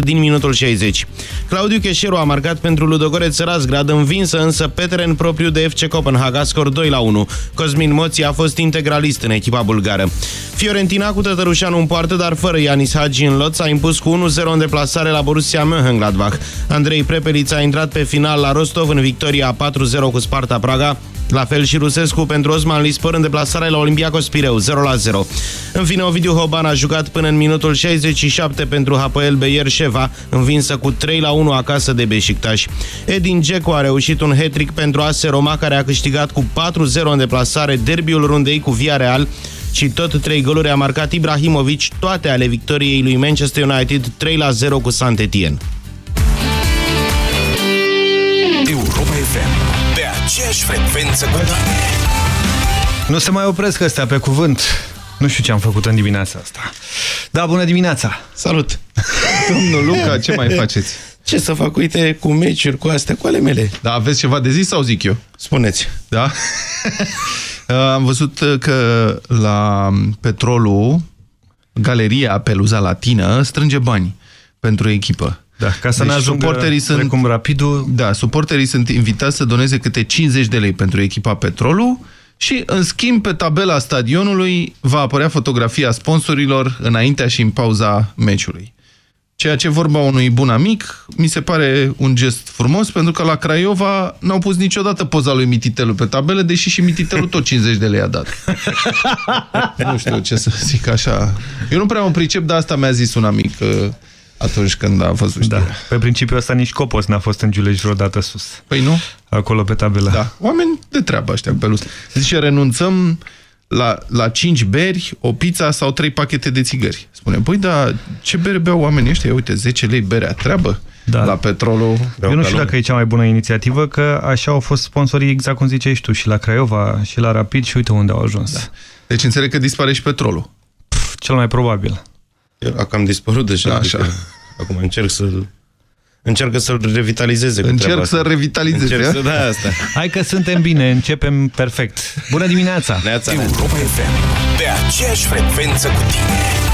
din minutul 60. Claudiu Cheșeru a marcat pentru Ludogoreț Razgrad, învinsă însă pe teren propriu de FC Copenhaga, scor 2 la 1. Cosmin Moții a fost integralist în echipa bulgară. Fiorentina cu Tătărușanu în poartă, dar fără Ianis Hagi în lot, s-a impus cu 1-0 în deplasare la Borussia Mönchengladbach. Andrei Prepeliț a intrat pe final la Rostov în victoria 4-0 cu Sparta Praga. La fel și Rusescu pentru Osman Lispor în deplasare la Olympiacos Pireu, 0-0. În fine, Ovidiu Hoban a jucat până în minutul 67 pentru Hapoel Beyer Șeva, învinsă cu 3-1 acasă de Beșictaș. Edin Dzeko a reușit un hat pentru AS Roma, care a câștigat cu 4-0 în deplasare derbiul rundei cu Via Real și tot trei goluri a marcat Ibrahimovic, toate ale victoriei lui Manchester United 3-0 cu Saint-Etienne. Aceeași frecvență cu tine. Nu se mai opresc astea pe cuvânt. Nu știu ce am făcut în dimineața asta. Da, bună dimineața! Salut! Domnul Luca, ce mai faceți? Ce să fac? Uite, cu meciuri, cu astea, cu ale mele. Da, aveți ceva de zis sau zic eu? Spuneți. Da? Am văzut că la petrolul, galeria Peluza Latină strânge bani pentru echipă. Da, ca să deci ne ajungă suporterii sunt, cum rapidul. Da, suporterii sunt invitați să doneze câte 50 de lei pentru echipa Petrolul și, în schimb, pe tabela stadionului va apărea fotografia sponsorilor înaintea și în pauza meciului. Ceea ce vorba unui bun amic, mi se pare un gest frumos, pentru că la Craiova n-au pus niciodată poza lui Mititelu pe tabelă, deși și Mititelu tot 50 de lei a dat. nu știu ce să zic așa. Eu nu prea mă pricep, dar asta mi-a zis un amic atunci când a văzut da. Pe principiul ăsta nici Copos n-a fost în Giulești vreodată sus. Păi nu? Acolo pe tabelă. Da. Oameni de treabă ăștia pe lus. Zice, renunțăm la, la 5 beri, o pizza sau 3 pachete de țigări. Spune, păi da, ce bere beau oamenii ăștia? Uite, 10 lei berea treabă da. la petrolul. Eu nu știu dacă e cea mai bună inițiativă, că așa au fost sponsorii exact cum ziceai tu, și la Craiova, și la Rapid, și uite unde au ajuns. Da. Deci înțeleg că dispare și petrolul. Pff, cel mai probabil. A cam dispărut deja. Da, așa. Acum încerc să-l Încearcă să-l revitalizeze. Încerc să revitalizeze. Încerc să, da, asta. Hai că suntem bine, începem perfect. Bună dimineața! Neața. Europa FM, pe aceeași frecvență cu tine.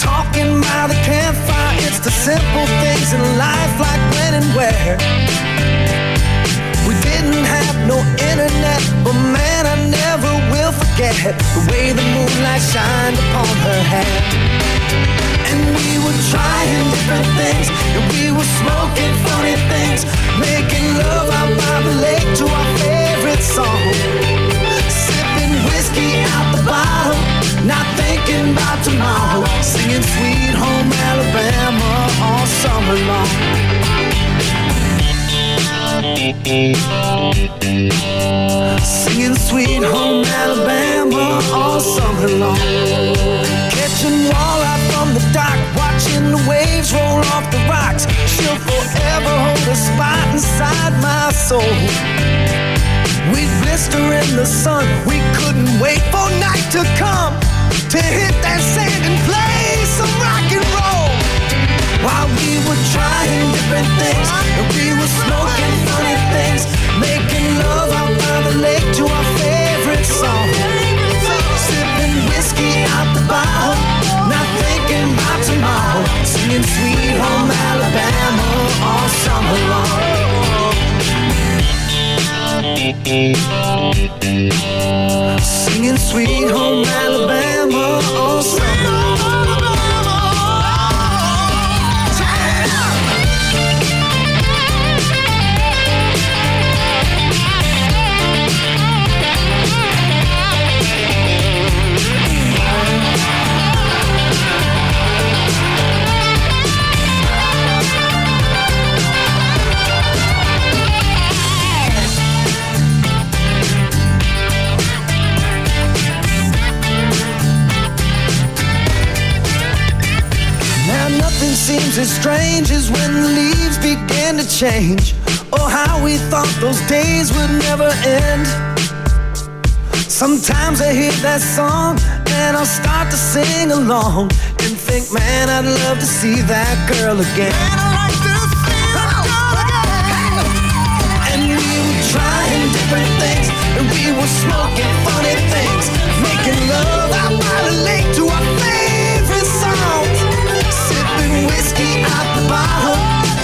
talking by the campfire it's the simple things in life like when and where. We didn't have no internet, but man, I never will forget the way the moonlight shined upon her hair. And we were trying different things, and we were smoking funny things, making love out by the lake to our favorite song. Whiskey out the bottle, not thinking about tomorrow, singing Sweet Home Alabama all summer long. Singing Sweet Home Alabama all summer long. Catching walleye from the dock, watching the waves roll off the rocks. She'll forever hold a spot inside my soul. We'd blister in the sun, we couldn't wait for night to come to hit that sand and play some rock and roll. While we were trying different things, and we were smoking funny things, making love out by the lake to our favorite song. Sipping whiskey out the bottle, not thinking about tomorrow, singing Sweet Home Alabama all summer long. Singing Sweet Home Alabama oh, summer seems as strange as when the leaves begin to change. Oh, how we thought those days would never end. Sometimes I hear that song and I'll start to sing along and think, man, I'd love to see that girl again. And we were trying different things and we were smoking funny things, making love out by the lake to our favorite songs, sipping whiskey out the bottle,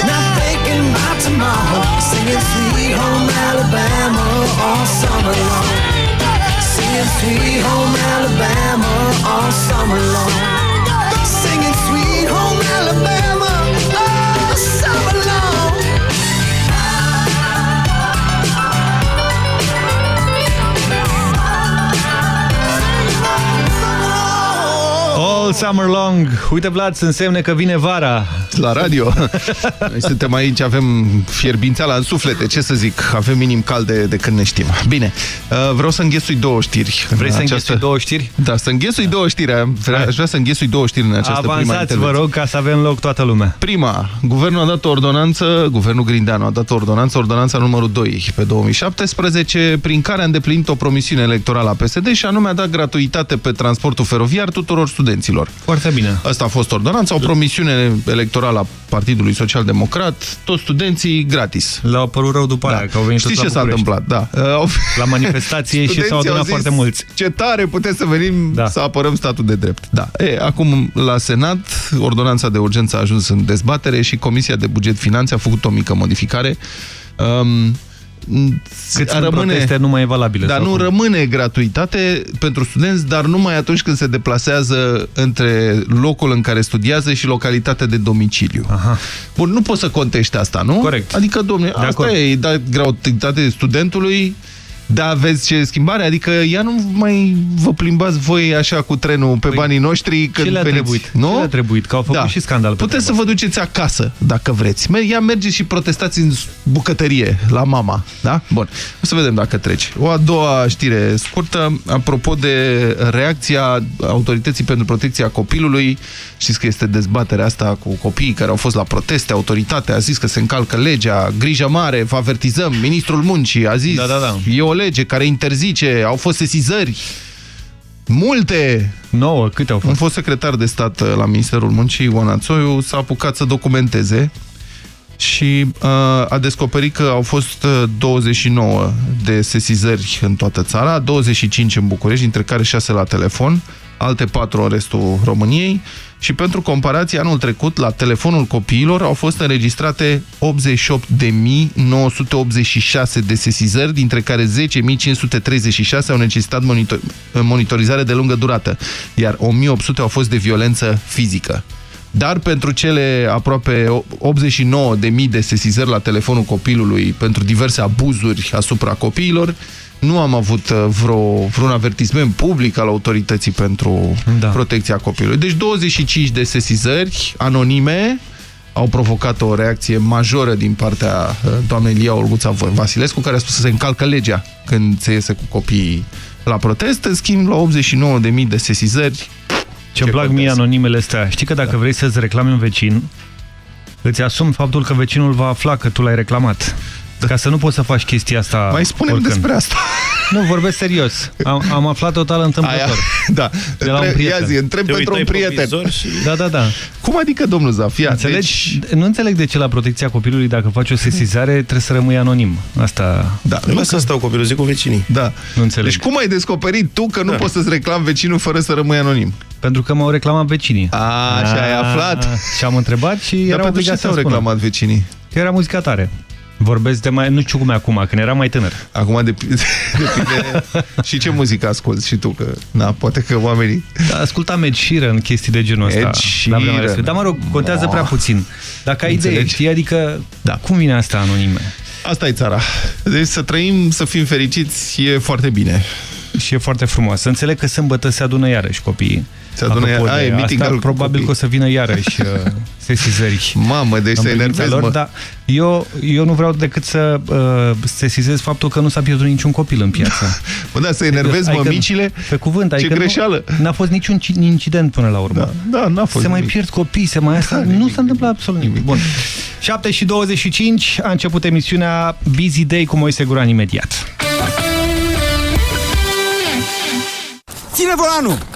not thinking about tomorrow, singing Sweet Home Alabama all summer long. Singing Sweet Home Alabama all summer long. Singing Sweet Home Alabama All summer long. Uite, Vlad, să însemne că vine vara. La radio. Noi suntem aici, avem fierbințeala în suflete, ce să zic, avem minim calde de când ne știm. Bine, uh, vreau să înghesui două știri. Vrei să În înghesui două știri? Da, să înghesui două știri. Vre- Aș vrea să înghesui două știri în această prima Avansați, intervenție. vă rog, ca să avem loc toată lumea. Prima, guvernul a dat o ordonanță, guvernul Grindeanu a dat o ordonanță, ordonanța numărul 2 pe 2017, prin care a îndeplinit o promisiune electorală a PSD și anume a dat gratuitate pe transportul feroviar tuturor studenților. Foarte bine. Asta a fost ordonanța, o promisiune electorală a Partidului Social Democrat, toți studenții gratis. Le-au părut rău după aia, că au venit Știți toți ce la s-a București. întâmplat? Da. Uh, au- La manifestație și s-au Studenții adunat au zis, foarte mulți. Ce tare puteți să venim Da. să apărăm statul de drept. Da. E, acum, la Senat, ordonanța de urgență a ajuns în dezbatere și Comisia de Buget Finanțe a făcut o mică modificare. Um, Cât sunt proteste, nu mai e valabilă. dar sau nu cum? rămâne gratuitate pentru studenți, dar numai atunci când se deplasează între locul în care studiază și localitatea de domiciliu. Aha. Bun, nu poți să contești asta, nu? Corect. Adică, domnule, De asta acord. e, îi da gratuitate studentului, da, vezi ce schimbare? Adică ea nu mai vă plimbați voi așa cu trenul pe Păi, banii noștri când Ce le-a veniți, trebuit? Nu? Ce le-a trebuit? Că au făcut și scandal pe Puteți să treaba vă duceți acasă, dacă vreți. Mer- Ia mergeți și protestați în bucătărie, la mama. Da? Bun. O să vedem dacă treci. O a doua știre scurtă, apropo de reacția Autorității pentru Protecția Copilului. Știți că este dezbaterea asta cu copiii care au fost la proteste. Autoritatea a zis că se încalcă legea. Grijă mare, vă avertizăm. Ministrul Muncii a zis Da, da, da. e o lege care interzice. Au fost sesizări. Multe Nouă, câte au un fost? fost secretar de stat uh, la Ministerul Muncii, Ioana Țoiu, s-a apucat să documenteze și uh, a descoperit că au fost uh, 29 de sesizări în toată țara, 25 în București, dintre care 6 la telefon, alte 4 în restul României și pentru comparație, anul trecut, la telefonul copiilor au fost înregistrate 88.986 de sesizări, dintre care 10.536 au necesitat monitor monitorizare de lungă durată, iar 1.800 au fost de violență fizică. Dar pentru cele aproape 89.000 de sesizări la telefonul copilului pentru diverse abuzuri asupra copiilor, nu am avut uh, vreo, vreun avertisment public al autorității pentru Da. protecția copilului. Deci 25 de sesizări anonime au provocat o reacție majoră din partea uh, doamnei Lia Olguța Vasilescu, care a spus să se încalcă legea când se iese cu copiii la protest. În schimb, la 89.000 de sesizări, Ce-mi plac mie anonimele astea. Știi că dacă Da. vrei să-ți reclami un vecin, îți asumi faptul că vecinul va afla că tu l-ai reclamat. Ca să nu poți să faci chestia asta mai spunem oricând. despre asta. Nu, vorbesc serios. Am, am aflat total întâmplător. Aia, da. De la un Întreb- prieten. Ia zi, întreb Te pentru un uitai pe prieten. vizor și... Da, da, da. Cum adică, domnul Zafia? Înțelegi? Deci, Nu înțeleg de ce la protecția copilului, dacă faci o sesizare, trebuie să rămâi anonim. Asta da, Nu nu, să stau copilul, zic cu vecinii. da. nu înțeleg. Deci cum ai descoperit tu că nu Da. poți să-ți reclam vecinul fără să rămâi anonim? Pentru că m-au reclamat vecinii. A, și ai aflat? Și am întrebat și Dar era pentru ce obligat să te-au spună. reclamat vecinii? Că era muzica tare. Vorbesc de mai... Nu știu cum e acum, când era mai tânăr. Acum depinde, depinde și ce muzică asculti și tu, că na, poate că oamenii... Da, ascultam Ed Sheeran, chestii de genul ăsta. Ed la vremea Sheeran. respectivă. Dar mă rog, contează Oh. prea puțin. Dacă ai idee, Înțelegi? știi, adică Da. cum vine asta anonime? Asta e țara. Deci să trăim, să fim fericiți, e foarte bine. și e foarte frumos. Înțeleg că sâmbătă se adună iarăși copiii. Se adună iar... A, e asta, probabil copii. că o să vină iarăși uh, sesizări. Mamă, deci să enervezi, lor, mă. Dar eu, eu nu vreau decât să uh, sesizez faptul că nu s-a pierdut niciun copil în piață. Bă, da, să enervezi adică, mămicile? Pe cuvânt, adică Ce greșeală. N-a fost niciun incident până la urmă. Da, da n-a fost Se nimic. mai pierd copii, se mai asta. Da, nu s-a întâmplat absolut nimic. Bun. 7 și 25 a început emisiunea Busy Day cu Moise Guran imediat. Ține volanul!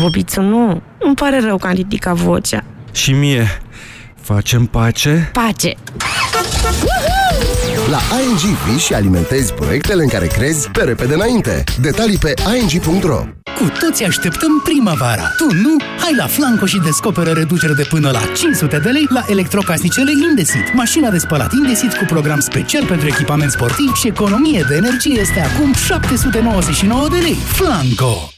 Bobiță, nu. Îmi pare rău că am ridicat vocea. Și mie. Facem pace? Pace! La ING vii și alimentezi proiectele în care crezi pe repede înainte. Detalii pe ing.ro Cu toți așteptăm primăvara. Tu nu? Hai la Flanco și descoperă reducere de până la 500 de lei la electrocasnicele Indesit. Mașina de spălat Indesit cu program special pentru echipament sportiv și economie de energie este acum 799 de lei. Flanco!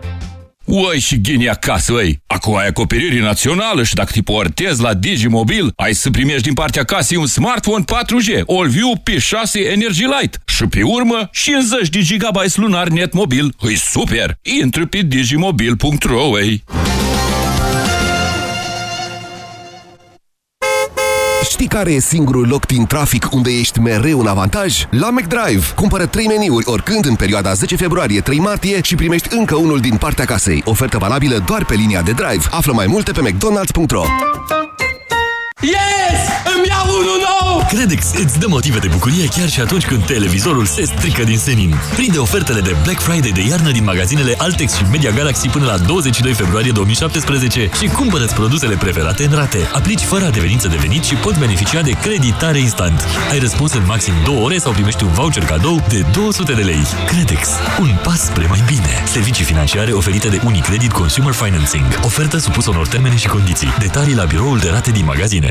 Oi și ghini acasă, oi! Acum ai acoperire națională și dacă te portezi la Digimobil, ai să primești din partea casei un smartphone 4G, AllView P6 Energy Light și pe urmă 50 de GB lunar net mobil. Îi super! Intră pe digimobil.ro, oi! Știi care e singurul loc din trafic unde ești mereu în avantaj? La McDrive! Cumpără 3 meniuri oricând în perioada 10 februarie-3 martie și primești încă unul din partea casei. Ofertă valabilă doar pe linia de drive. Află mai multe pe mcdonalds.ro Yes! Îmi iau unul nou! Credex îți dă motive de bucurie chiar și atunci când televizorul se strică din senin. Prinde ofertele de Black Friday de iarnă din magazinele Altex și Media Galaxy până la 22 februarie 2017 și cumpără produsele preferate în rate. Aplici fără adeverință de venit și poți beneficia de creditare instant. Ai răspuns în maxim 2 ore sau primești un voucher cadou de 200 de lei. Credex. Un pas spre mai bine. Servicii financiare oferite de Unicredit Consumer Financing. Ofertă supusă unor termene și condiții. Detalii la biroul de rate din magazine.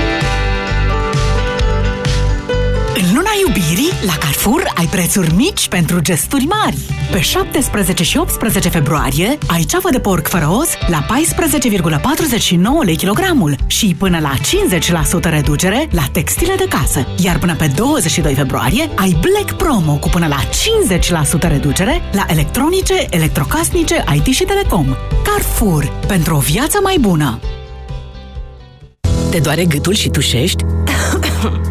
Iubirii, la Carrefour ai prețuri mici pentru gesturi mari. Pe 17 și 18 februarie ai ceafă de porc fără os la 14,49 lei kilogramul și până la 50% reducere la textile de casă. Iar până pe 22 februarie ai Black Promo cu până la 50% reducere la electronice, electrocasnice, IT și telecom. Carrefour. Pentru o viață mai bună. Te doare gâtul și tușești?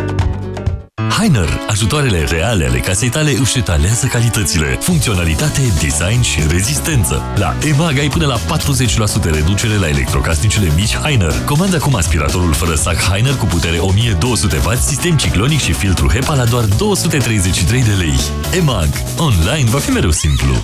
Heiner, ajutoarele reale ale casei tale își etalează calitățile, funcționalitate, design și rezistență. La EMAG ai până la 40% reducere la electrocasnicele mici Heiner. Comanda acum aspiratorul fără sac Heiner cu putere 1200W, sistem ciclonic și filtru HEPA la doar 233 de lei. EMAG. Online va fi mereu simplu.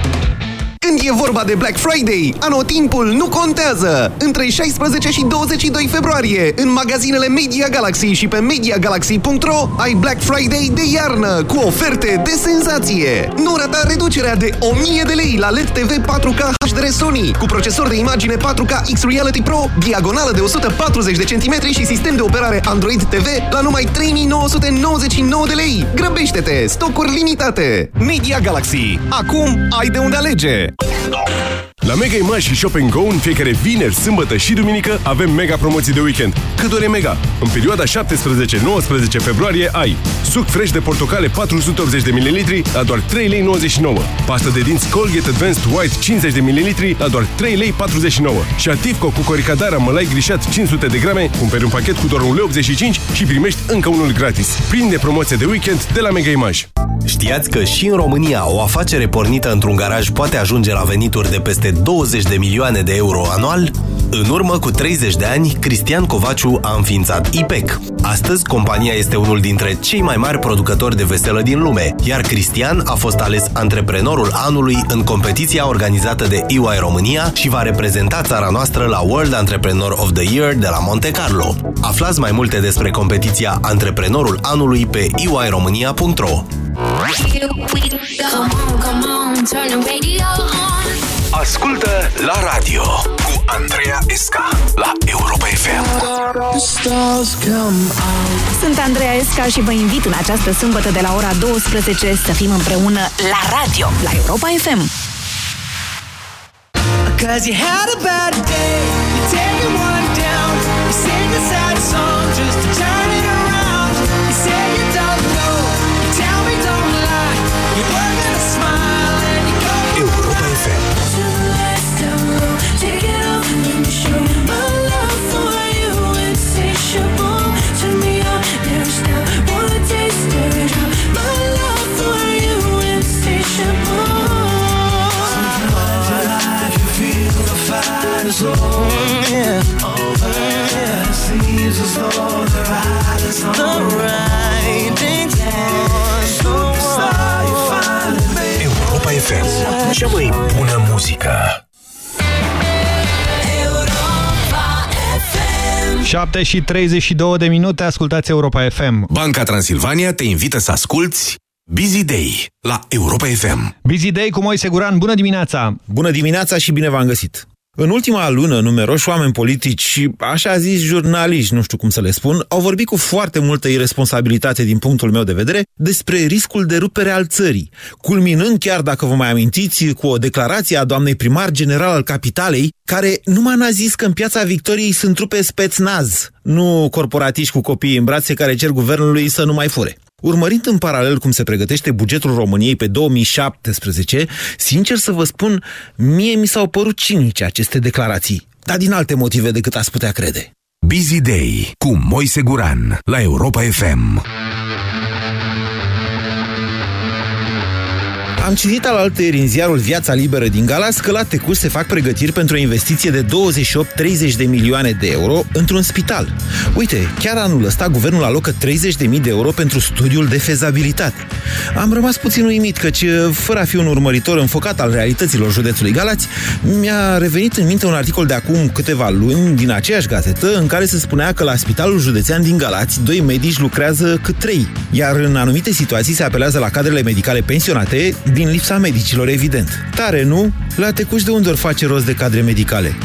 Când e vorba de Black Friday, anotimpul nu contează! Între 16 și 22 februarie, în magazinele Media Galaxy și pe MediaGalaxy.ro ai Black Friday de iarnă, cu oferte de senzație! Nu rata reducerea de 1000 de lei la LED TV 4K HDR Sony, cu procesor de imagine 4K X-Reality Pro, diagonală de 140 de centimetri și sistem de operare Android TV la numai 3999 de lei! Grăbește-te! Stocuri limitate! Media Galaxy. Acum ai de unde alege! it. La Mega Image și Shop Go în fiecare vineri, sâmbătă și duminică avem mega promoții de weekend. Cât doar e mega? În perioada 17-19 februarie ai suc fresh de portocale 480 de ml la doar 3,99 lei. Pastă de dinți Colgate Advanced White 50 de ml la doar 3,49 lei. Și Ativco cu coricadara mălai grișat 500 de grame, cumperi un pachet cu doar 1,85 lei și primești încă unul gratis. Prinde promoție de weekend de la Mega Image. Știați că și în România o afacere pornită într-un garaj poate ajunge la venituri de peste 20 de milioane de euro anual? În urmă cu 30 de ani, Cristian Covaciu a înființat IPEC. Astăzi, compania este unul dintre cei mai mari producători de veselă din lume, iar Cristian a fost ales antreprenorul anului în competiția organizată de EY România și va reprezenta țara noastră la World Entrepreneur of the Year de la Monte Carlo. Aflați mai multe despre competiția Antreprenorul anului pe eyromania.ro. Ascultă la radio cu Andreea Esca la Europa FM. Sunt Andreea Esca și vă invit în această sâmbătă de la ora 12 să fim împreună la radio, la Europa FM. Cause you had a bad day, you take one down, you sing a sad song just to turn it fight is over. Yeah, it seems as though the ride is on. The riding's on. Superstar, you finally made Europa FM. Cea mai bună muzică. 7 și 32 de minute, ascultați Europa FM. Banca Transilvania te invită să asculti Busy Day la Europa FM. Busy Day cu Moise Guran, bună dimineața! Bună dimineața și bine v-am găsit! În ultima lună, numeroși oameni politici și așa zis jurnaliști, nu știu cum să le spun, au vorbit cu foarte multă irresponsabilitate din punctul meu de vedere despre riscul de rupere al țării, culminând chiar, dacă vă mai amintiți, cu o declarație a doamnei primar general al capitalei, care numai n-a zis că în piața Victoriei sunt trupe spețnaz, nu corporatiști cu copii în brațe care cer guvernului să nu mai fure. Urmărind în paralel cum se pregătește bugetul României pe 2017, sincer să vă spun, mie mi s-au părut cinice aceste declarații, dar din alte motive decât ați putea crede. Busy Day cu Moise Guran la Europa FM. Am citit al altăieri în ziarul Viața Liberă din Galați că la Tecus se fac pregătiri pentru o investiție de 28-30 de milioane de euro într-un spital. Uite, chiar anul ăsta guvernul alocă 30 de mii de euro pentru studiul de fezabilitate. Am rămas puțin uimit căci, fără a fi un urmăritor înfocat al realităților județului Galați, mi-a revenit în minte un articol de acum câteva luni din aceeași gazetă în care se spunea că la Spitalul Județean din Galați doi medici lucrează cât trei, iar în anumite situații se apelează la cadrele medicale pensionate din lipsa medicilor, evident. Tare, nu? La Tecuci de unde ori face rost de cadre medicale?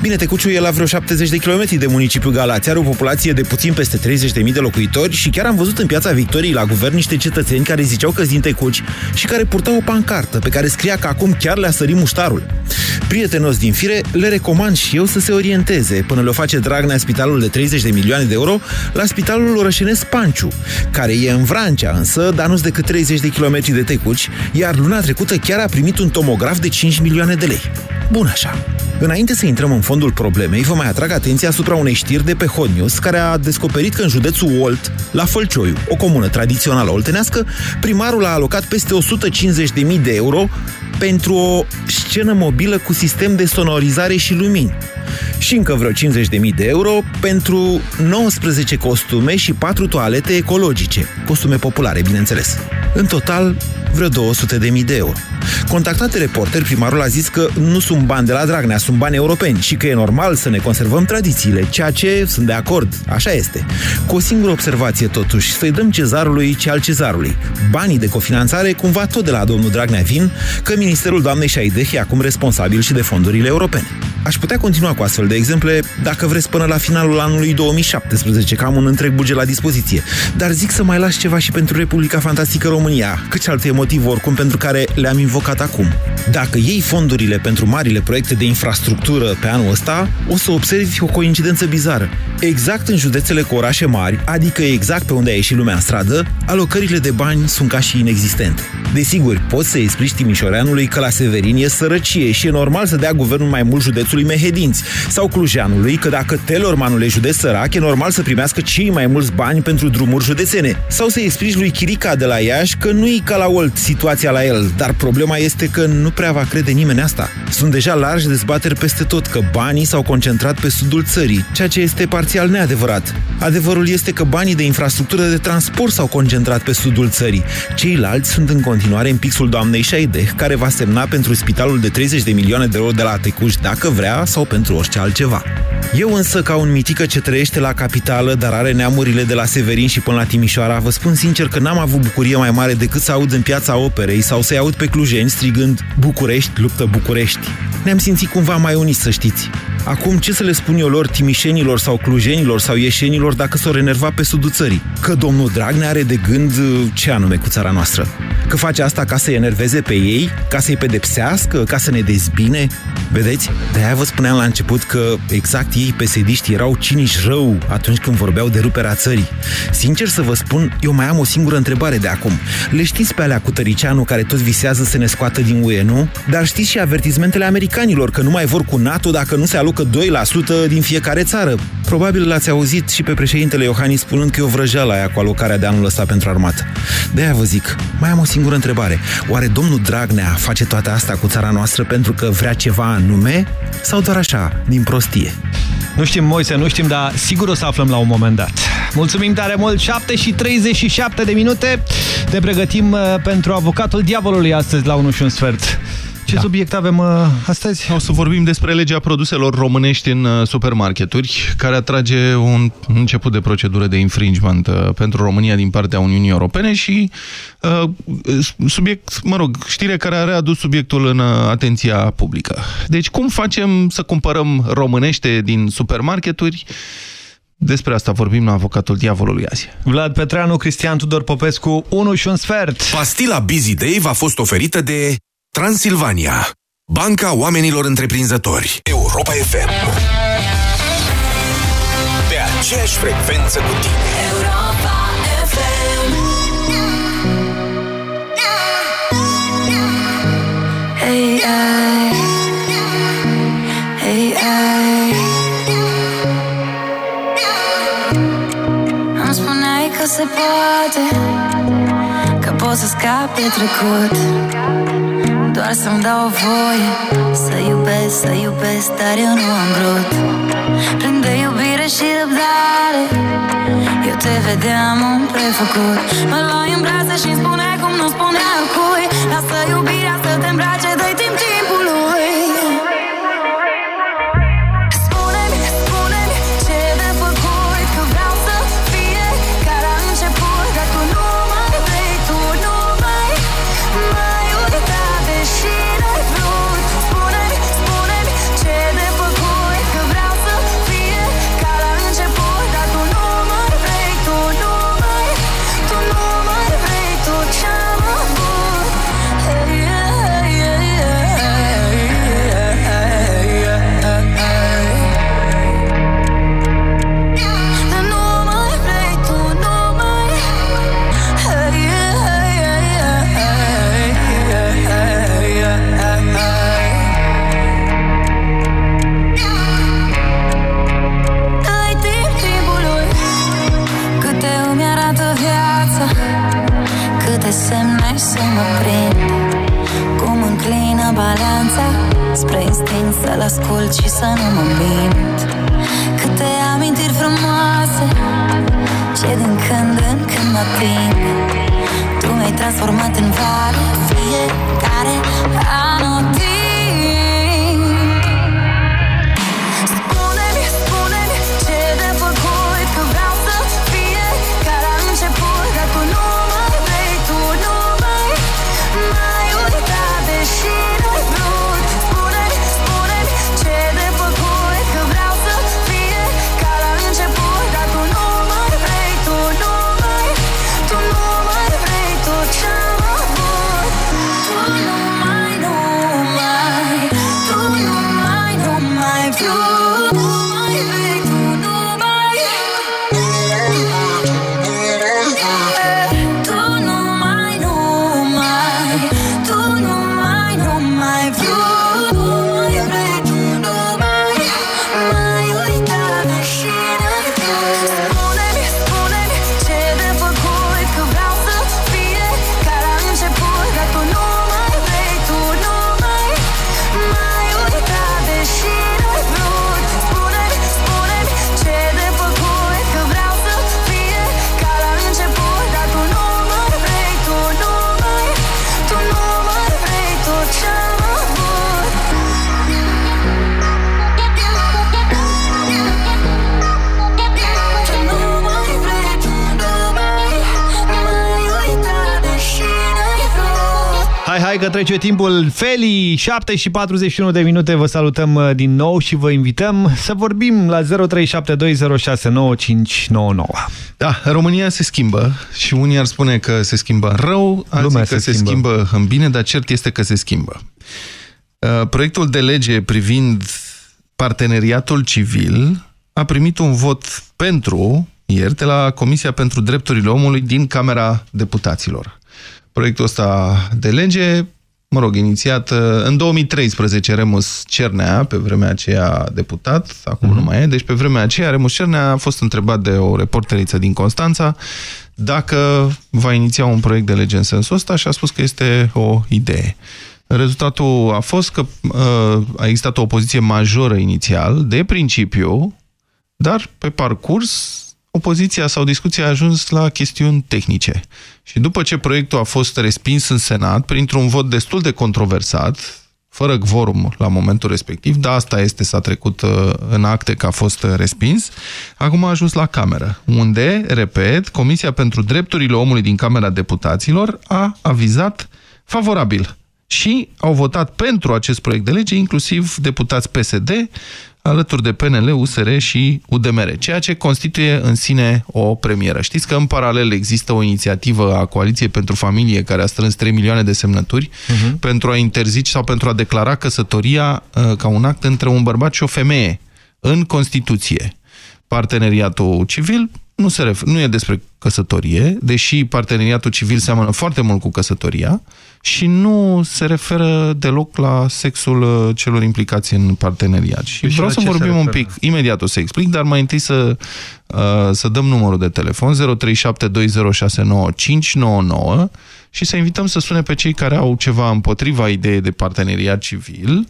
Bine, Tecuciul e la vreo 70 de kilometri de municipiul Galați, are o populație de puțin peste 30.000 de locuitori și chiar am văzut în piața Victoriei la guvern niște cetățeni care ziceau că din Tecuci și care purtau o pancartă pe care scria că acum chiar le-a sărit muștarul. Prietenos din fire, le recomand și eu să se orienteze până le face Dragnea spitalul de 30 de milioane de euro la spitalul orășenesc Panciu, care e în Vrancea însă, dar nu-s decât 30 de kilometri de Tecuci, iar luna trecută chiar a primit un tomograf de 5 milioane de lei. Bun așa. Înainte să intrăm în fondul problemei, vă mai atrag atenția asupra unei știri de pe Hot News, care a descoperit că în județul Olt, la Fălcioiu, o comună tradițională oltenească, primarul a alocat peste 150.000 de euro pentru o scenă mobilă cu sistem de sonorizare și lumini. Și încă vreo 50.000 de euro pentru 19 costume și 4 toalete ecologice. Costume populare, bineînțeles. În total, vreo 200.000 de euro. Contactat de reporter, primarul a zis că nu sunt bani de la Dragnea, sunt bani europeni și că e normal să ne conservăm tradițiile, ceea ce sunt de acord, așa este. Cu o singură observație totuși, să-i dăm cezarului ce al cezarului. Banii de cofinanțare cumva tot de la domnul Dragnea vin, că Ministerul doamnei Șaideh e acum responsabil și de fondurile europene. Aș putea continua cu astfel de exemple, dacă vreți până la finalul anului 2017, că am un întreg buget la dispoziție. Dar zic să mai las ceva și pentru Republica Fantastică România, căci altul e motiv oricum pentru care le-am invocat acum. Dacă iei fondurile pentru marile proiecte de infrastructură pe anul ăsta, o să observi o coincidență bizară. Exact în județele cu orașe mari, adică exact pe unde a ieșit lumea în stradă, alocările de bani sunt ca și inexistente. Desigur, poți să explici Timișoreanului că la Severin e sărăcie și e normal să dea guvernul mai mult județului Mehedinți, sau Clujeanului că dacă Telormanul e județ sărac, e normal să primească cei mai mulți bani pentru drumuri județene. Sau să explici lui Chirica de la Iași că nu e ca la Olt situația la el, dar problema este că nu prea va crede nimeni asta. Sunt deja largi dezbateri peste tot că banii s-au concentrat pe sudul țării, ceea ce este parțial neadevărat. Adevărul este că banii de infrastructură de transport s-au concentrat pe sudul țării. Ceilalți sunt în continuare în pixul doamnei Șaide, care va semna pentru spitalul de 30 de milioane de euro de la Tecuș dacă vrea sau pentru orice altceva. Eu însă, ca un mitică ce trăiește la capitală, dar are neamurile de la Severin și până la Timișoara, vă spun sincer că n-am avut bucurie mai mare decât să aud în piața operei sau să-i aud pe clujeni strigând București, luptă București. Ne-am simțit cumva mai uniți, să știți. Acum, ce să le spun eu lor, timișenilor sau clujenilor sau ieșenilor dacă s-au renervat pe sudul țării? Că domnul Dragnea are de gând uh, ce anume cu țara noastră? Că face asta ca să-i enerveze pe ei? Ca să-i pedepsească? Ca să ne dezbine? Vedeți? De-aia vă spuneam la început că exact ei, pesediști, erau cinici rău atunci când vorbeau de ruperea țării. Sincer să vă spun, eu mai am o singură întrebare de acum. Le știți pe alea cu Tăricianu care tot visează să ne scoată din UE, nu? Dar știți și avertizmentele americanilor că nu mai vor cu NATO dacă nu se alocă 2% din fiecare țară. Probabil l-ați auzit și pe președintele Iohannis spunând că e o vrăjeală aia cu alocarea de anul ăsta pentru armată. De-aia vă zic, mai am o singură întrebare. Oare domnul Dragnea face toate asta cu țara noastră pentru că vrea ceva anume sau doar așa, din prostie? Nu știm, Moise, nu știm, dar sigur o să aflăm la un moment dat. Mulțumim tare mult, 7 și 37 de minute. Ne pregătim uh, pentru avocatul diavolului astăzi la 1 și un sfert. Ce da. subiect avem uh, astăzi? O să vorbim despre legea produselor românești în uh, supermarketuri, care atrage un început de procedură de infringement uh, pentru România din partea Uniunii Europene și uh, subiect, mă rog, știre care a readus subiectul în uh, atenția publică. Deci cum facem să cumpărăm românește din supermarketuri despre asta vorbim la avocatul diavolului azi. Vlad Petreanu, Cristian Tudor Popescu, 1 și un sfert. Pastila Busy Day v-a fost oferită de Transilvania, Banca Oamenilor Întreprinzători. Europa FM. Pe aceeași frecvență cu tine. Europa FM. Hey, I, hey, I. Îmi spuneai că se poate Că poți să scapi de trecut doar să-mi dau voie. Să iubesc, să iubesc, dar eu nu am vrut. Plin de iubire și răbdare. Eu te vedeam un prefăcut. Mă luai în brațe și-mi spuneai cum nu spunea cui Spre instinct să-l ascult și să nu mă mint. Câte amintiri frumoase Ce din când în când mă ating Tu mi-ai transformat în vale Fiecare Hai, hai că trece timpul Feli, 7 și 41 de minute Vă salutăm uh, din nou și vă invităm Să vorbim la 0372069599 Da, România se schimbă și unii ar spune că se schimbă în rău, alții Lumea că se se schimbă. schimbă în bine, dar cert este că se schimbă. Uh, Proiectul de lege privind parteneriatul civil a primit un vot pentru ieri de la Comisia pentru Drepturile Omului din Camera Deputaților. Proiectul ăsta de lege, mă rog, inițiat uh, în 2013 Remus Cernea, pe vremea aceea deputat, acum nu mai e, deci pe vremea aceea Remus Cernea a fost întrebat de o reporteriță din Constanța dacă va iniția un proiect de lege în sensul ăsta și a spus că este o idee. Rezultatul a fost că uh, a existat o opoziție majoră inițial, de principiu, dar pe parcurs opoziția sau discuția a ajuns la chestiuni tehnice. Și după ce proiectul a fost respins în Senat, printr-un vot destul de controversat, fără quorum la momentul respectiv, da, asta este, s-a trecut uh, în acte că a fost uh, respins, acum a ajuns la Cameră, unde, repet, Comisia pentru Drepturile Omului din Camera Deputaților a avizat favorabil și au votat pentru acest proiect de lege, inclusiv deputați PSD, alături de PNL, USR și UDMR, ceea ce constituie în sine o premieră. Știți că în paralel există o inițiativă a Coaliției pentru Familie care a strâns 3 milioane de semnături uh-huh. pentru a interzice sau pentru a declara căsătoria uh, ca un act între un bărbat și o femeie în Constituție. Parteneriatul civil nu, se ref- nu e despre căsătorie, deși parteneriatul civil seamănă foarte mult cu căsătoria și nu se referă deloc la sexul uh, celor implicați în parteneriat. Și Păi și vreau la să ce se vorbim un referă? pic, imediat o să explic, dar mai întâi să, uh, să dăm numărul de telefon 0372069599 și să invităm să sune pe cei care au ceva împotriva ideii de parteneriat civil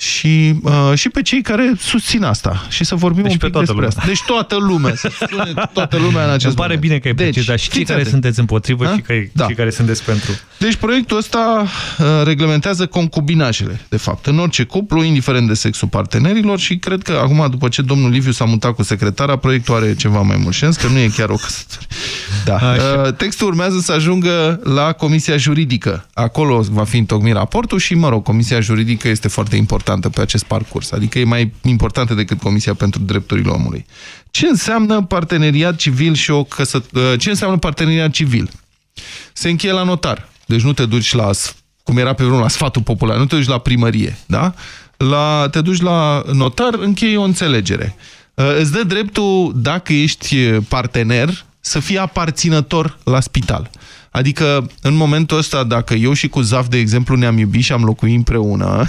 și, uh, și pe cei care susțin asta și să vorbim Deci un pe pic toată despre lumea. asta. Deci toată lumea, să sune toată lumea în acest Îmi pare moment. bine că ai Deci, precizat și cei fiți care atenți. sunteți împotrivă Ha? și cei, Da. cei care sunteți pentru. Deci proiectul ăsta uh, reglementează concubinajele, de fapt, în orice cuplu, indiferent de sexul partenerilor și cred că acum, după ce domnul Liviu s-a mutat cu secretara, proiectul are ceva mai mult sens, că nu e chiar o căsătorie. Da. Uh, textul urmează să ajungă la Comisia Juridică. Acolo va fi întocmit raportul și, mă rog, Comisia Juridică este foarte importantă pe acest parcurs, adică e mai importantă decât Comisia pentru Drepturile Omului. Ce înseamnă parteneriat civil și o căsătorie? Ce înseamnă parteneriat civil? se încheie la notar. Deci nu te duci la, cum era pe vremea, la sfatul popular, nu te duci la primărie, da? La, te duci la notar, încheie o înțelegere. Uh, Îți dă dreptul, dacă ești partener, să fie aparținător la spital. Adică, în momentul ăsta, dacă eu și cu Zaf, de exemplu, ne-am iubit și am locuit împreună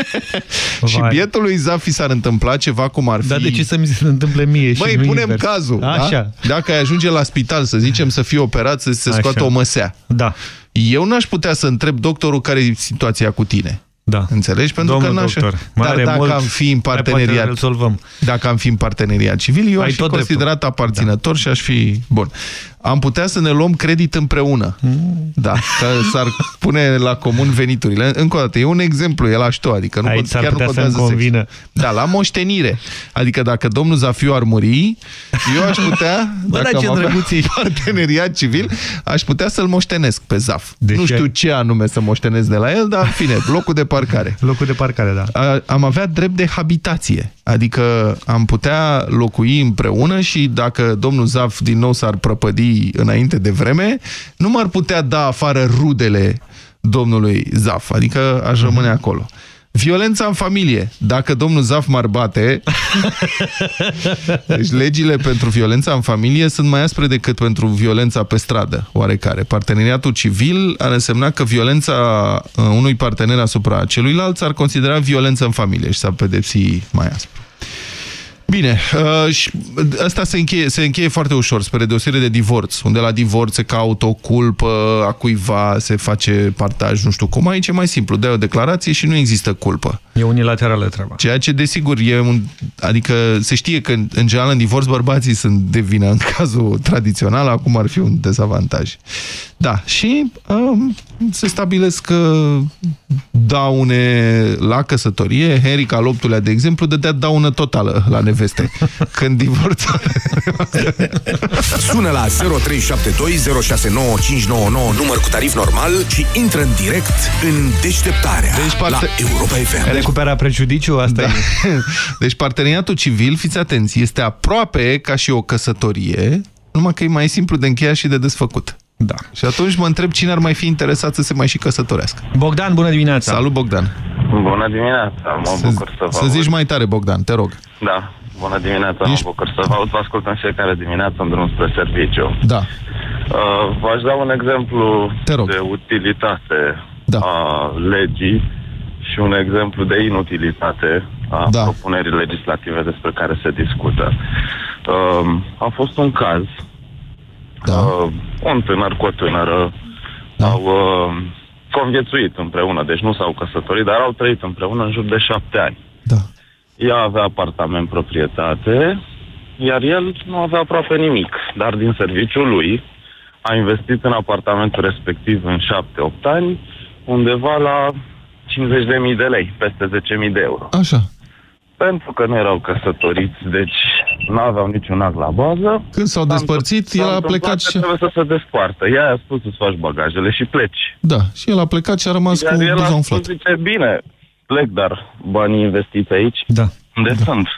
și bietului Zaf fi s-ar întâmpla ceva cum ar fi... Dar de ce să mi se întâmple mie și Băi, nu punem invers? cazul, Așa. Da? Dacă ai ajunge la spital, să zicem, să fii operat, să se Așa. scoată o măsea. Da. Eu n-aș putea să întreb doctorul care e situația cu tine. Da. Înțelegi? Pentru Domnul că n-aș... doctor, mai Dar are dacă mult, am fi în mai poate parteneriat... rezolvăm. Dacă am fi în parteneriat civil, eu Ai aș fi tot considerat aparținător și aș fi... Bun. Am putea să ne luăm credit împreună. Mm. Da. Că s-ar pune la comun veniturile. Încă o dată, e un exemplu, el aș toate. Adică nu, Aici cont- s-ar chiar nu putea să-mi contează sex. convină. Da, la moștenire. Adică dacă domnul Zafiu ar muri, eu aș putea, Bă, dacă dar ce am avea drăguț ești. parteneriat civil, aș putea să-l moștenesc pe Zaf. Deci nu știu ai- ce anume să moștenesc de la el, dar în fine, locul de parcare. Locul de parcare, da. A, am avea drept de habitație. Adică am putea locui împreună și dacă domnul Zaf din nou s-ar prăpădi înainte de vreme, nu m-ar putea da afară rudele domnului Zaf. Adică aș rămâne acolo. Violența în familie. Dacă domnul Zaf m-ar bate, deci legile pentru violența în familie sunt mai aspre decât pentru violența pe stradă, oarecare. Parteneriatul civil ar însemna că violența uh, unui partener asupra celuilalt s-ar considera violență în familie și s-ar pedepsi mai aspru. Bine, uh, și asta se încheie, se încheie foarte ușor, spre deosebire de divorț, unde la divorț se caută o culpă a cuiva, se face partaj, nu știu cum. Aici e mai simplu, dai o declarație și nu există culpă. E unilaterală treaba. Ceea ce, desigur, e un... Adică se știe că, în general, în divorț, bărbații sunt de vină în cazul tradițional, acum ar fi un dezavantaj. Da, și um, se stabilesc uh, daune la căsătorie. Henric al VIII-lea, de exemplu, dădea daună totală la neveste. Când divorța... Sună la 0372069599 număr cu tarif normal și intră în direct în deșteptarea Deci, la Europa FM. Recupera prejudiciu, asta Da. e. Deci parteneriatul civil, fiți atenți, este aproape ca și o căsătorie, numai că e mai simplu de încheiat și de desfăcut. Da. Și atunci mă întreb cine ar mai fi interesat să se mai și căsătorească. Bogdan, bună dimineața! Salut, Bogdan! Bună dimineața, mă bucur să vă Să aud. zici mai tare, Bogdan, te rog. Da, bună dimineața, mă bucur să vă aud. Vă ascult în fiecare dimineață în drum spre serviciu. Da. Uh, V-aș da un exemplu de utilitate da. a legii și un exemplu de inutilitate a Da. propunerii legislative despre care se discută. Uh, a fost un caz da. uh, un tânăr cu o tânără Da. au uh, conviețuit împreună, deci nu s-au căsătorit, dar au trăit împreună în jur de șapte ani. Da. Ea avea apartament proprietate, iar el nu avea aproape nimic, dar din serviciul lui a investit în apartamentul respectiv în șapte-opt ani, undeva la 50.000 de lei, peste 10.000 de euro. Așa. Pentru că nu erau căsătoriți, deci nu aveau niciun act la bază. Când s-au despărțit, el a plecat și... Trebuie să se despoartă. Ea a spus să-ți faci bagajele și pleci. Da, și el a plecat și a rămas Iar cu el a buza spus, umflat. zice, bine, plec, dar banii investiți aici, da. unde da. sunt?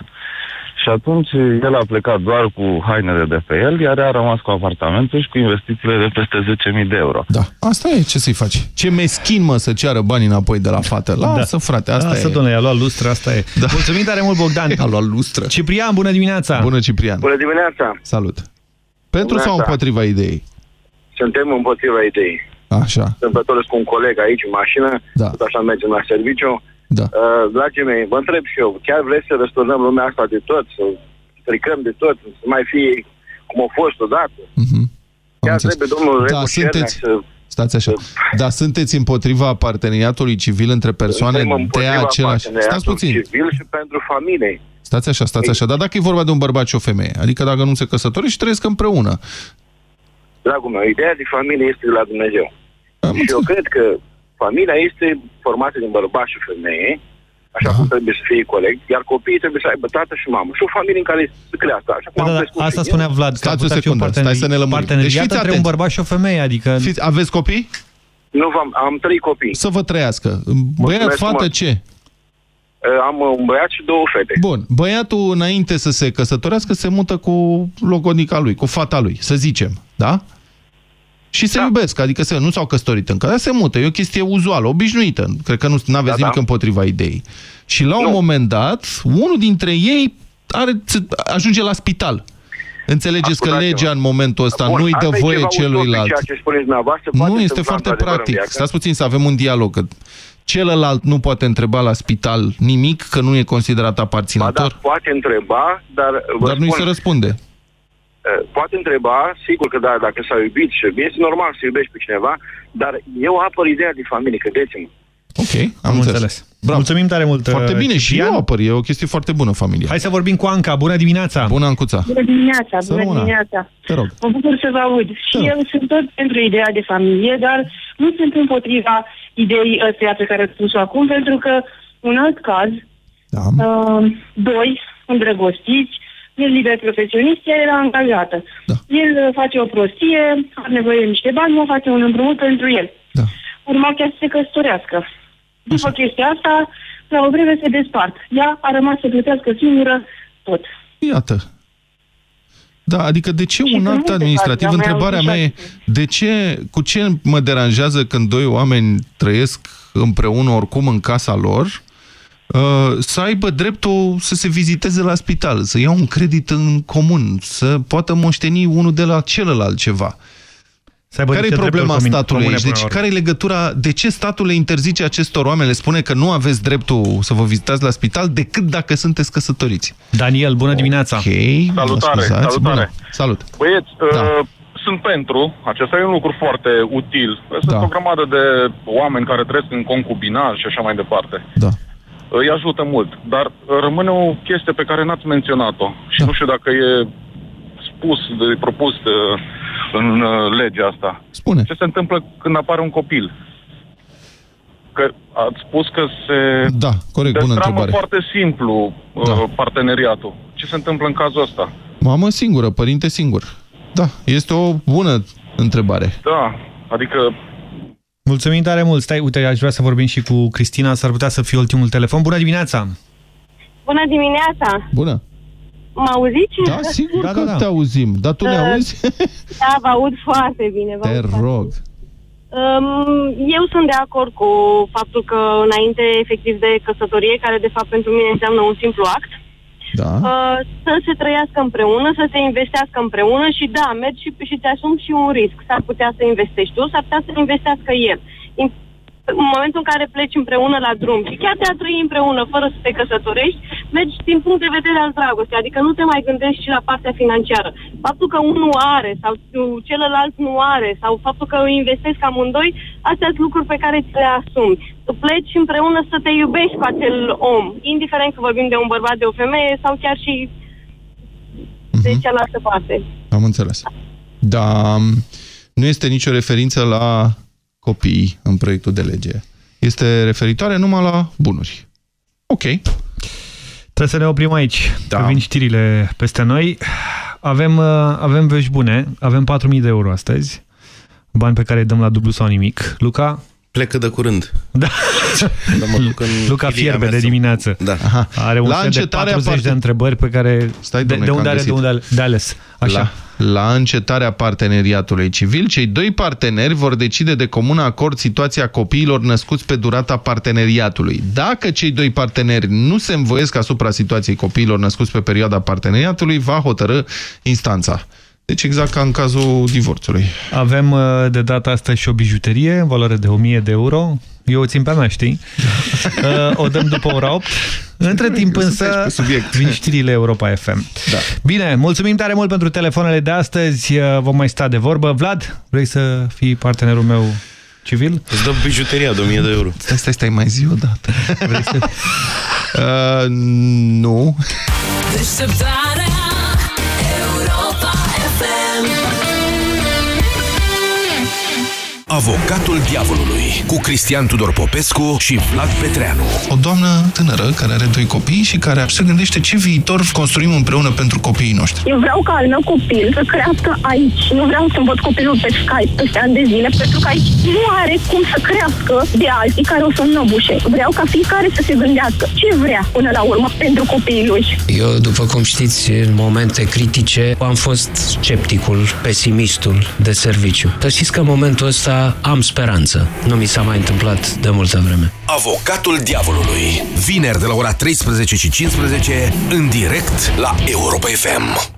Și atunci el a plecat doar cu hainele de pe el, iar ea a rămas cu apartamentul și cu investițiile de peste 10.000 de euro. Da, asta e, ce să-i faci? Ce meschin, mă, să ceară banii înapoi de la fată. Lasă, da. frate, asta Asta, e. domnule, i-a luat lustră, asta e. Da. Mulțumim tare mult, Bogdan. A luat lustră. Ciprian, bună dimineața! Bună, Ciprian. Bună dimineața! Salut. Pentru Bună sau dimineața. împotriva ideii? Suntem împotriva ideii. Așa. Întâmplător cu un coleg aici în mașină, Da. tot așa mergem la serviciu. Da. Uh, dragii mei, vă întreb și eu, chiar vreți să răsturnăm lumea asta de tot, să stricăm de tot, să mai fie cum a fost odată? Chiar înțeles. trebuie domnul Da, Rebu sunteți- Șerneac să... Stați așa. Dar sunteți împotriva parteneriatului civil între persoane Suntem de împotriva același... Stați parteneriatului puțin. civil și pentru familie. Stați așa, stați așa. Dar dacă e vorba de un bărbat și o femeie, adică dacă nu se căsătorește și trăiesc împreună, Dragul meu, ideea de familie este de la Dumnezeu. și eu cred că familia este formată din bărbat și femeie, așa cum trebuie să fie corect, iar copiii trebuie să aibă tată și mamă. Și o familie în care se crească. Așa cum Da, am da, crescut asta și eu. spunea Vlad, că ar Stați o putea fi un secundă, parteneri- stai să ne lămurim. parteneriat Deci fiți între un atenți. bărbat și o femeie, adică... Fiți, aveți copii? Nu, am, am trei copii. Să vă trăiască. Băiat, Mulțumesc fată, mult. ce? Uh, Am un băiat și două fete. Bun, băiatul înainte să se căsătorească se mută cu logodnica lui, cu fata lui, să zicem, da? Și se da. iubesc, adică se, nu s-au căsătorit încă, dar se mută, e o chestie uzuală, obișnuită, cred că nu aveți Da, nimic da. împotriva ideii. Și la un moment dat, unul dintre ei are, ajunge la spital. Înțelegeți că Ascultați-mă. legea în momentul ăsta Bun, nu-i dă asta e voie ceva ușor pe celuilalt. Ceea ce spuneți dumneavoastră, poate Nu, se este întâmpla foarte într-adevăr în practic. viață. Stați puțin să avem un dialog. Că celălalt nu poate întreba la spital nimic, că nu e considerat Ba da, aparținător. poate întreba, dar vă Dar nu-i spun, se răspunde. Eh, poate întreba, sigur că da, dacă s-a iubit și este normal să iubești pe cineva, dar eu apăr ideea de familie, credeți-mă. Ok, am, înțeles. Bravo. Mulțumim tare mult, Foarte uh, bine și Ciprian. eu apăr. E o chestie foarte bună, familia. Hai să vorbim cu Anca. Bună dimineața! Bună, Ancuța! Bună dimineața, Să bună rămână. dimineața. Te rog. Mă bucur să vă aud. Și eu sunt tot pentru ideea de familie, dar nu sunt împotriva ideii ăsteia pe care ați spus-o acum, pentru că un alt caz, da. uh, doi îndrăgostiți, el liber profesionist, ea era angajată. Da. El uh, face o prostie, are nevoie de niște bani, mă face un împrumut pentru el. Da. Urma chiar să se căsătorească. După chestia asta, la o vreme se despart. Ea a rămas să plătească singură tot. Iată. Da, adică de ce un că act multe administrativ? cazuri, am mai Întrebarea auzit mea e, și de ce, cu ce mă deranjează când doi oameni trăiesc împreună oricum în casa lor, uh, să aibă dreptul să se viziteze la spital, să ia un credit în comun, să poată moșteni unul de la celălalt ceva. Să aibă Care e niște problema drepturi statului comune aici? până Deci la urmă. care e legătura? De ce statul le interzice acestor oameni? Le spune că nu aveți dreptul să vă vizitați la spital decât dacă sunteți căsătoriți. Daniel, bună dimineața! Ok, Salutare, mă scuzați. salutare. Bună. Salut! Băieți, Da. uh, sunt pentru. Acesta e un lucru foarte util. Sunt Da. o grămadă de oameni care trăiesc în concubinaj și așa mai departe. Da. Îi ajută mult. Dar rămâne o chestie pe care n-ați menționat-o. Și nu știu dacă e spus, de, propus de, în uh, legea asta. Spune. Ce se întâmplă când apare un copil? Că ați spus că se Da, corect, bună destramă întrebare. foarte simplu uh, Da. parteneriatul. Ce se întâmplă în cazul ăsta? Mamă singură, părinte singur. Da, este o bună întrebare. Da, adică Mulțumim tare mult. Stai, uite, aș vrea să vorbim și cu Cristina, s-ar putea să fie ultimul telefon. Bună dimineața! Bună dimineața! Bună! Mă auziți? Da, sigur da, că da, te auzim. Dar tu ne Uh, auzi? Da, vă aud foarte bine. Vă Te aud foarte rog. Um, eu sunt de acord cu faptul că înainte efectiv de căsătorie, care de fapt pentru mine înseamnă un simplu act, Da. uh, să se trăiască împreună, să se investească împreună și da, mergi și, și ți asumi și un risc. S-ar putea să investești tu, s-ar putea să investească el. In- în momentul în care pleci împreună la drum și chiar te-a trăi împreună fără să te căsătorești, mergi din punct de vedere al dragostei, adică nu te mai gândești și la partea financiară. Faptul că unul are sau celălalt nu are sau faptul că investesc amândoi, astea sunt lucruri pe care ți le asumi. Tu pleci împreună să te iubești cu acel om, indiferent că vorbim de un bărbat, de o femeie sau chiar și de cealaltă parte. Am înțeles. Dar nu este nicio referință la copii în proiectul de lege. Este referitoare numai la bunuri. Ok. Trebuie să ne oprim aici. Da. Vin știrile peste noi. Avem, uh, avem vești bune. Avem 4.000 de euro astăzi. Bani pe care îi dăm la dublu sau nimic. Luca? Plecă de curând. Da. da mă duc în Luca filia fierbe mea de să- dimineață. Da. Are un La set de încetarea 40 parte- de întrebări pe care... Stai, de, domne, de că unde am are de, găsit. unde, de ales. Așa. La, la încetarea parteneriatului civil, cei doi parteneri vor decide de comun acord situația copiilor născuți pe durata parteneriatului. Dacă cei doi parteneri nu se învoiesc asupra situației copiilor născuți pe perioada parteneriatului, va hotărâ instanța. Deci exact ca în cazul divorțului. Avem uh, de data asta și o bijuterie în valoare de 1000 de euro. Eu o țin pe a mea, știi? Uh, O dăm după ora 8. Între timp însă vin știrile Europa FM. Da. Bine, mulțumim tare mult pentru telefoanele de astăzi. Uh, Vom mai sta de vorbă. Vlad, vrei să fii partenerul meu civil? Îți dă bijuteria de 1000 de euro. Stai, stai, stai, mai zi o dată. Vrei să... Uh, nu. Avocatul diavolului cu Cristian Tudor Popescu și Vlad Petreanu. O doamnă tânără care are doi copii și care se gândește ce viitor construim împreună pentru copiii noștri. Eu vreau ca al meu copil să crească aici. Nu vreau să-mi văd copilul pe Skype peste ani de zile, pentru că aici nu are cum să crească de alții care o să înnăbușe. Vreau ca fiecare să se gândească ce vrea până la urmă pentru copiii lui. Eu, după cum știți, în momente critice am fost scepticul, pesimistul de serviciu. Să știți că în momentul ăsta am speranță. Nu mi s-a mai întâmplat de multă vreme. Avocatul diavolului. Vineri de la ora 13 și 15 în direct la Europa FM.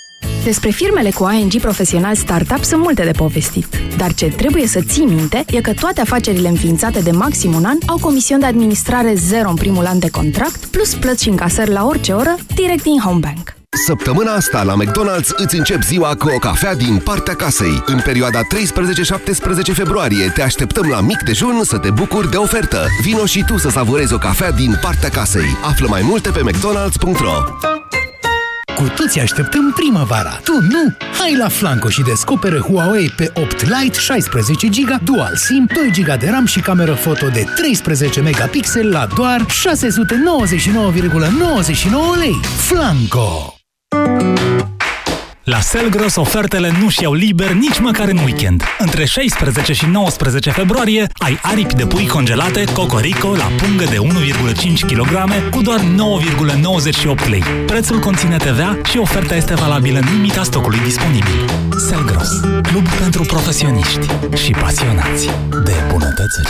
Despre firmele cu ING Profesional Startup sunt multe de povestit. Dar ce trebuie să ții minte e că toate afacerile înființate de maxim un an au comision de administrare zero în primul an de contract, plus plăți și încasări la orice oră, direct din Homebank. Săptămâna asta la McDonald's îți încep ziua cu o cafea din partea casei. În perioada 13-17 februarie te așteptăm la mic dejun să te bucuri de ofertă. Vino și tu să savurezi o cafea din partea casei. Află mai multe pe mcdonalds.ro Cu toții așteptăm primăvara. Tu nu? Hai la Flanco și descoperă Huawei pe 8 Lite 16 GB Dual SIM, 2 GB de RAM și cameră foto de 13 megapixel la doar 699,99 lei. Flanco! La Selgros ofertele nu-și iau liber nici măcar în weekend. Între 16 și 19 februarie ai aripi de pui congelate Cocorico la pungă de 1,5 kg cu doar 9,98 lei. Prețul conține TVA și oferta este valabilă în limita stocului disponibil. Selgros, club pentru profesioniști și pasionați de bunătățuri.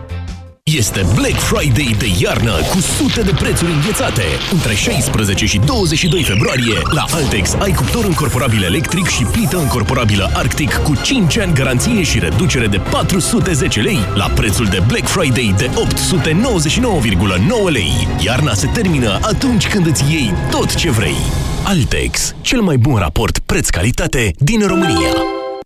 Este Black Friday de iarnă cu sute de prețuri înghețate. Între 16 și 22 februarie, la Altex ai cuptor încorporabil electric și plită încorporabilă Arctic cu 5 ani garanție și reducere de 410 lei la prețul de Black Friday de 899,9 lei. Iarna se termină atunci când îți iei tot ce vrei. Altex, cel mai bun raport preț-calitate din România.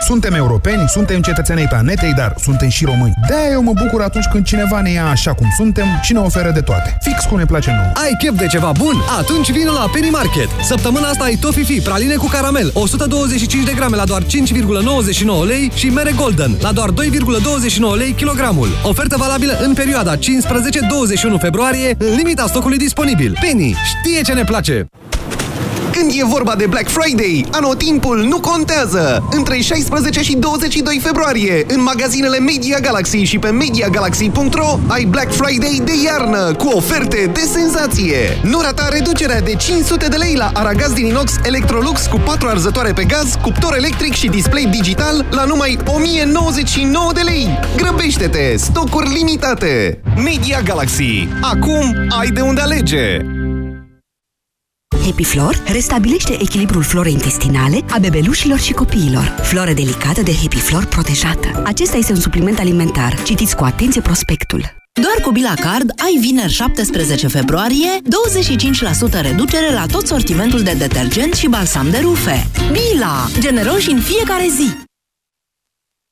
Suntem europeni, suntem cetățenii planetei, dar suntem și români. de eu mă bucur atunci când cineva ne ia așa cum suntem și ne oferă de toate. Fix cum ne place nouă. Ai chef de ceva bun? Atunci vino la Penny Market. Săptămâna asta ai Toffee praline cu caramel, 125 de grame la doar 5,99 lei și mere Golden la doar 2,29 lei kilogramul. Ofertă valabilă în perioada 15-21 februarie, în limita stocului disponibil. Penny știe ce ne place! Când e vorba de Black Friday, anotimpul nu contează! Între 16 și 22 februarie, în magazinele Media Galaxy și pe MediaGalaxy.ro ai Black Friday de iarnă cu oferte de senzație! Nu rata reducerea de 500 de lei la aragaz din inox Electrolux cu 4 arzătoare pe gaz, cuptor electric și display digital la numai 1099 de lei! Grăbește-te! Stocuri limitate! Media Galaxy. Acum ai de unde alege! Happy Flor restabilește echilibrul florei intestinale a bebelușilor și copiilor. Floră delicată de Happy Flor protejată. Acesta este un supliment alimentar. Citiți cu atenție prospectul. Doar cu Bila Card ai vineri 17 februarie 25% reducere la tot sortimentul de detergent și balsam de rufe. Bila! Generoși în fiecare zi!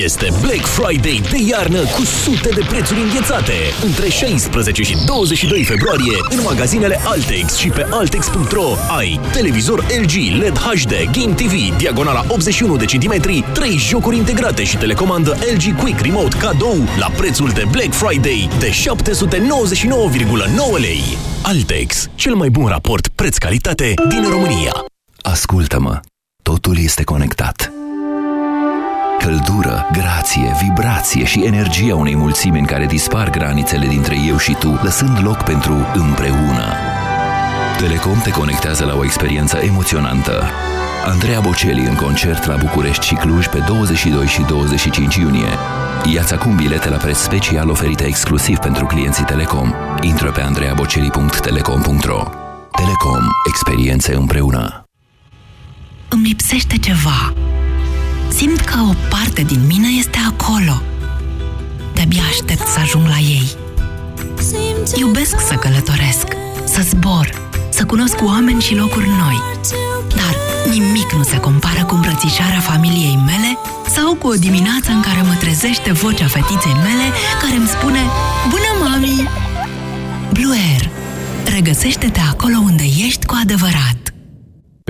Este Black Friday de iarnă cu sute de prețuri înghețate. Între 16 și 22 februarie în magazinele Altex și pe altex.ro ai televizor LG LED HD Game TV diagonala 81 de centimetri, 3 jocuri integrate și telecomandă LG Quick Remote cadou la prețul de Black Friday de 799,9 lei. Altex, cel mai bun raport preț-calitate din România. Ascultă-mă, totul este conectat. Căldură, grație, vibrație și energia unei mulțimi în care dispar granițele dintre eu și tu, lăsând loc pentru împreună. Telecom te conectează la o experiență emoționantă. Andreea Bocelli în concert la București și Cluj pe 22 și 25 iunie. Iați acum bilete la preț special oferite exclusiv pentru clienții Telecom. Intră pe andreaboceli.telecom.ro Telecom. Experiențe împreună. Îmi lipsește ceva. Simt că o parte din mine este acolo. De-abia aștept să ajung la ei. Iubesc să călătoresc, să zbor, să cunosc oameni și locuri noi. Dar nimic nu se compară cu îmbrățișarea familiei mele sau cu o dimineață în care mă trezește vocea fetiței mele care îmi spune Bună, mami! Blue Air. Regăsește-te acolo unde ești cu adevărat.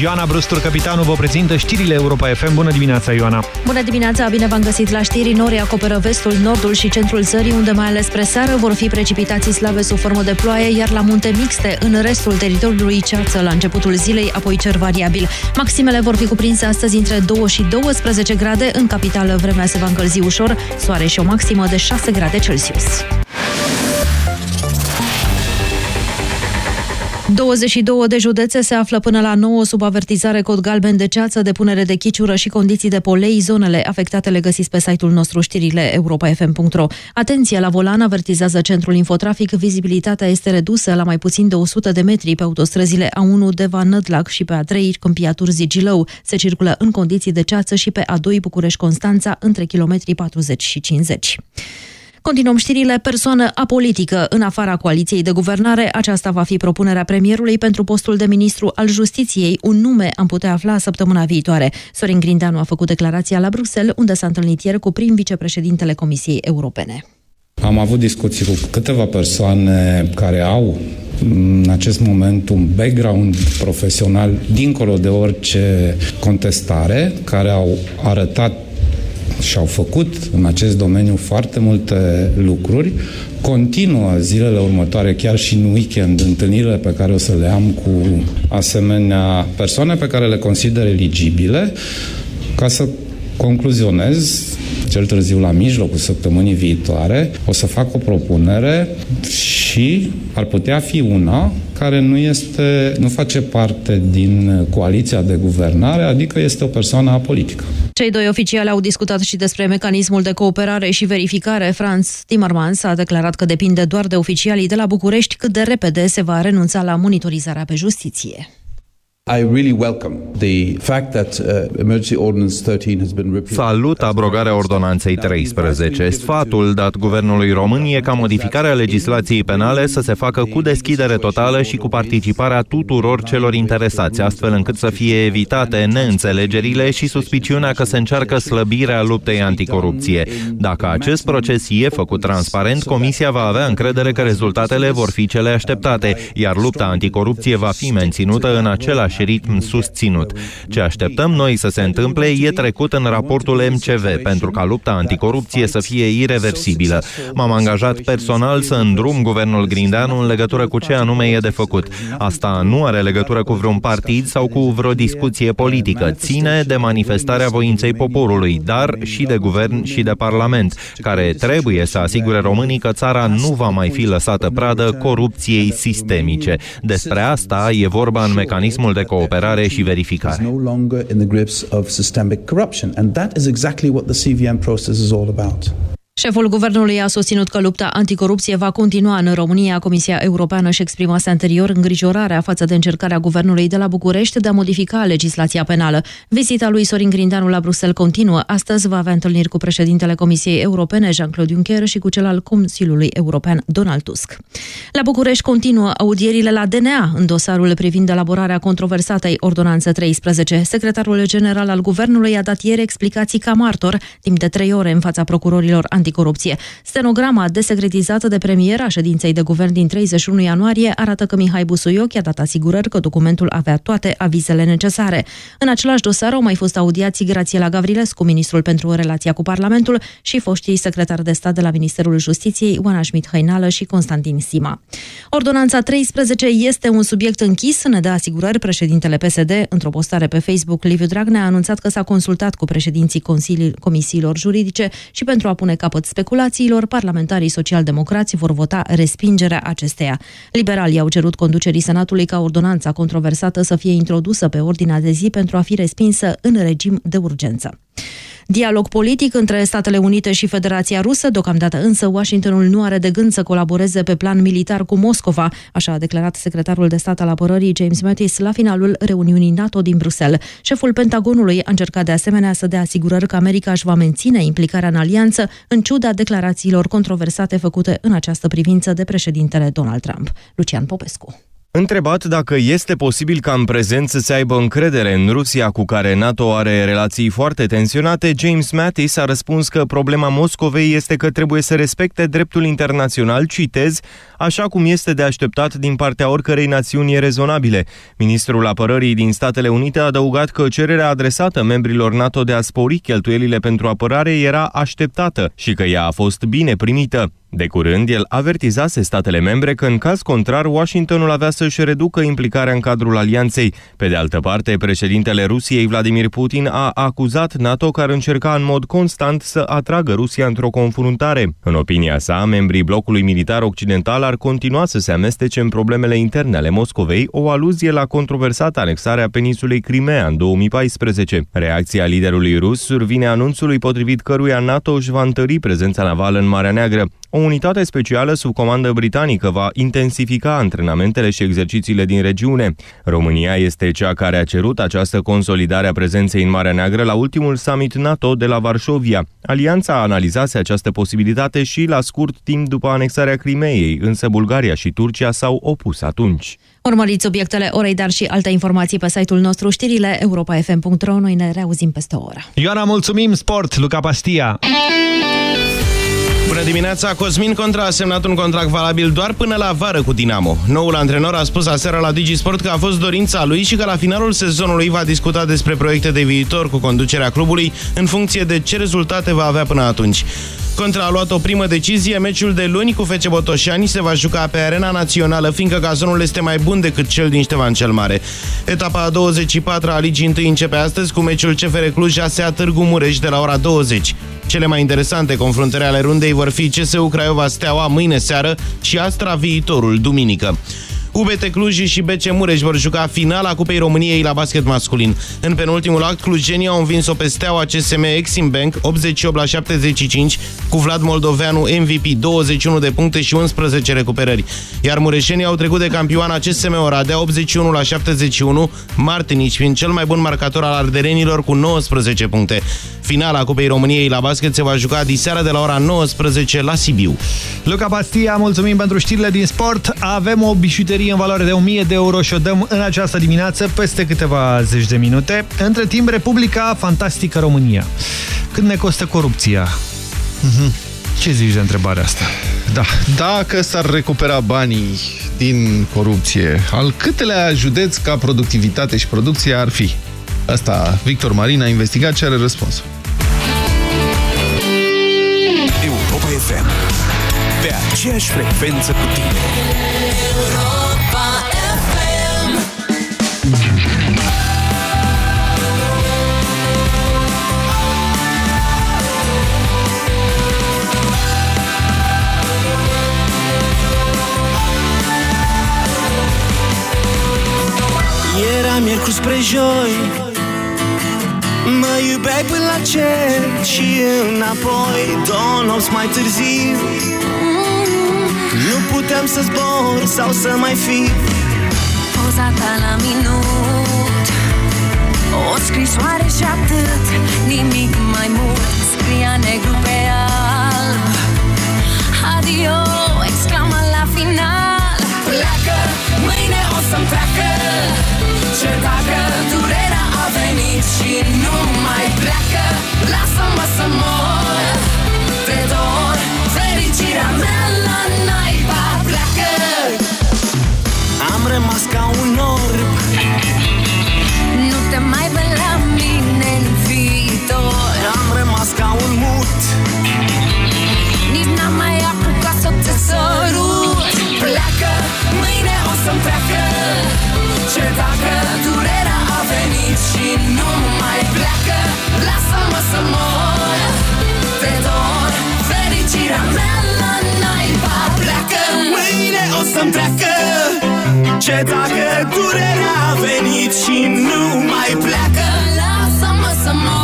Ioana Brustur, capitanul, vă prezintă știrile Europa FM. Bună dimineața, Ioana! Bună dimineața, bine v-am găsit la știri. Norii acoperă vestul, nordul și centrul țării, unde mai ales spre seară vor fi precipitații slabe sub formă de ploaie, iar la munte mixte, în restul teritoriului ceață la începutul zilei, apoi cer variabil. Maximele vor fi cuprinse astăzi între 2 și 12 grade. În capitală vremea se va încălzi ușor, soare și o maximă de 6 grade Celsius. 22 de județe se află până la 9 sub avertizare cod galben de ceață, depunere de chiciură și condiții de polei. Zonele afectate le găsiți pe site-ul nostru știrile europa.fm.ro. Atenție la volan, avertizează centrul infotrafic. Vizibilitatea este redusă la mai puțin de 100 de metri pe autostrăzile A1 de Nădlac și pe A3 Câmpia Turzii Gilău. Se circulă în condiții de ceață și pe A2 București-Constanța între kilometrii 40 și 50. Continuăm știrile persoană apolitică în afara coaliției de guvernare. Aceasta va fi propunerea premierului pentru postul de ministru al justiției. Un nume am putea afla săptămâna viitoare. Sorin Grindeanu a făcut declarația la Bruxelles, unde s-a întâlnit ieri cu prim vicepreședintele Comisiei Europene. Am avut discuții cu câteva persoane care au în acest moment un background profesional dincolo de orice contestare, care au arătat și au făcut în acest domeniu foarte multe lucruri. Continuă zilele următoare, chiar și în weekend, întâlnirile pe care o să le am cu asemenea persoane pe care le consider eligibile, ca să concluzionez, cel târziu la mijlocul săptămânii viitoare, o să fac o propunere și ar putea fi una care nu, este, nu face parte din coaliția de guvernare, adică este o persoană apolitică. Cei doi oficiali au discutat și despre mecanismul de cooperare și verificare. Franz Timmermans a declarat că depinde doar de oficialii de la București cât de repede se va renunța la monitorizarea pe justiție. Salut abrogarea ordonanței 13. Sfatul dat guvernului român e ca modificarea legislației penale să se facă cu deschidere totală și cu participarea tuturor celor interesați, astfel încât să fie evitate neînțelegerile și suspiciunea că se încearcă slăbirea luptei anticorupție. Dacă acest proces e făcut transparent, Comisia va avea încredere că rezultatele vor fi cele așteptate, iar lupta anticorupție va fi menținută în același același ritm susținut. Ce așteptăm noi să se întâmple e trecut în raportul MCV pentru ca lupta anticorupție să fie irreversibilă. M-am angajat personal să îndrum guvernul Grindeanu în legătură cu ce anume e de făcut. Asta nu are legătură cu vreun partid sau cu vreo discuție politică. Ține de manifestarea voinței poporului, dar și de guvern și de parlament, care trebuie să asigure românii că țara nu va mai fi lăsată pradă corupției sistemice. Despre asta e vorba în mecanismul de cooperare și verificare. Șeful guvernului a susținut că lupta anticorupție va continua în România. Comisia Europeană și exprimase anterior îngrijorarea față de încercarea guvernului de la București de a modifica legislația penală. Vizita lui Sorin Grindeanu la Bruxelles continuă. Astăzi va avea întâlniri cu președintele Comisiei Europene, Jean-Claude Juncker, și cu cel al Consiliului European, Donald Tusk. La București continuă audierile la DNA în dosarul privind elaborarea controversatei Ordonanță 13. Secretarul general al guvernului a dat ieri explicații ca martor timp de trei ore în fața procurorilor anticorupție. Stenograma desecretizată de premier a ședinței de guvern din 31 ianuarie arată că Mihai Busuioc a dat asigurări că documentul avea toate avizele necesare. În același dosar au mai fost audiații Grațiela Gavrilescu, ministrul pentru relația cu Parlamentul, și foștii secretari de stat de la Ministerul Justiției, Oana Schmidt Hăinală și Constantin Sima. Ordonanța 13 este un subiect închis, ne dă asigurări președintele PSD. Într-o postare pe Facebook, Liviu Dragnea a anunțat că s-a consultat cu președinții comisiilor juridice și pentru a pune capăt speculațiilor, parlamentarii social-democrați vor vota respingerea acesteia. Liberalii au cerut conducerii Senatului ca ordonanța controversată să fie introdusă pe ordinea de zi pentru a fi respinsă în regim de urgență. Dialog politic între Statele Unite și Federația Rusă, deocamdată însă Washingtonul nu are de gând să colaboreze pe plan militar cu Moscova, așa a declarat secretarul de stat al apărării James Mattis la finalul reuniunii NATO din Bruxelles. Șeful Pentagonului a încercat de asemenea să dea asigurări că America își va menține implicarea în alianță, în ciuda declarațiilor controversate făcute în această privință de președintele Donald Trump. Lucian Popescu. Întrebat dacă este posibil ca în prezent să se aibă încredere în Rusia cu care NATO are relații foarte tensionate, James Mattis a răspuns că problema Moscovei este că trebuie să respecte dreptul internațional, citez, așa cum este de așteptat din partea oricărei națiuni rezonabile. Ministrul apărării din Statele Unite a adăugat că cererea adresată membrilor NATO de a spori cheltuielile pentru apărare era așteptată și că ea a fost bine primită. De curând, el avertizase statele membre că, în caz contrar, Washingtonul avea să-și reducă implicarea în cadrul alianței. Pe de altă parte, președintele Rusiei, Vladimir Putin, a acuzat NATO că ar încerca în mod constant să atragă Rusia într-o confruntare. În opinia sa, membrii blocului militar occidental ar continua să se amestece în problemele interne ale Moscovei, o aluzie la controversată anexarea peninsulei Crimea în 2014. Reacția liderului rus survine anunțului potrivit căruia NATO își va întări prezența navală în Marea Neagră. O unitate specială sub comandă britanică va intensifica antrenamentele și exercițiile din regiune. România este cea care a cerut această consolidare a prezenței în Marea Neagră la ultimul summit NATO de la Varșovia. Alianța analizase această posibilitate și la scurt timp după anexarea Crimeei, însă Bulgaria și Turcia s-au opus atunci. Urmăriți obiectele orei, dar și alte informații pe site-ul nostru, știrile europa.fm.ro. Noi ne reauzim peste o oră. Ioana, mulțumim! Sport, Luca Pastia! Bună dimineața! Cosmin Contra a semnat un contract valabil doar până la vară cu Dinamo. Noul antrenor a spus aseară la Digisport că a fost dorința lui și că la finalul sezonului va discuta despre proiecte de viitor cu conducerea clubului în funcție de ce rezultate va avea până atunci. Contra a luat o primă decizie, meciul de luni cu Fece Botoșani se va juca pe arena națională, fiindcă gazonul este mai bun decât cel din Ștevan cel Mare. Etapa a 24 a Ligii 1 începe astăzi cu meciul CFR Cluj ASEA Târgu Mureș de la ora 20. Cele mai interesante confruntări ale rundei vor fi CSU Craiova Steaua mâine seară și Astra viitorul, duminică. UBT Cluj și BC Mureș vor juca finala Cupei României la basket masculin. În penultimul act, clujenii au învins-o pe steaua CSM Exim Bank 88 la 75 cu Vlad Moldoveanu MVP 21 de puncte și 11 recuperări. Iar mureșenii au trecut de campioana CSM Oradea 81 la 71, Martinici fiind cel mai bun marcator al arderenilor cu 19 puncte. Finala Cupei României la basket se va juca diseară de la ora 19 la Sibiu. Luca Pastia, mulțumim pentru știrile din sport. Avem o bijuterie în valoare de 1000 de euro și o dăm în această dimineață peste câteva zeci de minute. Între timp, Republica Fantastică România. Cât ne costă corupția? Mhm. Ce zici de întrebarea asta? Da, dacă s-ar recupera banii din corupție, al câtelea județ ca productivitate și producție ar fi? Asta Victor Marin a investigat și are răspunsul. Europa FM. Pe aceeași frecvență cu tine. Miercuri spre joi. Mă iubeai până la cer și înapoi. Două nopți mai târziu Nu putem să zbor sau să mai fi. Poza ta la minut O scrisoare și atât Nimic mai mult. Scria negru pe alb mâine o să-mi treacă. Ce dacă durerea a venit și nu mai pleacă? Lasă-mă să mor. Te dor, fericirea mea la naiba pleacă. Am rămas ca un orb să mor. Te dor, fericirea mea la naiba pleacă. Mâine o să-mi treacă. Ce dacă durerea a venit și nu mai pleacă? Lasă-mă să mor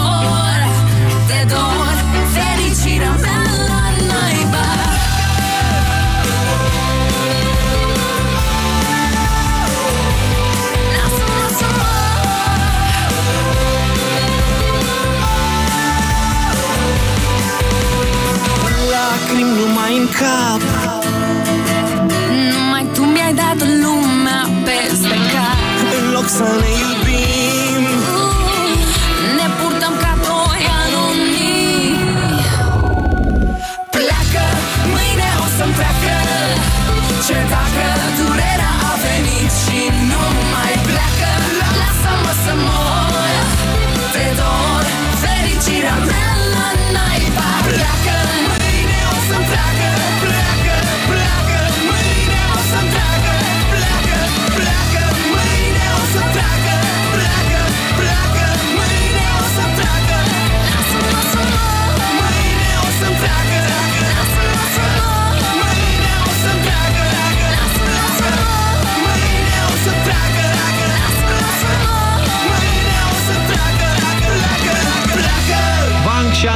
cap. Numai tu mi-ai dat lumea peste cap. În loc să ne iubim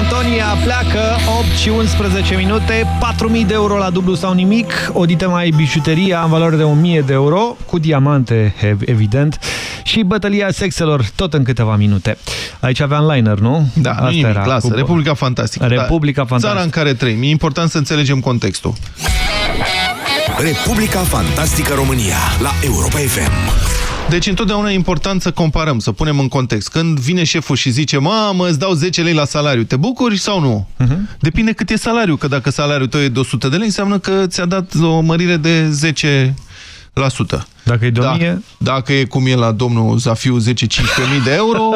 Antonia pleacă 8 și 11 minute 4.000 de euro la dublu sau nimic O ditema ai bijuteria în valoare de 1.000 de euro Cu diamante, ev- evident Și bătălia sexelor tot în câteva minute Aici avea liner, nu? Da, Asta nimic, era, lasă. Cu... Republica Fantastică. Republica da, Fantastică. Țara în care trăim. E important să înțelegem contextul. Republica Fantastică România la Europa FM. Deci întotdeauna e important să comparăm, să punem în context. Când vine șeful și zice, mamă, îți dau 10 lei la salariu, te bucuri sau nu? Uh -huh. Depinde cât e salariul, că dacă salariul tău e de 100 de lei, înseamnă că ți-a dat o mărire de 10 Dacă e de da. Dacă e cum e la domnul Zafiu 10-15.000 de euro,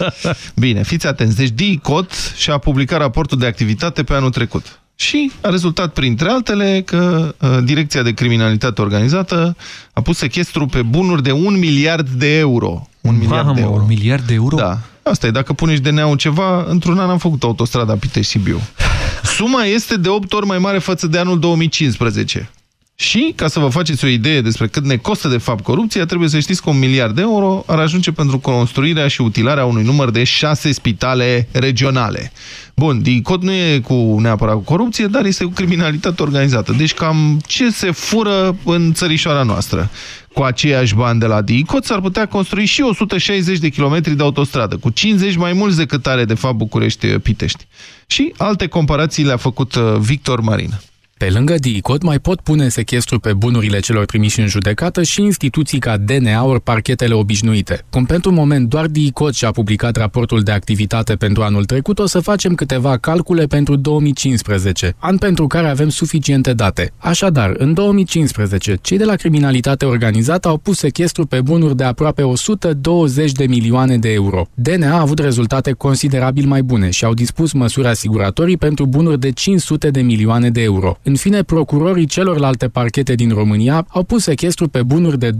bine, fiți atenți. Deci DICOT și-a publicat raportul de activitate pe anul trecut. Și a rezultat, printre altele, că uh, Direcția de Criminalitate Organizată a pus sechestru pe bunuri de un miliard de euro. Un miliard Mamă, de euro. un miliard de euro? Da. Asta e, dacă punești DNA-ul ceva, într-un an am făcut autostrada Pitești-Sibiu. Suma este de 8 ori mai mare față de anul 2015. Și, ca să vă faceți o idee despre cât ne costă de fapt corupția, trebuie să știți că un miliard de euro ar ajunge pentru construirea și utilarea unui număr de șase spitale regionale. Bun, DICOT nu e cu neapărat cu corupție, dar este cu criminalitate organizată. Deci cam ce se fură în țărișoara noastră? Cu aceiași bani de la DICOT s-ar putea construi și 160 de kilometri de autostradă, cu 50 mai mulți decât are de fapt București-Pitești. Și alte comparații le-a făcut Victor Marin. Pe lângă DICOT mai pot pune sechestru pe bunurile celor trimiși în judecată și instituții ca DNA ori parchetele obișnuite. Cum pentru moment doar DICOT și-a publicat raportul de activitate pentru anul trecut, o să facem câteva calcule pentru 2015, an pentru care avem suficiente date. Așadar, în 2015, cei de la criminalitate organizată au pus sechestru pe bunuri de aproape 120 de milioane de euro. DNA a avut rezultate considerabil mai bune și au dispus măsuri asiguratorii pentru bunuri de 500 de milioane de euro. În fine, procurorii celorlalte parchete din România au pus sechestru pe bunuri de 2,2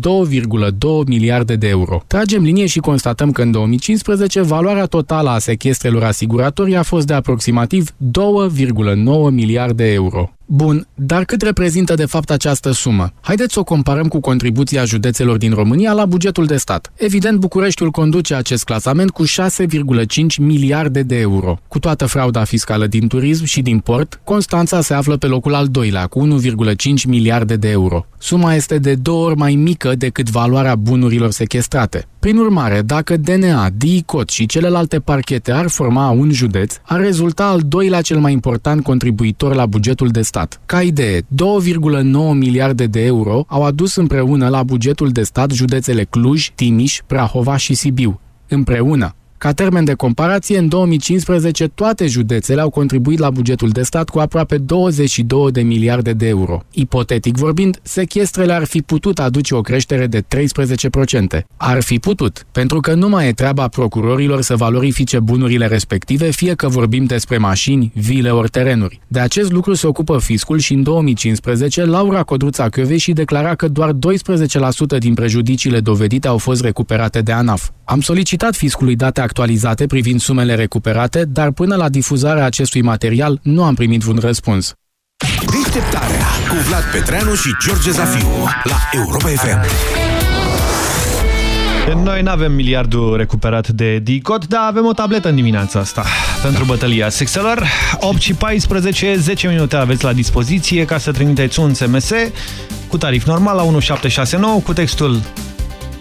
miliarde de euro. Tragem linie și constatăm că în 2015 valoarea totală a sechestrelor asiguratorii a fost de aproximativ 2,9 miliarde de euro. Bun, dar cât reprezintă de fapt această sumă? Haideți să o comparăm cu contribuția județelor din România la bugetul de stat. Evident, Bucureștiul conduce acest clasament cu 6,5 miliarde de euro. Cu toată frauda fiscală din turism și din port, Constanța se află pe locul al doilea, cu 1,5 miliarde de euro. Suma este de două ori mai mică decât valoarea bunurilor sequestrate. Prin urmare, dacă DNA, DICOT și celelalte parchete ar forma un județ, ar rezulta al doilea cel mai important contribuitor la bugetul de stat. Ca idee, 2,9 miliarde de euro au adus împreună la bugetul de stat județele Cluj, Timiș, Prahova și Sibiu. Împreună. Ca termen de comparație, în 2015 toate județele au contribuit la bugetul de stat cu aproape 22 de miliarde de euro. Ipotetic vorbind, sechestrele ar fi putut aduce o creștere de 13%. Ar fi putut, pentru că nu mai e treaba procurorilor să valorifice bunurile respective, fie că vorbim despre mașini, vile ori terenuri. De acest lucru se ocupă fiscul și în 2015 Laura Codruța și declara că doar 12% din prejudiciile dovedite au fost recuperate de ANAF. Am solicitat fiscului date actualizate privind sumele recuperate, dar până la difuzarea acestui material nu am primit un răspuns. Deșteptarea cu Vlad Petreanu și George Zafiu la Europa FM. Noi nu avem miliardul recuperat de DICOT, dar avem o tabletă în dimineața asta pentru bătălia sexelor. 8 și 14, 10 minute aveți la dispoziție ca să trimiteți un SMS cu tarif normal la 1769 cu textul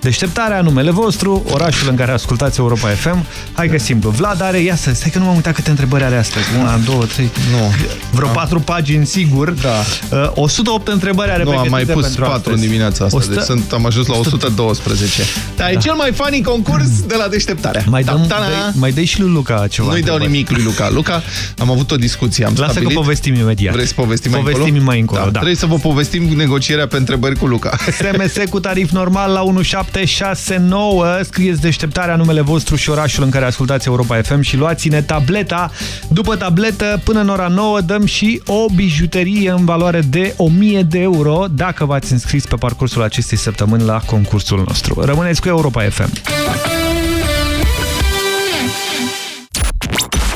Deșteptarea, numele vostru, orașul în care ascultați Europa FM. Hai că simplu. Vlad are, ia să, stai că nu m-am uitat câte întrebări are astăzi. Una, două, trei, nu. vreo da. patru pagini, sigur. Da. Uh, 108 întrebări are Nu, am mai pus patru în dimineața asta, 100... deci sunt, am ajuns la 112. Dar da. e cel mai funny concurs de la Deșteptarea. Mai, dăm, dai, mai dai și lui Luca ceva. Nu-i dau nimic lui Luca. Luca, am avut o discuție, am Lasă stabilit. că povestim imediat. Vrei să povestim, povestim mai încolo? mai încolo, da. da. Trebuie să vă povestim negocierea pe întrebări cu Luca. SMS cu tarif normal la 1769 9. Scrieți deșteptarea numele vostru și orașul în care ascultați Europa FM și luați-ne tableta. După tabletă, până în ora 9, dăm și o bijuterie în valoare de 1000 de euro dacă v-ați înscris pe parcursul acestei săptămâni la concursul nostru. Rămâneți cu Europa FM.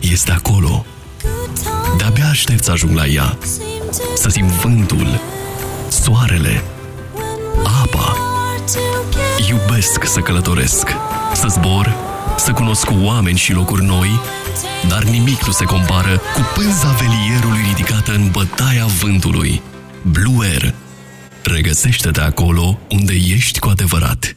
este acolo. De-abia aștept să ajung la ea. Să simt vântul, soarele, apa. Iubesc să călătoresc, să zbor, să cunosc oameni și locuri noi, dar nimic nu se compară cu pânza velierului ridicată în bătaia vântului. Blue Air. Regăsește-te acolo unde ești cu adevărat.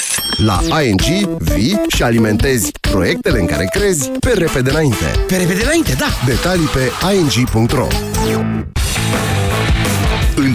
La ING vii și alimentezi proiectele în care crezi pe repede înainte. Pe repede înainte, da! Detalii pe ing.ro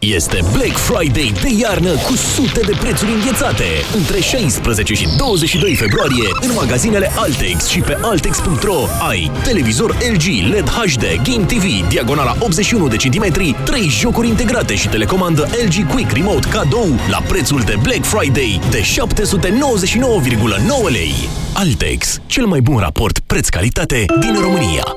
Este Black Friday de iarnă cu sute de prețuri înghețate. Între 16 și 22 februarie în magazinele Altex și pe Altex.ro ai televizor LG LED HD Game TV diagonala 81 de centimetri, 3 jocuri integrate și telecomandă LG Quick Remote cadou la prețul de Black Friday de 799,9 lei. Altex, cel mai bun raport preț-calitate din România.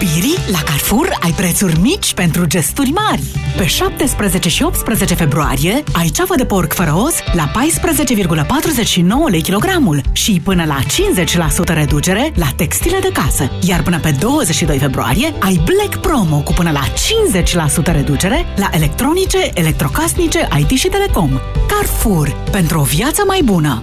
iubirii, la Carrefour ai prețuri mici pentru gesturi mari. Pe 17 și 18 februarie ai ceafă de porc fără os la 14,49 lei kilogramul și până la 50% reducere la textile de casă. Iar până pe 22 februarie ai Black Promo cu până la 50% reducere la electronice, electrocasnice, IT și telecom. Carrefour. Pentru o viață mai bună.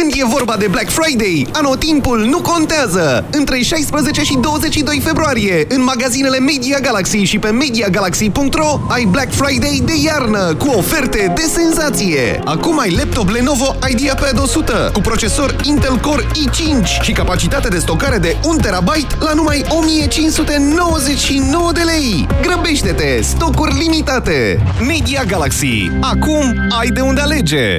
Când e vorba de Black Friday, anotimpul nu contează! Între 16 și 22 februarie, în magazinele Media Galaxy și pe MediaGalaxy.ro ai Black Friday de iarnă, cu oferte de senzație! Acum ai laptop Lenovo IdeaPad 100, cu procesor Intel Core i5 și capacitate de stocare de 1 TB la numai 1599 de lei! Grăbește-te! Stocuri limitate! Media Galaxy. Acum ai de unde alege!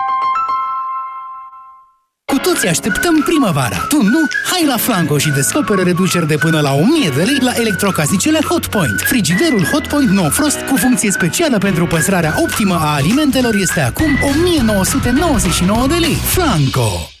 Cu toții așteptăm primăvara. Tu nu? Hai la Flanco și descoperă reduceri de până la 1000 de lei la electrocasnicele Hotpoint. Frigiderul Hotpoint No Frost cu funcție specială pentru păstrarea optimă a alimentelor este acum 1999 de lei. Flanco!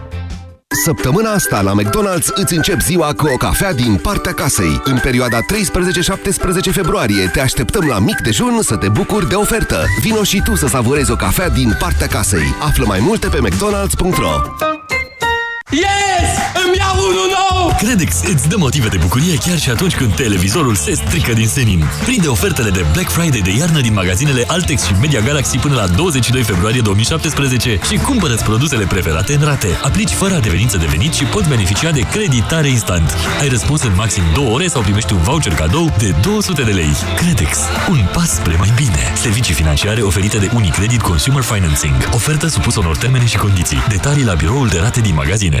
Săptămâna asta la McDonald's îți încep ziua cu o cafea din partea casei. În perioada 13-17 februarie te așteptăm la mic dejun să te bucuri de ofertă. Vino și tu să savurezi o cafea din partea casei. Află mai multe pe mcdonalds.ro Yes! Îmi iau unul nou! Credex îți dă motive de bucurie chiar și atunci când televizorul se strică din senin. Prinde ofertele de Black Friday de iarnă din magazinele Altex și Media Galaxy până la 22 februarie 2017 și cumpără produsele preferate în rate. Aplici fără adeverință de venit și poți beneficia de creditare instant. Ai răspuns în maxim 2 ore sau primești un voucher cadou de 200 de lei. Credex. Un pas spre mai bine. Servicii financiare oferite de Unicredit Consumer Financing. Ofertă supusă unor termene și condiții. Detalii la biroul de rate din magazine.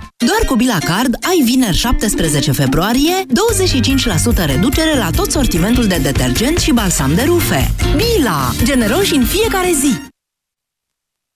Doar cu Bila Card ai vineri 17 februarie 25% reducere la tot sortimentul de detergent și balsam de rufe. Bila! Generoși în fiecare zi!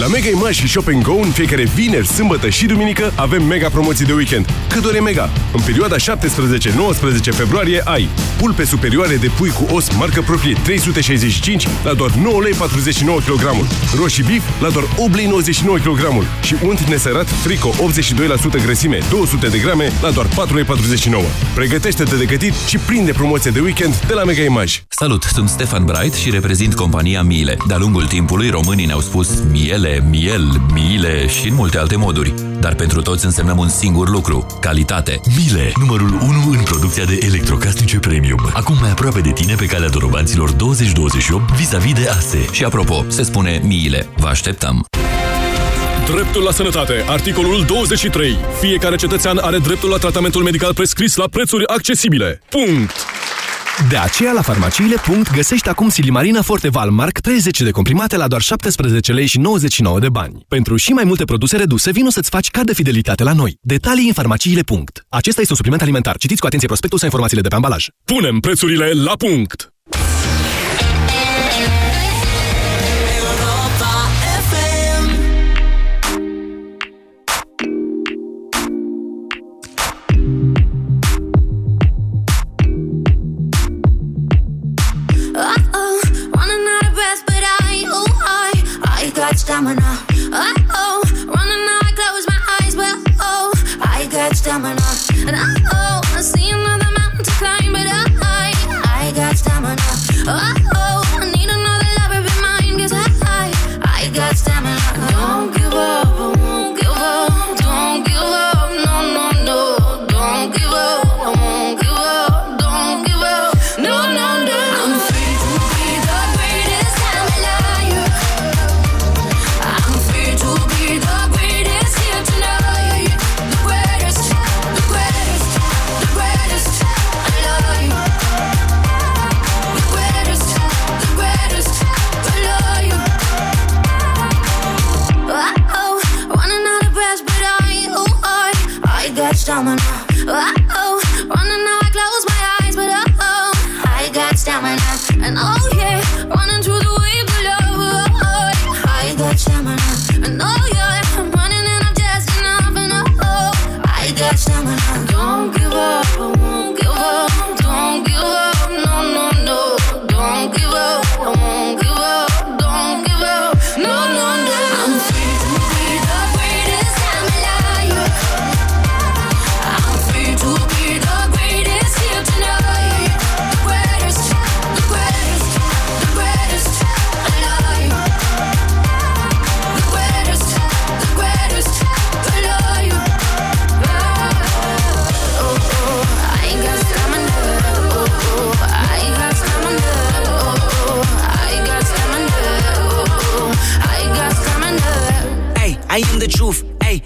La Mega Image și Shop Go în fiecare vineri, sâmbătă și duminică avem mega promoții de weekend. Cât ori e mega? În perioada 17-19 februarie ai pulpe superioare de pui cu os marcă proprie 365 la doar 9,49 lei kg, roșii bif la doar 8,99 lei kg și unt nesărat frico 82% grăsime 200 de grame la doar 4,49 lei. Pregătește-te de gătit și prinde promoția de weekend de la Mega Image. Salut, sunt Stefan Bright și reprezint compania Miele. De-a lungul timpului, românii ne-au spus miele, miel, miile și în multe alte moduri. Dar pentru toți însemnăm un singur lucru, calitate. Miele, numărul 1 în producția de electrocasnice premium. Acum mai aproape de tine pe calea dorobanților 2028 vis-a-vis de ASE. Și apropo, se spune miile. Vă așteptăm! Dreptul la sănătate. Articolul 23. Fiecare cetățean are dreptul la tratamentul medical prescris la prețuri accesibile. Punct! De aceea, la farmaciile. găsești acum Silimarina Forte Valmark 30 de comprimate la doar 17 lei și 99 de bani. Pentru și mai multe produse reduse, vino să-ți faci card de fidelitate la noi. Detalii în farmaciile. Acesta este un supliment alimentar. Citiți cu atenție prospectul sau informațiile de pe ambalaj. Punem prețurile la punct! Got stamina. Uh-oh, running out, I close my eyes, but oh, I got stamina. And uh-oh, I see another mountain to climb, but I, I got stamina. Uh-oh,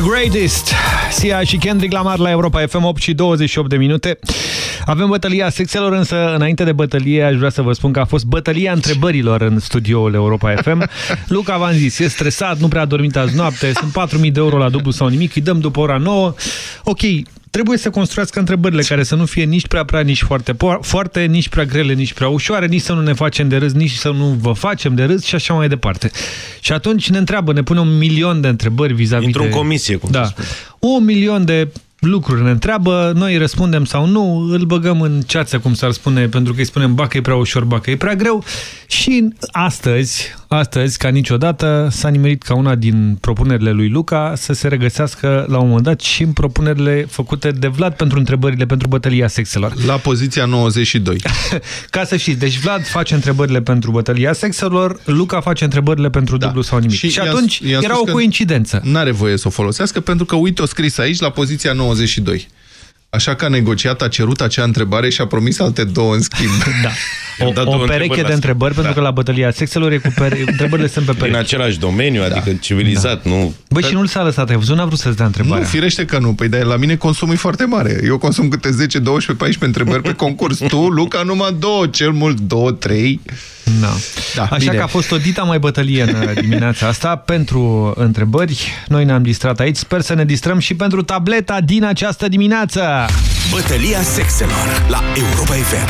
The Greatest, Sia și Kendrick Lamar la Europa FM 8 și 28 de minute. Avem bătălia sexelor, însă înainte de bătălie aș vrea să vă spun că a fost bătălia întrebărilor în studioul Europa FM. Luca v-am zis, e stresat, nu prea a dormit azi noapte, sunt 4.000 de euro la dublu sau nimic, îi dăm după ora 9. Ok, trebuie să construiască întrebările care să nu fie nici prea prea, nici foarte, foarte, nici prea grele, nici prea ușoare, nici să nu ne facem de râs, nici să nu vă facem de râs și așa mai departe. Și atunci ne întreabă, ne pune un milion de întrebări vis-a-vis Într-o de... comisie, cum da. Un milion de lucruri ne întreabă, noi răspundem sau nu, îl băgăm în ceață, cum s-ar spune, pentru că îi spunem ba că e prea ușor, ba că e prea greu. Și astăzi, astăzi, ca niciodată, s-a nimerit ca una din propunerile lui Luca să se regăsească la un moment dat și în propunerile făcute de Vlad pentru întrebările pentru bătălia sexelor. La poziția 92. Ca să știți, deci Vlad face întrebările pentru bătălia sexelor, Luca face întrebările pentru da. dublu sau nimic. Și, și atunci era o coincidență. N-are voie să o folosească pentru că, uite, o scris aici la poziția 92. Așa că a negociat, a cerut acea întrebare și a promis alte două în schimb. Da. O, o pereche de întrebări, da. pentru că la bătălia sexelor e cu pere... întrebările sunt pe pereche. În același domeniu, adică da. civilizat, da. nu... Băi, și nu-l s-a lăsat, ai văzut, n-a vrut să-ți dea întrebarea. Nu, firește că nu. Păi, dar la mine consumul e foarte mare. Eu consum câte 10, 12, 14 întrebări pe concurs. Tu, Luca, numai două, cel mult două, trei. Da. da Așa bine. că a fost o dita mai bătălie în dimineața asta pentru întrebări. Noi ne-am distrat aici. Sper să ne distrăm și pentru tableta din această dimineață. Bătălia sexelor la Europa FM.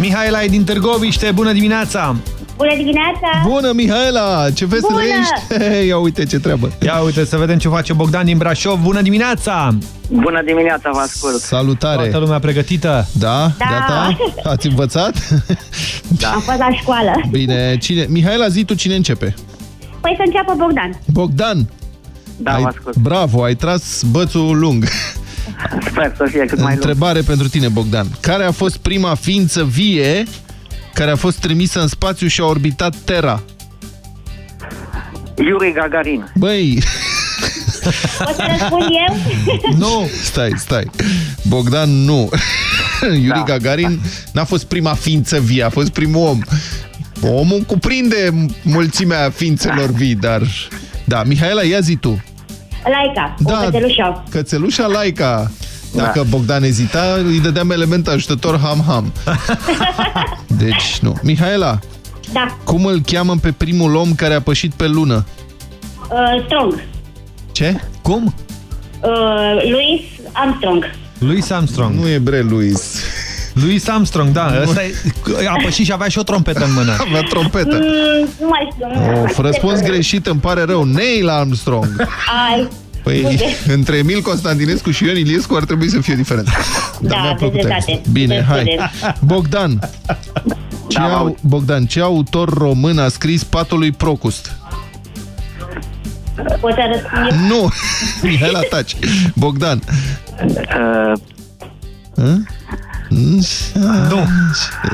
Mihaela e din Târgoviște. Bună dimineața! Bună dimineața! Bună, Mihaela! Ce veselă ești? Ia uite ce treabă! Ia uite să vedem ce face Bogdan din Brașov. Bună dimineața! Bună dimineața, vă ascult! Salutare! Toată lumea pregătită? Da? Da! Gata? Ați învățat? Da. Am fost la școală. Bine, cine... Mihaela, zi tu cine începe? Păi să înceapă Bogdan. Bogdan! Da, ai... vă ascult. Bravo, ai tras bățul lung. Sper să fie cât mai lung. Întrebare pentru tine, Bogdan. Care a fost prima ființă vie care a fost trimisă în spațiu și a orbitat Terra? Yuri Gagarin. Băi... O să răspund eu? Nu! Stai, stai. Bogdan, nu. Yuri da. Gagarin n-a fost prima ființă vie, a fost primul om. Omul cuprinde mulțimea ființelor vii, dar... Da, Mihaela, ia zi tu. Laica, Da, o cățelușă. Cățelușa Laica. Dacă da. Bogdan ezita, îi dădeam element ajutător ham-ham. Deci, nu. Mihaela, Da, cum îl cheamă pe primul om care a pășit pe lună? uh, Strong. Ce? Cum? Uh, Louis Armstrong. Louis Armstrong. Nu e bre, Louis. Louis Armstrong, da. Ăsta e, a pășit și avea și o trompetă în mână. Avea trompetă. Mm, nu mai știu. Of, răspuns greșit, îmi pare rău. Neil Armstrong. Ai. Păi, Uite. între Emil Constantinescu și Ion Iliescu ar trebui să fie diferent. Da, mi-a plăcut aveți textul. dreptate. Bine, hai. Înțeleg. Bogdan. Ce, Da, au, Bogdan, ce autor român a scris Patul lui Procust? Pot să răspund eu? Nu! Mihaela, taci. Bogdan. Uh, Hă? Nu.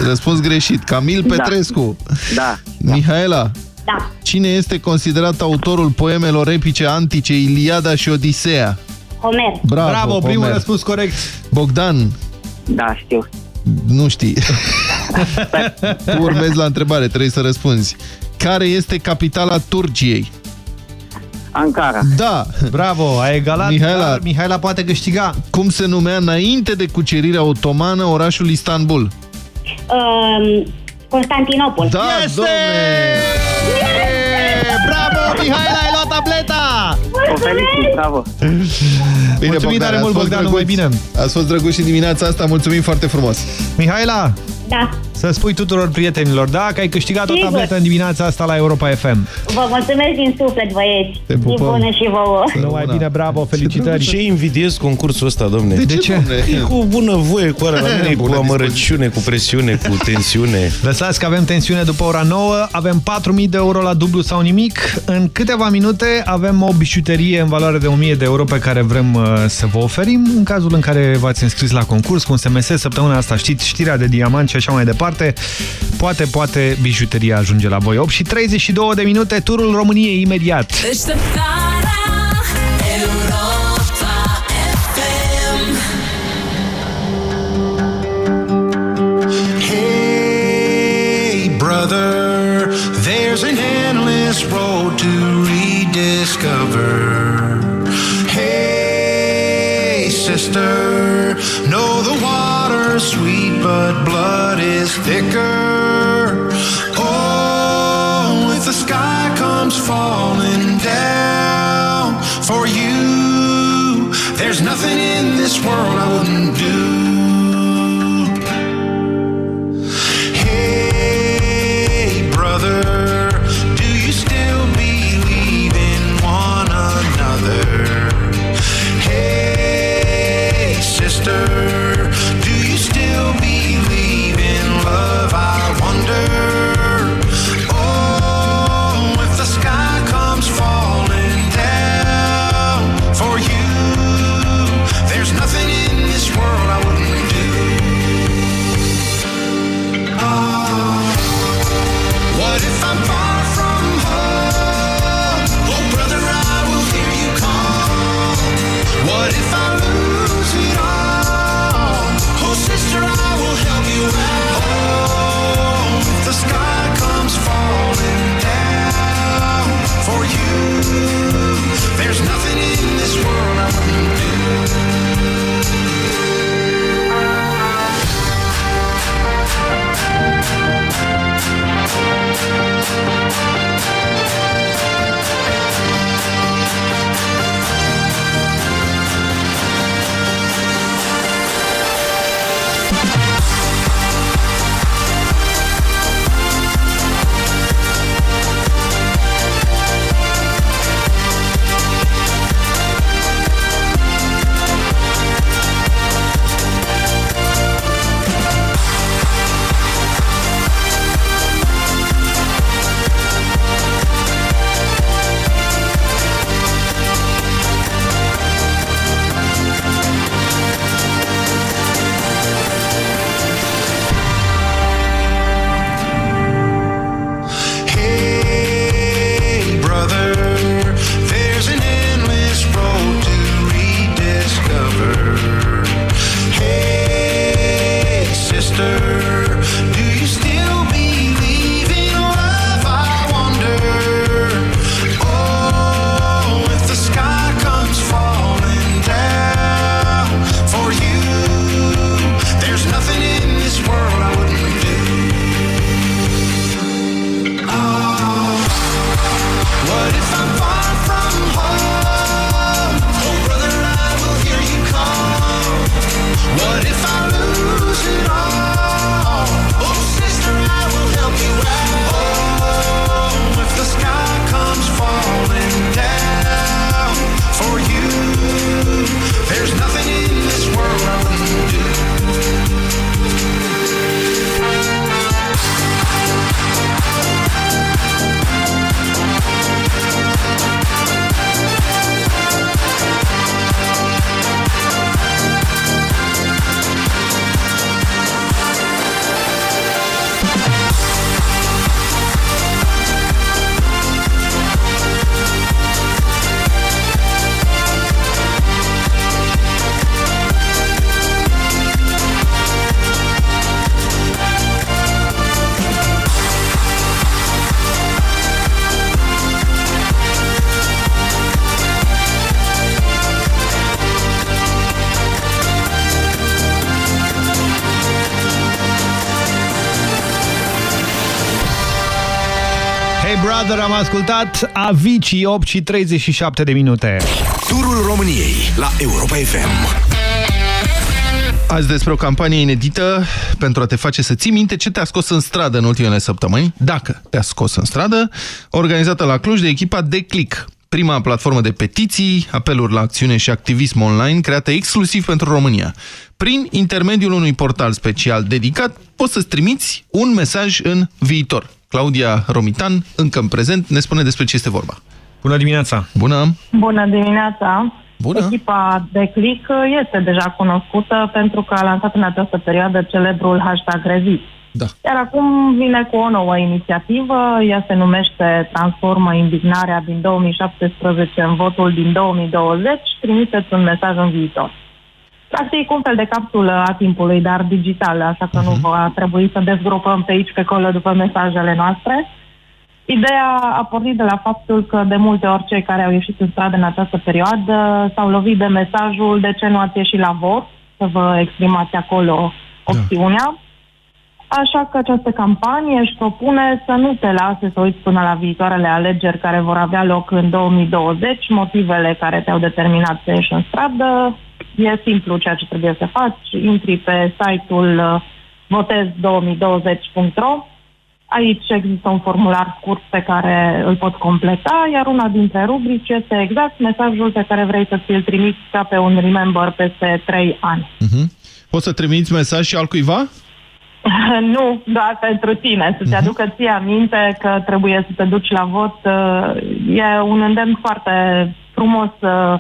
Răspuns greșit. Camil Da. Petrescu. da. Mihaela. Da. Cine este considerat autorul poemelor epice antice Iliada și Odiseea? Homer. Bravo, Bravo primul Homer. răspuns corect. Bogdan, Da, știu. nu știi. tu urmezi la întrebare, trebuie să răspunzi. Care este capitala Turciei? Ankara. Da. Bravo, a egalat. Mihaela. dar Mihaela poate câștiga. Cum se numea înainte de cucerirea otomană orașul Istanbul? Uh, Constantinopol. Da, domne! Bravo, Mihaela, ai luat tableta! O felicit, bravo. Bine, Mulțumim tare ați mult, fost Bogdan, drăguț. numai bine. Ați fost drăguț și dimineața asta, mulțumim foarte frumos. Mihaela, Da. să spui tuturor prietenilor, da, că ai câștigat o Sigur. tabletă în dimineața asta la Europa FM. Vă mulțumesc din suflet, băieți. Te Zi pupăm. bună și vouă. Numai bine, bravo, felicitări. Ce invidiez concursul ăsta, domne? De, De ce? domne? E cu bună voie, cu alea la mine, e cu Bună amărăciune, cu presiune, cu tensiune. Lăsați că avem tensiune după ora 9, avem 4.000 de euro la dublu sau nimic. În câteva minute avem o bijuterie în valoare de 1.000 de euro pe care vrem uh, să vă oferim. În cazul în care v-ați înscris la concurs cu un SMS, săptămâna asta știți știrea de diamant și așa mai departe, poate, poate bijuteria ajunge la voi. 8 și 32 de minute, turul României imediat. Deșteptarea Europa FM Hey, brother, there's an endless endless road to rediscover. Hey, sister, know the water's sweet, but blood is thicker. Oh, if the sky comes falling down for you, there's nothing in this world I wouldn't do. Hey, Brother, am ascultat Avicii 8 și 37 de minute. Turul României la Europa FM. Azi despre o campanie inedită pentru a te face să ții minte ce te-a scos în stradă în ultimele săptămâni, dacă te-a scos în stradă, organizată la Cluj de echipa de Click, prima platformă de petiții, apeluri la acțiune și activism online creată exclusiv pentru România. Prin intermediul unui portal special dedicat, poți să-ți trimiți un mesaj în viitor. Claudia Romitan, încă în prezent, ne spune despre ce este vorba. Bună dimineața! Bună! Bună dimineața! Bună. Echipa de click este deja cunoscută pentru că a lansat în această perioadă celebrul hashtag Rezist. Da. Iar acum vine cu o nouă inițiativă, ea se numește Transformă indignarea din 2017 în votul din 2020, trimiteți un mesaj în viitor. Practic un fel de capsulă a timpului, dar digitală, așa că uh-huh. nu va trebui să dezgropăm pe aici, pe acolo, după mesajele noastre. Ideea a pornit de la faptul că de multe ori cei care au ieșit în stradă în această perioadă s-au lovit de mesajul de ce nu ați ieșit la vot, să vă exprimați acolo opțiunea. Așa că această campanie își propune să nu te lase să uiți până la viitoarele alegeri care vor avea loc în 2020, motivele care te-au determinat să ieși în stradă. E simplu ceea ce trebuie să faci. Intri pe site-ul uh, votez2020.ro Aici există un formular scurt pe care îl pot completa, iar una dintre rubrici este exact mesajul pe care vrei să ți-l trimiți ca pe un remember peste 3 ani. Mhm. Poți să trimiți mesaj și altcuiva? nu, doar pentru tine, să-ți aducă ție aminte că trebuie să te duci la vot. Uh, E un îndemn foarte frumos uh,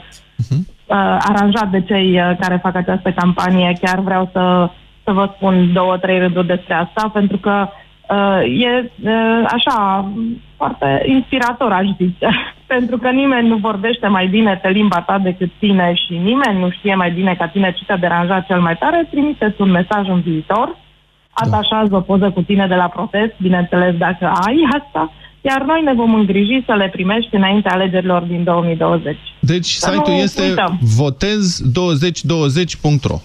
uh, aranjat de cei uh, care fac această campanie. Chiar vreau să, să vă spun două, trei rânduri despre asta, pentru că uh, e uh, așa foarte inspirator, aș zice. pentru că nimeni nu vorbește mai bine pe limba ta decât tine și nimeni nu știe mai bine ca tine ce te-a deranjat cel mai tare. Trimiteți un mesaj în viitor atașează o poză cu tine de la protest, bineînțeles dacă ai asta, iar noi ne vom îngriji să le primești înainte alegerilor din 2020. Deci Să site-ul nu este uităm. votez2020.ro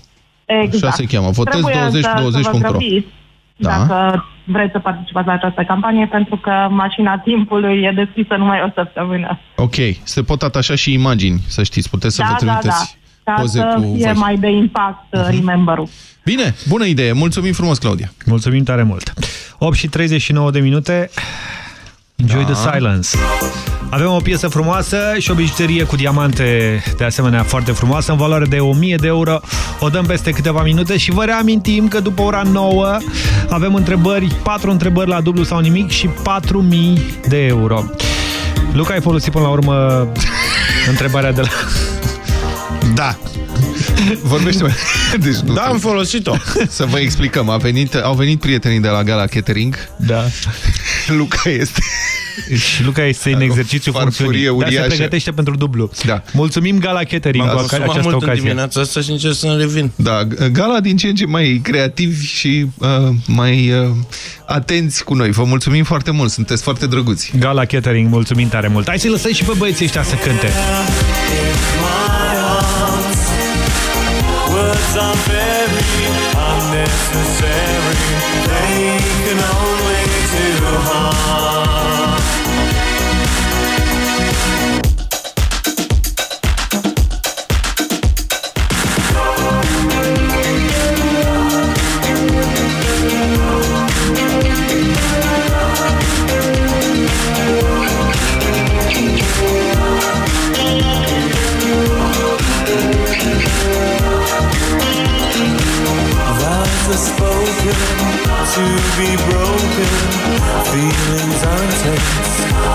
Exact. Așa se cheamă, Trebuie să- să vă votez2020.ro grăbiți Da. Dacă vreți să participați la această campanie, pentru că mașina timpului e deschisă numai o săptămână. Ok, se pot atașa și imagini, să știți, puteți să da, vă da, da. trimiteți Ca poze să cu fie voi. Mhm. mai de impact uh remember-ul. Bine, bună idee, mulțumim frumos, Claudia. Mulțumim tare mult. 8 și 39 de minute. Enjoy Da. the silence. Avem o piesă frumoasă și o bijuterie cu diamante de asemenea foarte frumoasă în valoare de 1000 de euro. O dăm peste câteva minute și vă reamintim că după ora 9 avem întrebări, 4 întrebări la dublu sau nimic și 4000 de euro. Luca, ai folosit până la urmă întrebarea de la... Da. Vorbește mai. Deci nu Da, am folosit-o. Să vă explicăm. A venit, au venit prietenii de la Gala Catering. Da. Luca este... Și Luca este în exercițiu funcționii. Dar se uriașă. pregătește pentru dublu. Da. Mulțumim Gala Catering M-am cu asumat această mult în ocazie. dimineața asta și încerc să-mi revin. Da, Gala din ce în ce mai creativi și uh, mai uh, atenți cu noi. Vă mulțumim foarte mult, sunteți foarte drăguți. Gala Catering, mulțumim tare mult. Hai să-i lăsăm și pe băieții ăștia să cânte. Christmas Day.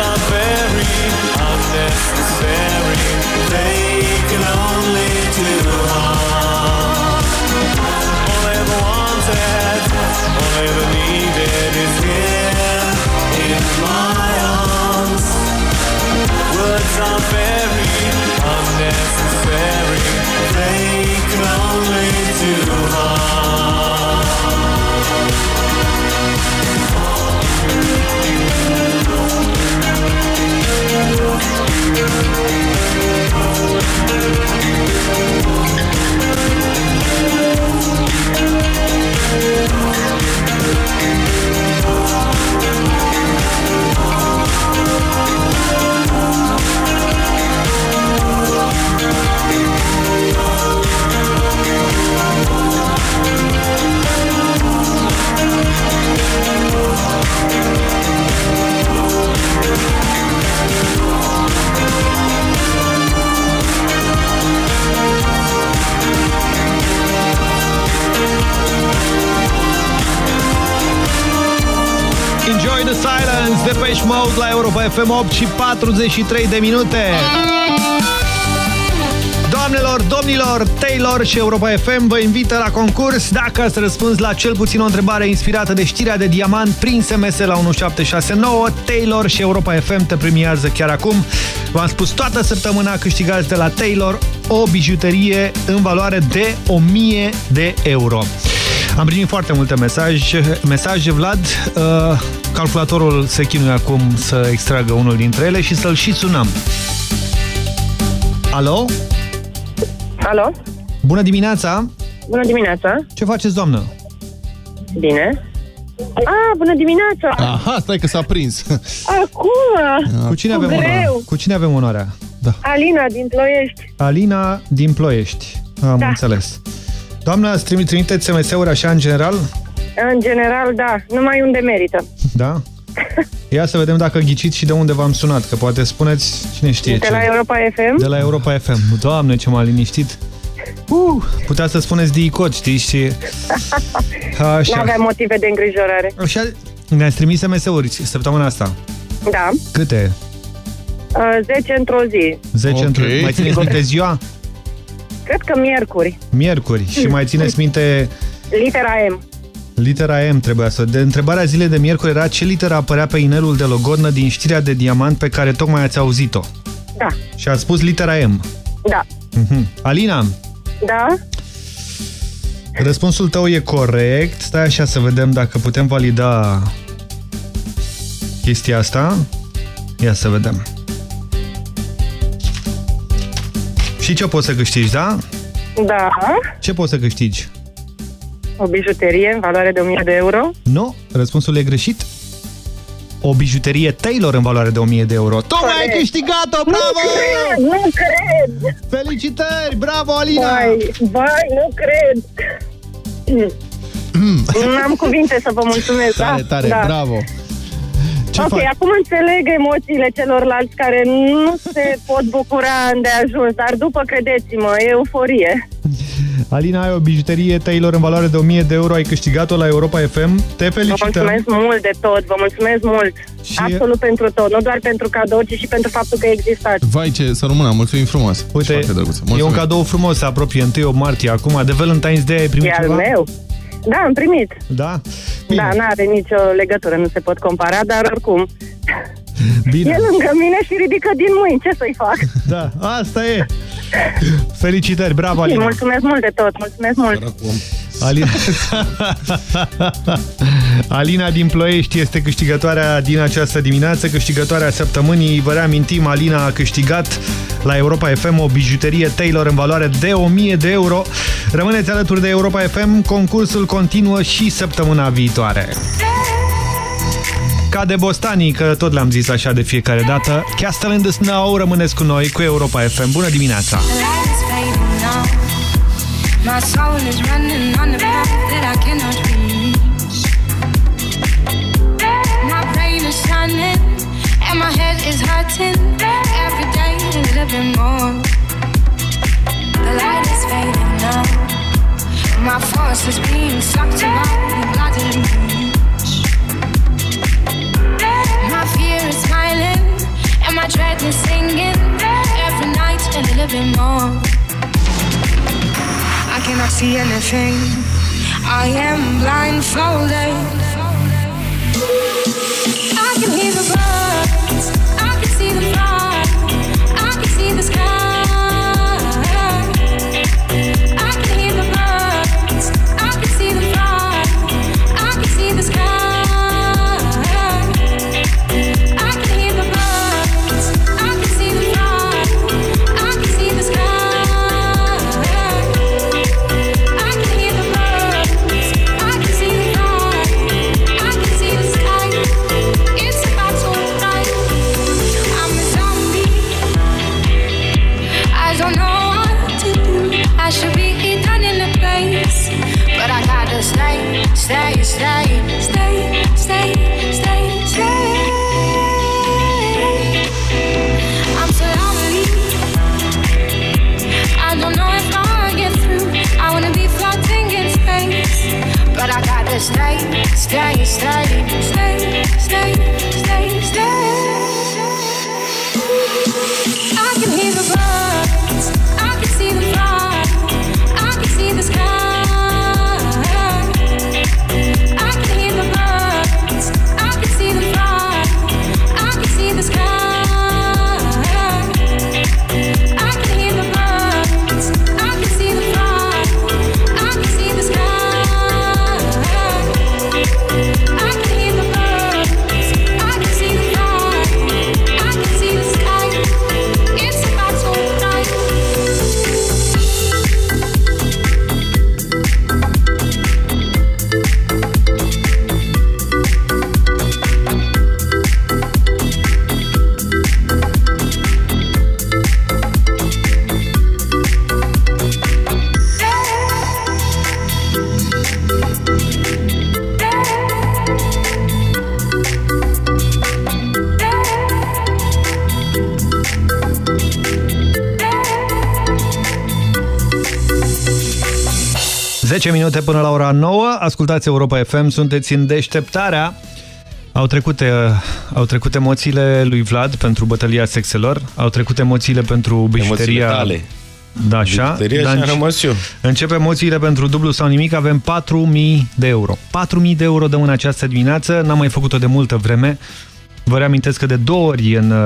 Are very unnecessary. They can only Europa FM 8 și 43 de minute. Doamnelor, domnilor, Taylor și Europa FM vă invită la concurs dacă ați răspuns la cel puțin o întrebare inspirată de știrea de diamant prin SMS la 1769. Taylor și Europa FM te premiază chiar acum. V-am spus toată săptămâna câștigați de la Taylor o bijuterie în valoare de 1000 de euro. Am primit foarte multe mesaje, mesaje Vlad. Uh, calculatorul se chinuie acum să extragă unul dintre ele și să-l și sunăm. Alo? Alo? Bună dimineața! Bună dimineața! Ce faceți, doamnă? Bine. Ah, bună dimineața! Aha, stai că s-a prins. Acum! Cu cine Cu avem greu. onoarea? Cu cine avem onoarea? Da. Alina din Ploiești. Alina din Ploiești. Am Da. înțeles. Doamna, îți trimi- trimiteți SMS-uri așa în general? În general, da, numai unde merită. Da? Ia să vedem dacă ghiciți și de unde v-am sunat, că poate spuneți cine știe de ce. la Europa FM. De la Europa FM. Doamne, ce m-a liniștit. Uh, putea să spuneți DICOT, știți? Și... Nu Așa. aveam motive de îngrijorare. Așa, ne-ați trimis SMS-uri săptămâna asta. Da. Câte? Uh, 10 într-o zi. 10 Ok. într Mai țineți minte ziua? Cred că miercuri. Miercuri. Și mai țineți minte Litera M. litera M trebuia să... De întrebarea zilei de miercuri era ce literă apărea pe inelul de logodnă din știrea de diamant pe care tocmai ați auzit-o. Da. Și ați spus litera M. Da. Mhm. Alina, Da? răspunsul tău e corect. Stai așa să vedem dacă putem valida chestia asta. Ia să vedem. Și ce poți să câștigi, da? Da. Ce poți să câștigi? O bijuterie în valoare de 1000 de euro. Nu, răspunsul e greșit. O bijuterie Taylor în valoare de 1000 de euro. Tocmai ai Corect. câștigat-o, bravo! Nu cred, nu cred! Felicitări, bravo, Alina! Vai, vai, nu cred! Nu am cuvinte să vă mulțumesc. Tare, da, tare, da. bravo. Ce ok, faci? acum înțeleg emoțiile celorlalți care nu se pot bucura de ajuns, dar după, credeți-mă, e euforie. Alina, ai o bijuterie Taylor în valoare de 1000 de euro, ai câștigat-o la Europa FM. Te Vă felicităm! mulțumesc mult de tot, vă mulțumesc mult. Și- Absolut pentru tot, nu doar pentru cadou, ci și pentru faptul că existați. Vai, ce să rămână, mulțumim frumos. Uite, Foarte drăguță. e un Mulțumim. cadou frumos, se apropie 1 martie acum. De Valentine's Day ai primit E al ceva? meu. Da, am primit. Da? Da, n-are nicio legătură, nu se pot compara, dar oricum. Bine. E lângă mine și ridică din mâini, ce să-i fac? Da, asta e. Felicitări, bravo, Îi Alina! mulțumesc mult de tot, mulțumesc mult. Alina... Alina din Ploiești este câștigătoarea din această dimineață, câștigătoarea săptămânii. Vă reamintim, Alina a câștigat la Europa FM o bijuterie Taylor în valoare de 1000 de euro. Rămâneți alături de Europa FM, concursul continuă și săptămâna viitoare. Ca de bostanii, că tot le-am zis așa de fiecare dată, Castle in the Snow, rămâneți cu noi, cu Europa FM. Bună dimineața! light is fading now. My soul is running on the path that I cannot reach. My brain is shining and my head is hurting. Every day a little bit more. The light is fading now. My force is being sucked about the bloody My smiling and my dread is singing. Every night a little bit more. I cannot see anything. I am blindfolded. 10 minute până la ora 9, ascultați Europa FM, sunteți în deșteptarea. Au trecut, uh, au trecut emoțiile lui Vlad pentru bătălia sexelor, au trecut emoțiile pentru bijuteria... Da, așa. Bijuteria dar și am emoțiile pentru dublu sau nimic, avem 4.000 de euro. 4.000 de euro dăm în această dimineață, n-am mai făcut-o de multă vreme. Vă reamintesc că de două ori în uh,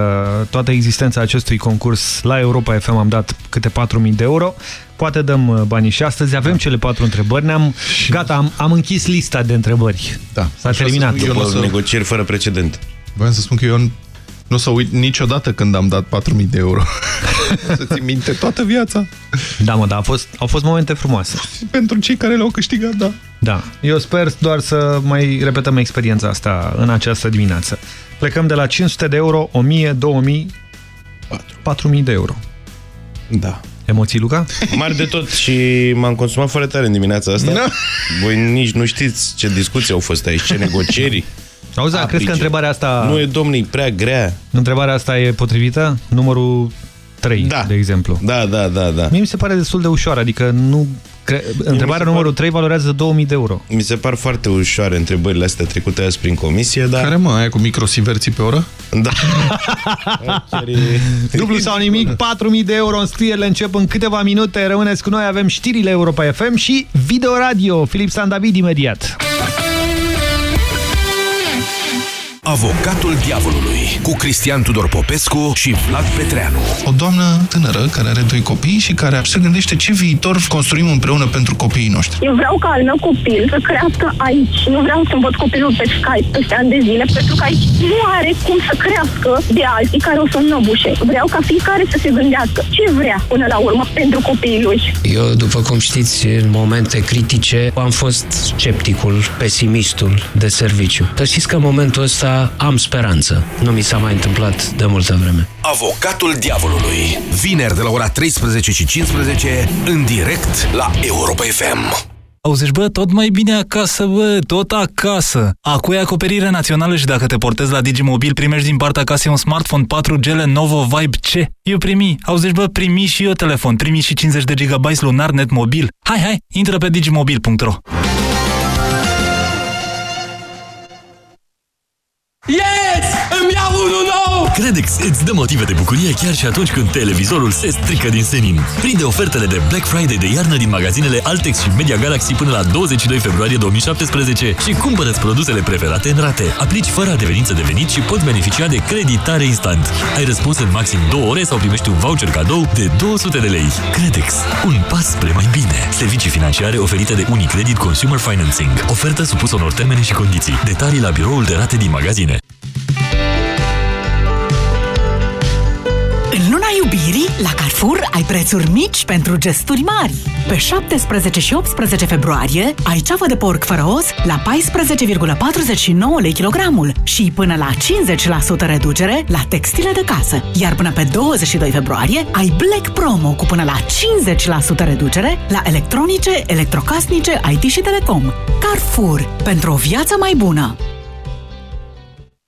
toată existența acestui concurs la Europa FM am dat câte 4.000 de euro. Poate dăm uh, banii și astăzi. Avem cele patru întrebări. Ne-am, gata, am, am închis lista de întrebări. Da. S-a Așa terminat. să spun, eu După nu o să- negocieri fără precedent. Voiam să spun că eu nu o să uit niciodată când am dat 4.000 de euro. să ți minte toată viața. Da, mă, da, au fost, au fost momente frumoase. Pentru cei care le-au câștigat, da. Da. Eu sper doar să mai repetăm experiența asta în această dimineață. Plecăm de la 500 de euro, 1000, 2000, 4000 de euro. Da. Emoții, Luca? Mari de tot și m-am consumat foarte tare în dimineața asta. Da. Voi nici nu știți ce discuții au fost aici, ce negocieri. Auzi, da, crezi că întrebarea asta... Nu e, domnii, prea grea. Întrebarea asta e potrivită? Numărul 3, Da. de exemplu. Da, da, da, da. Mie mi se pare destul de ușoară, adică nu... Cre... Întrebarea numărul 3 valorează 2000 de euro. Mi se par foarte ușoare întrebările astea trecute azi prin comisie, dar... Care mă, aia cu microsiverții pe oră? Da. Dublu sau nimic, 4000 de euro înscrierile încep în câteva minute. Rămâneți cu noi, avem știrile Europa FM și Video Radio. Filip Sandavid imediat. Avocatul diavolului cu Cristian Tudor Popescu și Vlad Petreanu. O doamnă tânără care are doi copii și care se gândește ce viitor construim împreună pentru copiii noștri. Eu vreau ca al meu copil să crească aici. Nu vreau să-mi văd copilul pe Skype peste ani de zile, pentru că aici nu are cum să crească de alții care o să înnăbușe. Vreau ca fiecare să se gândească ce vrea până la urmă pentru copiii lui. Eu, după cum știți, în momente critice am fost scepticul, pesimistul de serviciu. Să știți că în momentul ăsta am speranță. Nu mi s-a mai întâmplat de multă vreme. Avocatul diavolului. Vineri de la ora 13 și 15 în direct la Europa FM. Auzi, bă, tot mai bine acasă, bă, tot acasă. Acu e acoperire națională și dacă te portezi la Digimobil, primești din partea casei un smartphone 4G Lenovo Vibe C. Eu primi, auzi, bă, primi și eu telefon, primi și 50 de GB lunar net mobil. Hai, hai, intră pe digimobil.ro Yes! Credex îți dă motive de bucurie chiar și atunci când televizorul se strică din senin. Prinde ofertele de Black Friday de iarnă din magazinele Altex și Media Galaxy până la 22 februarie 2017 și cumpără produsele preferate în rate. Aplici fără adeverință de venit și poți beneficia de creditare instant. Ai răspuns în maxim 2 ore sau primești un voucher cadou de 200 de lei. Credex. Un pas spre mai bine. Servicii financiare oferite de Unicredit Consumer Financing. Ofertă supusă unor termene și condiții. Detalii la biroul de rate din magazine. Iubirii, la Carrefour ai prețuri mici pentru gesturi mari. Pe 17 și 18 februarie ai ceafă de porc fără os la 14,49 lei kilogramul și până la 50% reducere la textile de casă. Iar până pe 22 februarie ai Black Promo cu până la 50% reducere la electronice, electrocasnice, IT și telecom. Carrefour. Pentru o viață mai bună.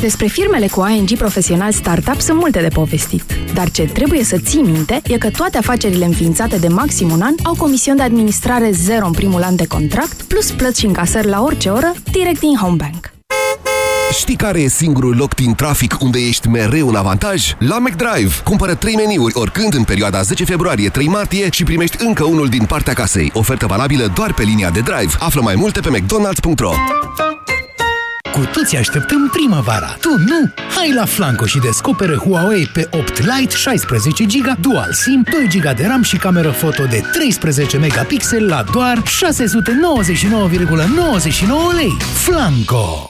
Despre firmele cu ING profesional startup sunt multe de povestit, dar ce trebuie să ții minte e că toate afacerile înființate de maxim un an au comision de administrare zero în primul an de contract, plus plăți și încasări la orice oră, direct din Homebank. Știi care e singurul loc din trafic unde ești mereu în avantaj? La McDrive! Cumpără 3 meniuri oricând în perioada 10 februarie-3 martie și primești încă unul din partea casei. Ofertă valabilă doar pe linia de drive. Află mai multe pe mcdonalds.ro Cu toții așteptăm primăvara. Tu nu? Hai la Flanco și descoperă Huawei pe 8 Lite 16 GB Dual SIM, 2 GB de RAM și cameră foto de 13 megapixel la doar 699,99 lei. Flanco!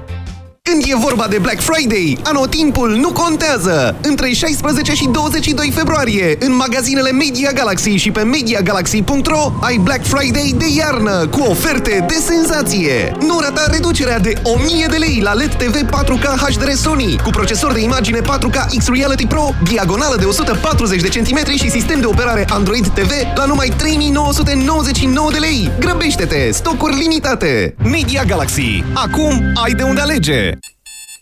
Când e vorba de Black Friday, anotimpul nu contează! Între 16 și 22 februarie, în magazinele Media Galaxy și pe MediaGalaxy.ro ai Black Friday de iarnă, cu oferte de senzație! Nu rata reducerea de 1000 de lei la LED TV 4K HDR Sony, cu procesor de imagine 4K X-Reality Pro, diagonală de 140 de centimetri și sistem de operare Android TV la numai 3999 de lei! Grăbește-te! Stocuri limitate! Media Galaxy. Acum ai de unde alege!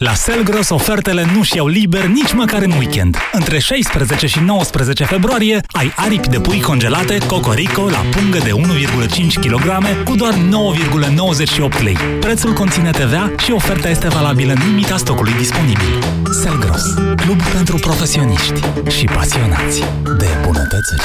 La Selgros ofertele nu-și iau liber nici măcar în weekend. Între 16 și 19 februarie ai aripi de pui congelate Cocorico la pungă de 1,5 kg cu doar 9,98 lei. Prețul conține TVA și oferta este valabilă în limita stocului disponibil. Selgros, club pentru profesioniști și pasionați de bunătățuri.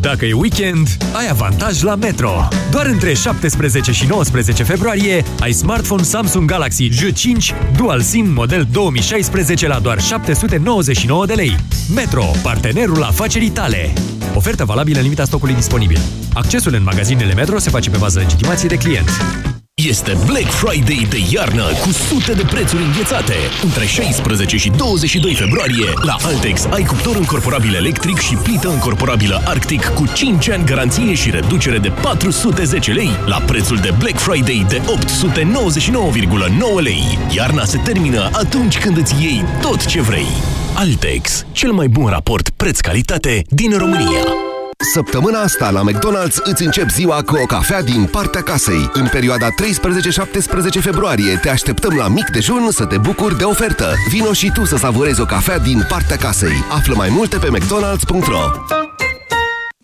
Dacă e weekend, ai avantaj la Metro. Doar între 17 și 19 februarie ai smartphone Samsung Galaxy J5 Dual SIM model 2016 la doar 799 de lei. Metro, partenerul afacerii tale. Ofertă valabilă în limita stocului disponibil. Accesul în magazinele Metro se face pe bază legitimației de client. Este Black Friday de iarnă cu sute de prețuri înghețate. Între 16 și 22 februarie, la Altex ai cuptor încorporabil electric și plită încorporabilă Arctic cu 5 ani garanție și reducere de 410 lei la prețul de Black Friday de 899,9 lei. Iarna se termină atunci când îți iei tot ce vrei. Altex, cel mai bun raport preț-calitate din România. Săptămâna asta la McDonald's îți încep ziua cu o cafea din partea casei. În perioada 13-17 februarie te așteptăm la mic dejun să te bucuri de ofertă. Vino și tu să savurezi o cafea din partea casei. Află mai multe pe mcdonalds.ro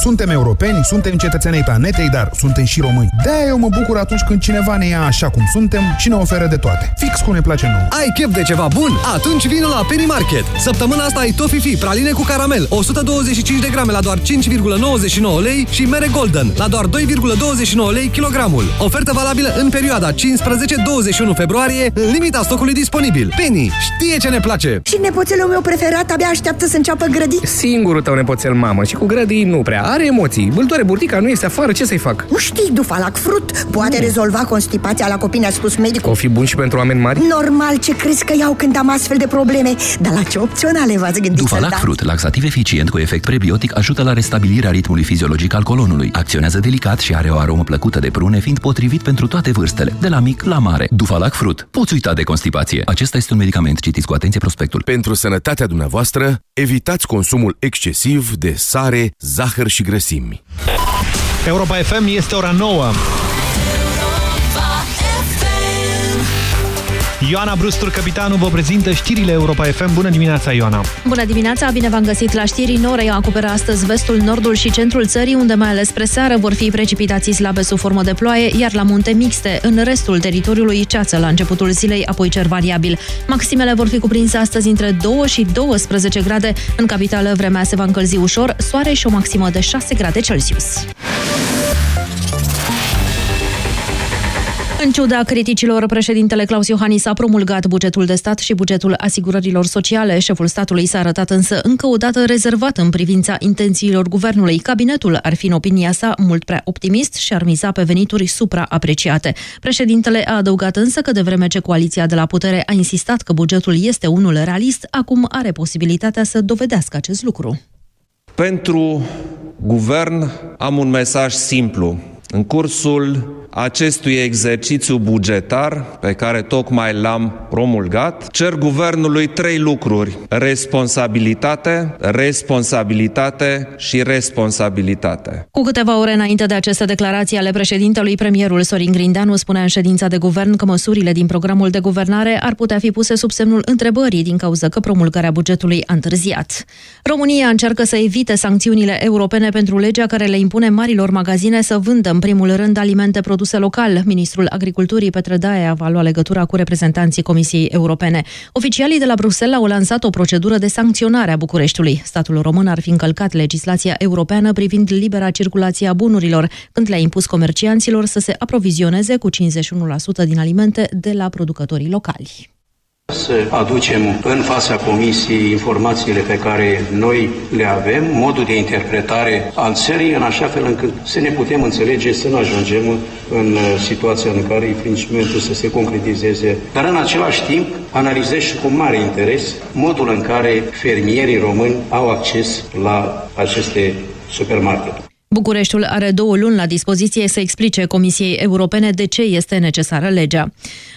Suntem europeni, suntem cetățenii planetei, dar suntem și români. de eu mă bucur atunci când cineva ne ia așa cum suntem și ne oferă de toate. Fix cum ne place nouă. Ai chef de ceva bun? Atunci vino la Penny Market. Săptămâna asta ai Tofifi, praline cu caramel, 125 de grame la doar 5,99 lei și mere Golden la doar 2,29 lei kilogramul. Ofertă valabilă în perioada 15-21 februarie, în limita stocului disponibil. Penny știe ce ne place! Și nepoțelul meu preferat abia așteaptă să înceapă grădi. Singurul tău nepoțel mamă și cu grădii nu prea are emoții. Bâltoare burtica nu este afară, ce să-i fac? Nu știi, Dufalac Frut poate mm. rezolva constipația la copii, ne-a spus medicul. O fi bun și pentru oameni mari? Normal, ce crezi că iau când am astfel de probleme? Dar la ce opționale v-ați gândit Dufalac da? Fruit, laxativ eficient cu efect prebiotic, ajută la restabilirea ritmului fiziologic al colonului. Acționează delicat și are o aromă plăcută de prune, fiind potrivit pentru toate vârstele, de la mic la mare. Dufalac Fruit. Poți uita de constipație. Acesta este un medicament. Citiți cu atenție prospectul. Pentru sănătatea dumneavoastră, evitați consumul excesiv de sare, zahăr și grăsimi. Europa FM este ora 9. Ioana Brustur, capitanul, vă prezintă știrile Europa FM. Bună dimineața, Ioana! Bună dimineața, bine v-am găsit la știri. Norei acoperă astăzi vestul, nordul și centrul țării, unde mai ales spre seară vor fi precipitații slabe sub formă de ploaie, iar la munte mixte. În restul teritoriului ceață la începutul zilei, apoi cer variabil. Maximele vor fi cuprinse astăzi între 2 și 12 grade. În capitală vremea se va încălzi ușor, soare și o maximă de 6 grade Celsius. În ciuda criticilor, președintele Claus Iohannis a promulgat bugetul de stat și bugetul asigurărilor sociale. Șeful statului s-a arătat însă încă o dată rezervat în privința intențiilor guvernului. Cabinetul ar fi, în opinia sa, mult prea optimist și ar miza pe venituri supraapreciate. Președintele a adăugat însă că de vreme ce coaliția de la putere a insistat că bugetul este unul realist, acum are posibilitatea să dovedească acest lucru. Pentru guvern am un mesaj simplu. În cursul acestui exercițiu bugetar pe care tocmai l-am promulgat, cer guvernului trei lucruri. Responsabilitate, responsabilitate și responsabilitate. Cu câteva ore înainte de aceste declarații ale președintelui, premierul Sorin Grindeanu spunea în ședința de guvern că măsurile din programul de guvernare ar putea fi puse sub semnul întrebării din cauza că promulgarea bugetului a întârziat. România încearcă să evite sancțiunile europene pentru legea care le impune marilor magazine să vândă în primul rând alimente produse produse local. Ministrul Agriculturii Petre Daia va lua legătura cu reprezentanții Comisiei Europene. Oficialii de la Bruxelles au lansat o procedură de sancționare a Bucureștiului. Statul român ar fi încălcat legislația europeană privind libera circulație a bunurilor, când le-a impus comercianților să se aprovizioneze cu 51% din alimente de la producătorii locali. Să aducem în fața Comisiei informațiile pe care noi le avem, modul de interpretare al țării, în așa fel încât să ne putem înțelege, să nu ajungem în situația în care infringimentul să se concretizeze. Dar în același timp analizez și cu mare interes modul în care fermierii români au acces la aceste supermarketuri. Bucureștiul are două luni la dispoziție să explice Comisiei Europene de ce este necesară legea.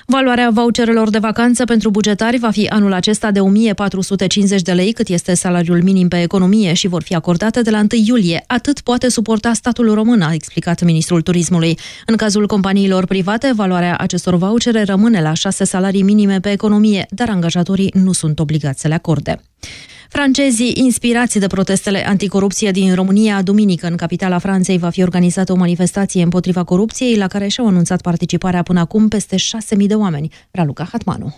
Valoarea voucherelor de vacanță pentru bugetari va fi anul acesta de 1450 de lei, cât este salariul minim pe economie și vor fi acordate de la 1 iulie. Atât poate suporta statul român, a explicat ministrul turismului. În cazul companiilor private, valoarea acestor vouchere rămâne la 6 salarii minime pe economie, dar angajatorii nu sunt obligați să le acorde. Francezii, inspirați de protestele anticorupție din România, duminică în capitala Franței va fi organizată o manifestație împotriva corupției la care și-au anunțat participarea până acum peste 6.000 de oameni. Raluca Hatmanu.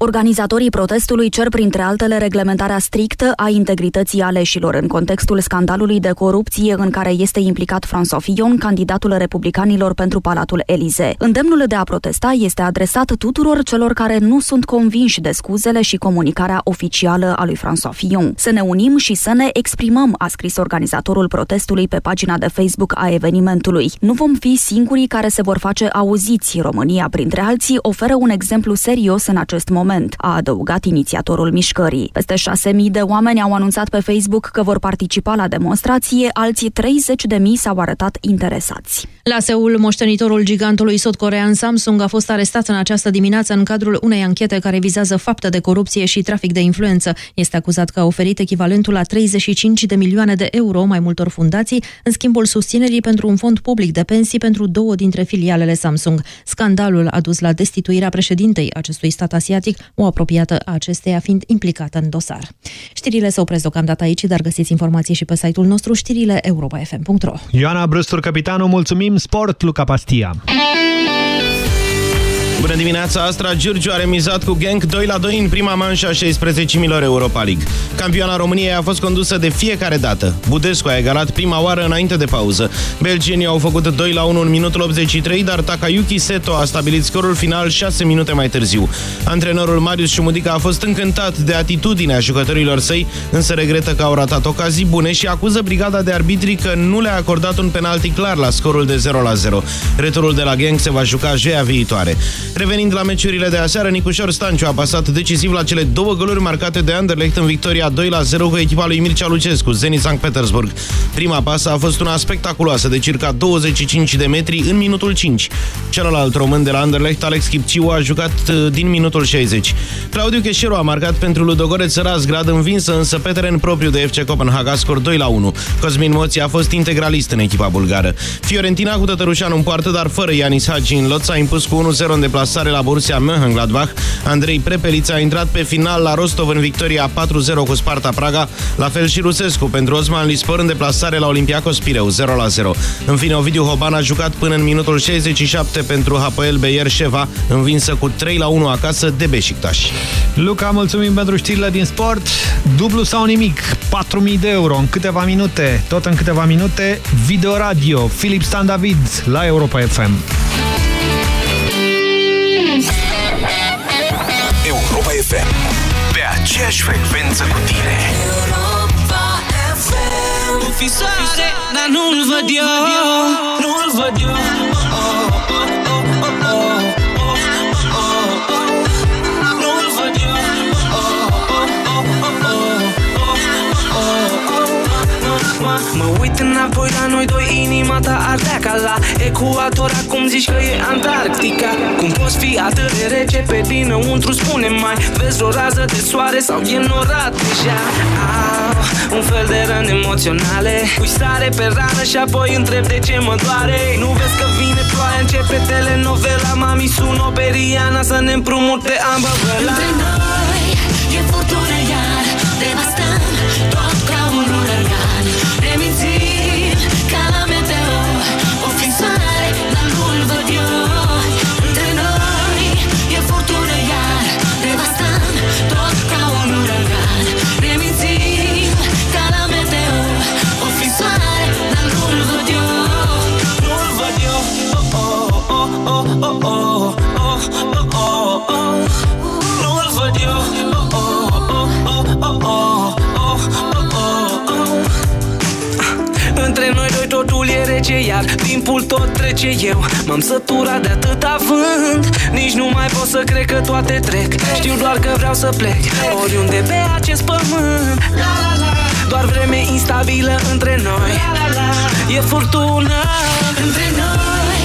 Organizatorii protestului cer, printre altele, reglementarea strictă a integrității aleșilor în contextul scandalului de corupție în care este implicat François Fillon, candidatul republicanilor pentru Palatul Elize. Îndemnul de a protesta este adresat tuturor celor care nu sunt convinși de scuzele și comunicarea oficială a lui François Fillon. Să ne unim și să ne exprimăm, a scris organizatorul protestului pe pagina de Facebook a evenimentului. Nu vom fi singurii care se vor face auziți. România, printre alții, oferă un exemplu serios în acest moment moment, a adăugat inițiatorul mișcării. Peste 6.000 de oameni au anunțat pe Facebook că vor participa la demonstrație, alții 30.000 s-au arătat interesați. La Seul, moștenitorul gigantului sud-corean Samsung a fost arestat în această dimineață în cadrul unei anchete care vizează fapte de corupție și trafic de influență. Este acuzat că a oferit echivalentul la 35 de milioane de euro mai multor fundații în schimbul susținerii pentru un fond public de pensii pentru două dintre filialele Samsung. Scandalul a dus la destituirea președintei acestui stat asiatic, o apropiată a acesteia fiind implicată în dosar. Știrile se opresc deocamdată aici, dar găsiți informații și pe site-ul nostru știrile europa.fm.ro Ioana Brăstur, capitanul, mulțumim! Sport, Luca Pastia. Bună dimineața! Astra Giurgiu a remizat cu Genk 2 la 2 în prima manșă a 16 milor Europa League. Campioana României a fost condusă de fiecare dată. Budescu a egalat prima oară înainte de pauză. Belgienii au făcut 2 la 1 în minutul 83, dar Takayuki Seto a stabilit scorul final 6 minute mai târziu. Antrenorul Marius Șumudica a fost încântat de atitudinea jucătorilor săi, însă regretă că au ratat ocazii bune și acuză brigada de arbitri că nu le-a acordat un penalti clar la scorul de 0 la 0. Returul de la Genk se va juca joia viitoare. Revenind la meciurile de aseară, Nicușor Stanciu a pasat decisiv la cele două goluri marcate de Anderlecht în victoria 2-0 cu echipa lui Mircea Lucescu, Zenit Sankt Petersburg. Prima pasă a fost una spectaculoasă de circa 25 de metri în minutul 5. Celălalt român de la Anderlecht, Alex Chipciu, a jucat uh, din minutul 60. Claudiu Cheșeru a marcat pentru Ludogoreț Razgrad învinsă însă pe teren propriu de FC Copenhaga, scor 2-1. Cosmin Moții a fost integralist în echipa bulgară. Fiorentina cu Tătărușanu în poartă, dar fără Ianis Hagi în lot s-a impus cu 1-0 în deplasare deplasare la Borussia Mönchengladbach. Andrei Prepelița a intrat pe final la Rostov în victoria 4-0 cu Sparta Praga, la fel și Rusescu pentru Osman Lispor în deplasare la Olympiacos Pireu 0-0. În fine, Ovidiu Hoban a jucat până în minutul 67 pentru Hapoel Beyer Sheva, învinsă cu 3-1 acasă de Beşiktaş. Luca, mulțumim pentru știrile din sport. Dublu sau nimic, 4.000 de euro în câteva minute, tot în câteva minute, Video Radio, Filip Stan David la Europa FM. FM Pe aceeași frecvență cu tine. Europa FM Nu fi soare, dar nu-l văd eu. Nu-l văd eu uit înapoi la noi doi, inima ta ardea ca la ecuator. Acum zici că e Antarctica. Cum poți fi atât de rece? Pe dinăuntru, spune mai Vezi o rază de soare sau e norat deja? Au, un fel de răni emoționale. Pui sare pe rană și apoi întreb de ce mă doare. Nu vezi că vine ploaia, începe telenovela. Mami sună Periana să ne împrumute ambă Între noi e furtună Iar timpul tot trece eu M-am săturat de atâta vânt Nici nu mai pot să cred că toate trec. Știu doar că vreau să plec Oriunde pe acest pământ. Doar vreme instabilă între noi. E furtună Între noi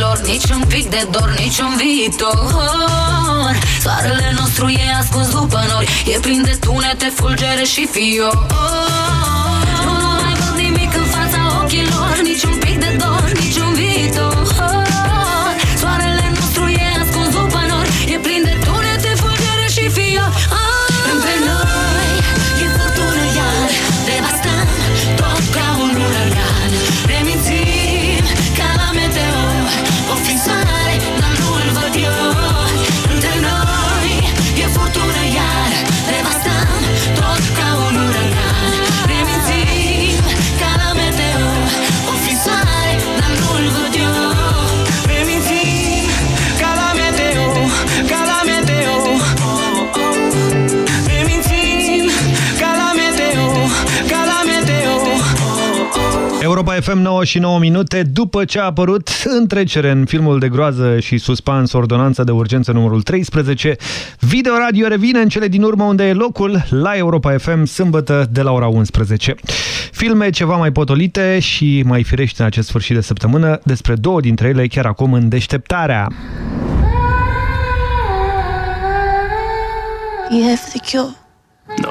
dor, nici un pic de dor, nici un viitor. Soarele nostru e ascuns după nori E plin de tunete, fulgere și fior. Nu mai văd nimic în fața ochilor Nici un pic de dor, nici un viitor FM 9 și 9 minute după ce a apărut în trecere în filmul de groază și suspans Ordonanța de Urgență numărul 13, Video Radio revine în cele din urmă unde e locul la Europa FM sâmbătă de la ora 11. Filme ceva mai potolite și mai firești în acest sfârșit de săptămână, despre două dintre ele chiar acum în deșteptarea. You here for the cure? No.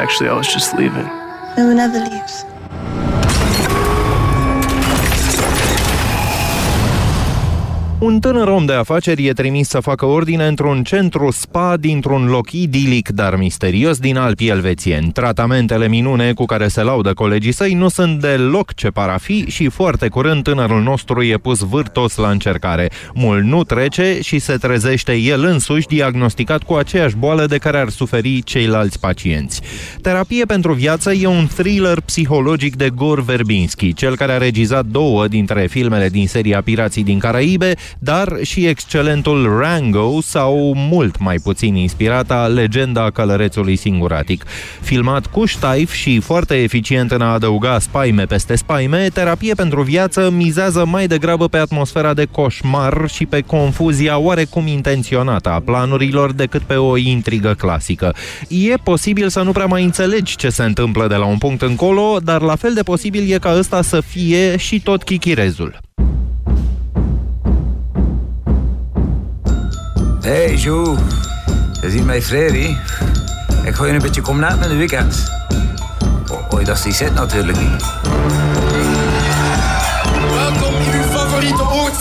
Actually, I was just leaving. No one ever leaves. Un tânăr om de afaceri e trimis să facă ordine într-un centru spa dintr-un loc idilic, dar misterios din Alpii elvețieni. Tratamentele minune cu care se laudă colegii săi nu sunt deloc ce par a fi și foarte curând tânărul nostru e pus vârtos la încercare. Mult nu trece și se trezește el însuși diagnosticat cu aceeași boală de care ar suferi ceilalți pacienți. Terapie pentru viață e un thriller psihologic de Gor Verbinski, cel care a regizat două dintre filmele din seria Pirații din Caraibe, dar și excelentul Rango sau mult mai puțin inspirata Legenda călărețului singuratic. Filmat cu ștaif și foarte eficient în a adăuga spaime peste spaime, terapie pentru viață mizează mai degrabă pe atmosfera de coșmar și pe confuzia oarecum intenționată a planurilor decât pe o intrigă clasică. E posibil să nu prea mai înțelegi ce se întâmplă de la un punct încolo, dar la fel de posibil e ca ăsta să fie și tot chichirezul. Hey, Jo. Je ziet mij Freddy. Ik ga je een beetje komen met de weekend. Oh, dat is die zit natuurlijk niet.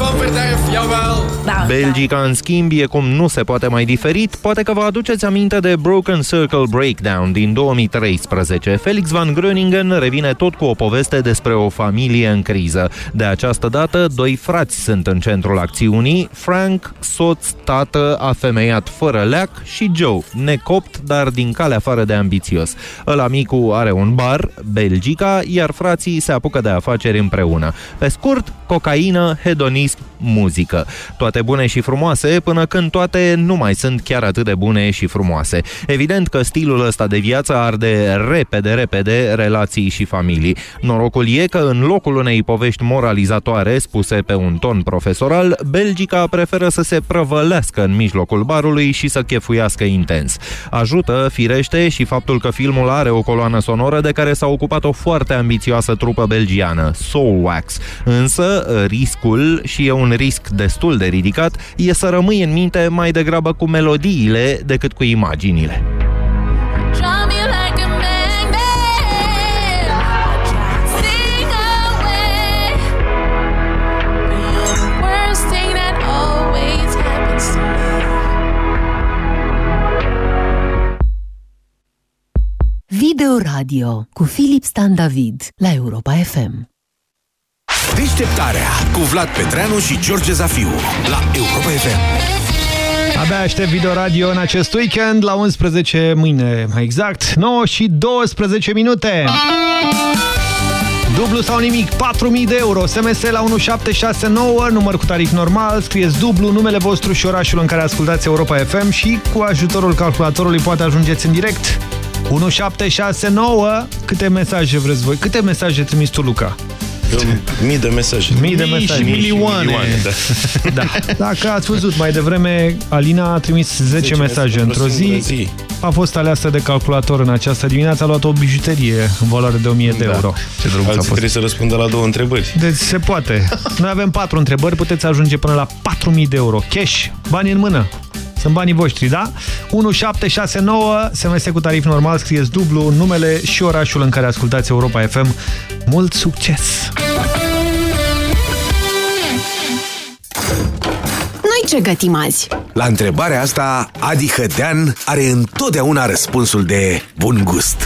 Van verderf, jawel. Belgica, în schimb, e cum nu se poate mai diferit. Poate că vă aduceți aminte de Broken Circle Breakdown din 2013. Felix Van Groningen revine tot cu o poveste despre o familie în criză. De această dată, doi frați sunt în centrul acțiunii. Frank, soț, tată, afemeiat fără leac și Joe, necopt, dar din cale afară de ambițios. Ăla micu are un bar, Belgica, iar frații se apucă de afaceri împreună. Pe scurt, cocaină, hedonism, muzică. Toate bune și frumoase, până când toate nu mai sunt chiar atât de bune și frumoase. Evident că stilul ăsta de viață arde repede, repede relații și familii. Norocul e că în locul unei povești moralizatoare spuse pe un ton profesoral, Belgica preferă să se prăvălească în mijlocul barului și să chefuiască intens. Ajută, firește, și faptul că filmul are o coloană sonoră de care s-a ocupat o foarte ambițioasă trupă belgiană, Soulwax. Însă, riscul, și e un risc destul de ridicat, e să rămâi în minte mai degrabă cu melodiile decât cu imaginile. Draw me like a magnet. Sing away. You're the worst thing that always happens to me. Video Radio cu Filip Stan David la Europa FM. Deșteptarea cu Vlad Petreanu și George Zafiu la Europa FM. Abia aștept video radio în acest weekend la 11 mâine, mai exact, 9 și 12 minute. Dublu sau nimic, 4.000 de euro, SMS la 1769, număr cu tarif normal, scrieți dublu, numele vostru și orașul în care ascultați Europa FM și cu ajutorul calculatorului poate ajungeți în direct. 1769, câte mesaje vreți voi? Câte mesaje trimis tu, Luca? Mii de mesaje. Mii de mesaje. și milioane. da. da. Dacă ați văzut mai devreme, Alina a trimis 10, 10 mesaje într-o zi. zi. a fost aleasă de calculator în această dimineață, a luat o bijuterie în valoare de 1000 de Da. euro. Ce drăguț a fost. trebuie să răspundă la două întrebări. Deci se poate. Noi avem patru întrebări, puteți ajunge până la 4000 de euro. Cash, bani în mână. Sunt banii voștri, da? 1769, SMS cu tarif normal, scrieți dublu, numele și orașul în care ascultați Europa FM. Mult succes! Noi ce gătim azi? La întrebarea asta, Adi Hădean are întotdeauna răspunsul de bun gust.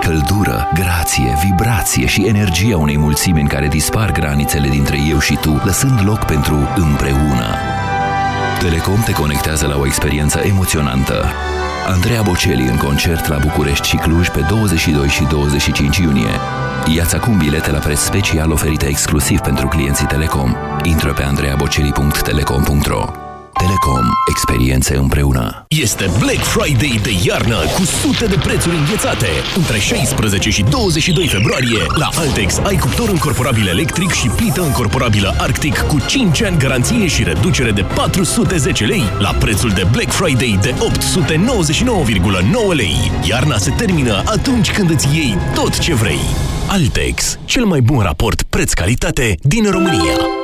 Căldură, grație, vibrație și energia unei mulțimi în care dispar granițele dintre eu și tu, lăsând loc pentru împreună. Telecom te conectează la o experiență emoționantă. Andreea Bocelli în concert la București și Cluj pe 22 și 25 iunie. Iați acum bilete la preț special oferite exclusiv pentru clienții Telecom. Intră pe andreabocelli.telecom.ro Telecom. Experiențe împreună. Este Black Friday de iarnă cu sute de prețuri înghețate. Între 16 și 22 februarie, la Altex ai cuptor încorporabil electric și plită încorporabilă Arctic cu 5 ani garanție și reducere de 410 lei la prețul de Black Friday de 899,9 lei. Iarna se termină atunci când îți iei tot ce vrei. Altex, cel mai bun raport preț-calitate din România.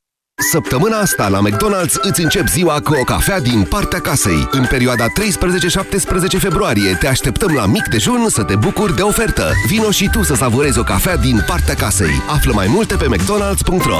Săptămâna asta la McDonald's îți încep ziua cu o cafea din partea casei. În perioada 13-17 februarie te așteptăm la mic dejun să te bucuri de ofertă. Vino și tu să savurezi o cafea din partea casei. Află mai multe pe mcdonalds.ro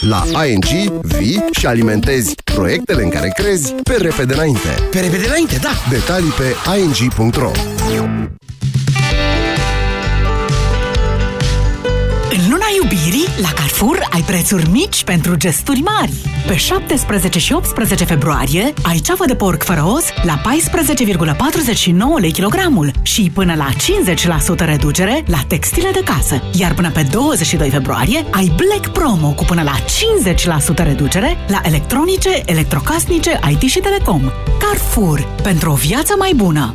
La ING vii și alimentezi proiectele în care crezi pe repede înainte. Pe repede înainte, da! Detalii pe ing.ro iubirii, la Carrefour ai prețuri mici pentru gesturi mari. Pe 17 și 18 februarie ai ceafă de porc fără os la 14,49 lei kilogramul și până la 50% reducere la textile de casă. Iar până pe 22 februarie ai Black Promo cu până la 50% reducere la electronice, electrocasnice, IT și telecom. Carrefour. Pentru o viață mai bună.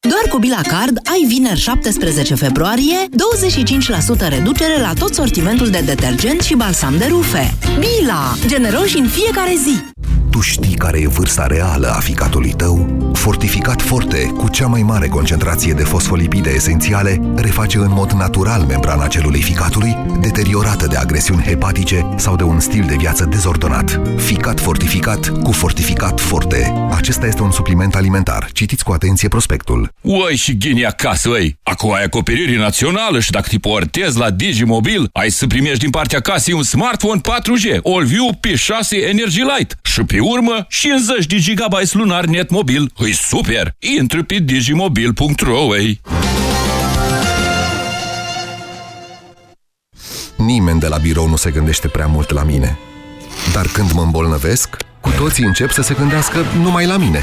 Doar cu Bila Card ai vineri 17 februarie 25% reducere la tot sortimentul de detergent și balsam de rufe. Bila! Generoși în fiecare zi! Tu știi care e vârsta reală a ficatului tău? Fortificat Forte, cu cea mai mare concentrație de fosfolipide esențiale, reface în mod natural membrana celulei ficatului, deteriorată de agresiuni hepatice sau de un stil de viață dezordonat. Ficat fortificat cu Fortificat Forte. Acesta este un supliment alimentar. Citiți cu atenție prospectul. Uai și ghini acasă, ăi! Acum ai acoperire națională și dacă te portezi la Digimobil, ai să primești din partea casei un smartphone 4G, AllView P6 Energy Light și pe urmă 50 de GB lunar net mobil. Îi super! Intră pe digimobil.ro, ei! Nimeni de la birou nu se gândește prea mult la mine. Dar când mă îmbolnăvesc, cu toții încep să se gândească numai la mine.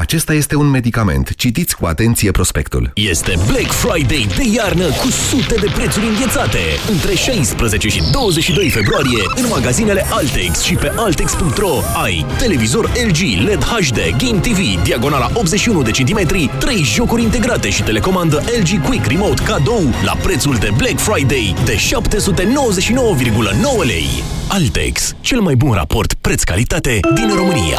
Acesta este un medicament. Citiți cu atenție prospectul. Este Black Friday de iarnă cu sute de prețuri înghețate. Între 16 și 22 februarie în magazinele Altex și pe altex.ro ai televizor LG LED HD Game TV diagonala 81 de centimetri, 3 jocuri integrate și telecomandă LG Quick Remote cadou la prețul de Black Friday de 799,9 lei. Altex, cel mai bun raport preț-calitate din România.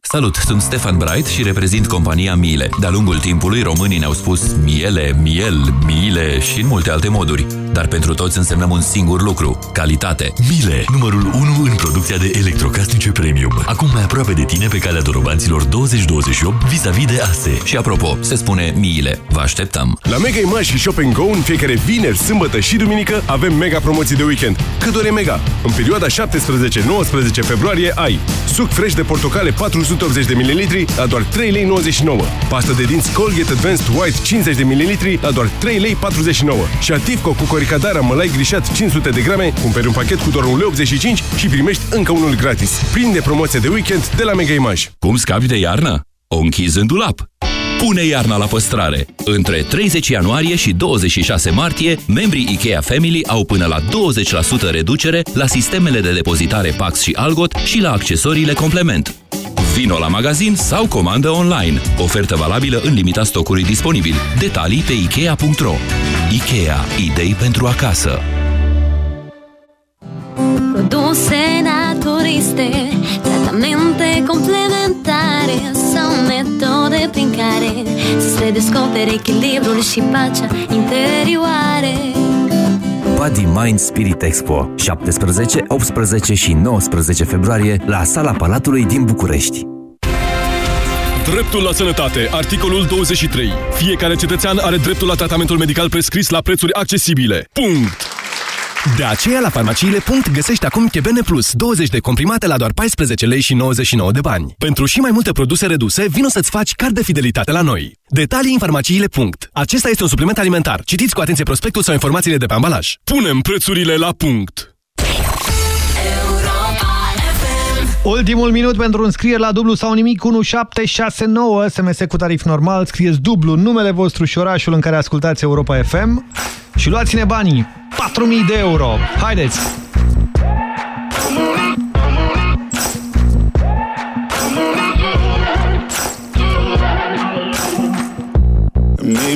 Salut, sunt Stefan Bright și reprezint compania Miele. De-a lungul timpului, românii ne-au spus miele, miel, miele și în multe alte moduri. Dar pentru toți însemnăm un singur lucru, calitate. Miele, numărul 1 în producția de electrocasnice premium. Acum mai aproape de tine pe calea dorobanților 2028 vis-a-vis de ASE. Și apropo, se spune miile. Vă așteptăm! La Mega Image și Shop Go în fiecare vineri, sâmbătă și duminică avem mega promoții de weekend. Cât ori e mega? În perioada 17-19 februarie ai suc fresh de portocale 480 de ml la doar 3,99 lei. Pastă de dinți Colgate Advanced White 50 de ml la doar 3,49 lei. Și Ativco cu coricadara mălai grișat 500 de grame, cumperi un pachet cu doar 1,85 lei și primești încă unul gratis. Prinde promoție de weekend de la Mega Image. Cum scapi de iarnă? O închizi în dulap. Pune iarna la păstrare! Între 30 ianuarie și 26 martie, membrii IKEA Family au până la 20% reducere la sistemele de depozitare Pax și Algot și la accesoriile complement. Vino la magazin sau comandă online. Ofertă valabilă în limita stocului disponibil. Detalii pe Ikea.ro Ikea. Idei pentru acasă. Produse naturiste, tratamente complementare Sunt metode prin care să se descopere echilibrul și pacea interioare Body Mind Spirit Expo 17, 18 și 19 februarie la Sala Palatului din București. Dreptul la sănătate, articolul 23. Fiecare cetățean are dreptul la tratamentul medical prescris la prețuri accesibile. Punct! De aceea, la farmaciile. găsești acum Chebene Plus, 20 de comprimate la doar 14 lei și 99 de bani. Pentru și mai multe produse reduse, vino să-ți faci card de fidelitate la noi. Detalii în farmaciile. Acesta este un supliment alimentar. Citiți cu atenție prospectul sau informațiile de pe ambalaj. Punem prețurile la punct! Ultimul minut pentru înscriere la dublu sau nimic 1769 SMS cu tarif normal, scrieți dublu numele vostru și orașul în care ascultați Europa FM și luați-ne banii, 4000 de euro. Haideți!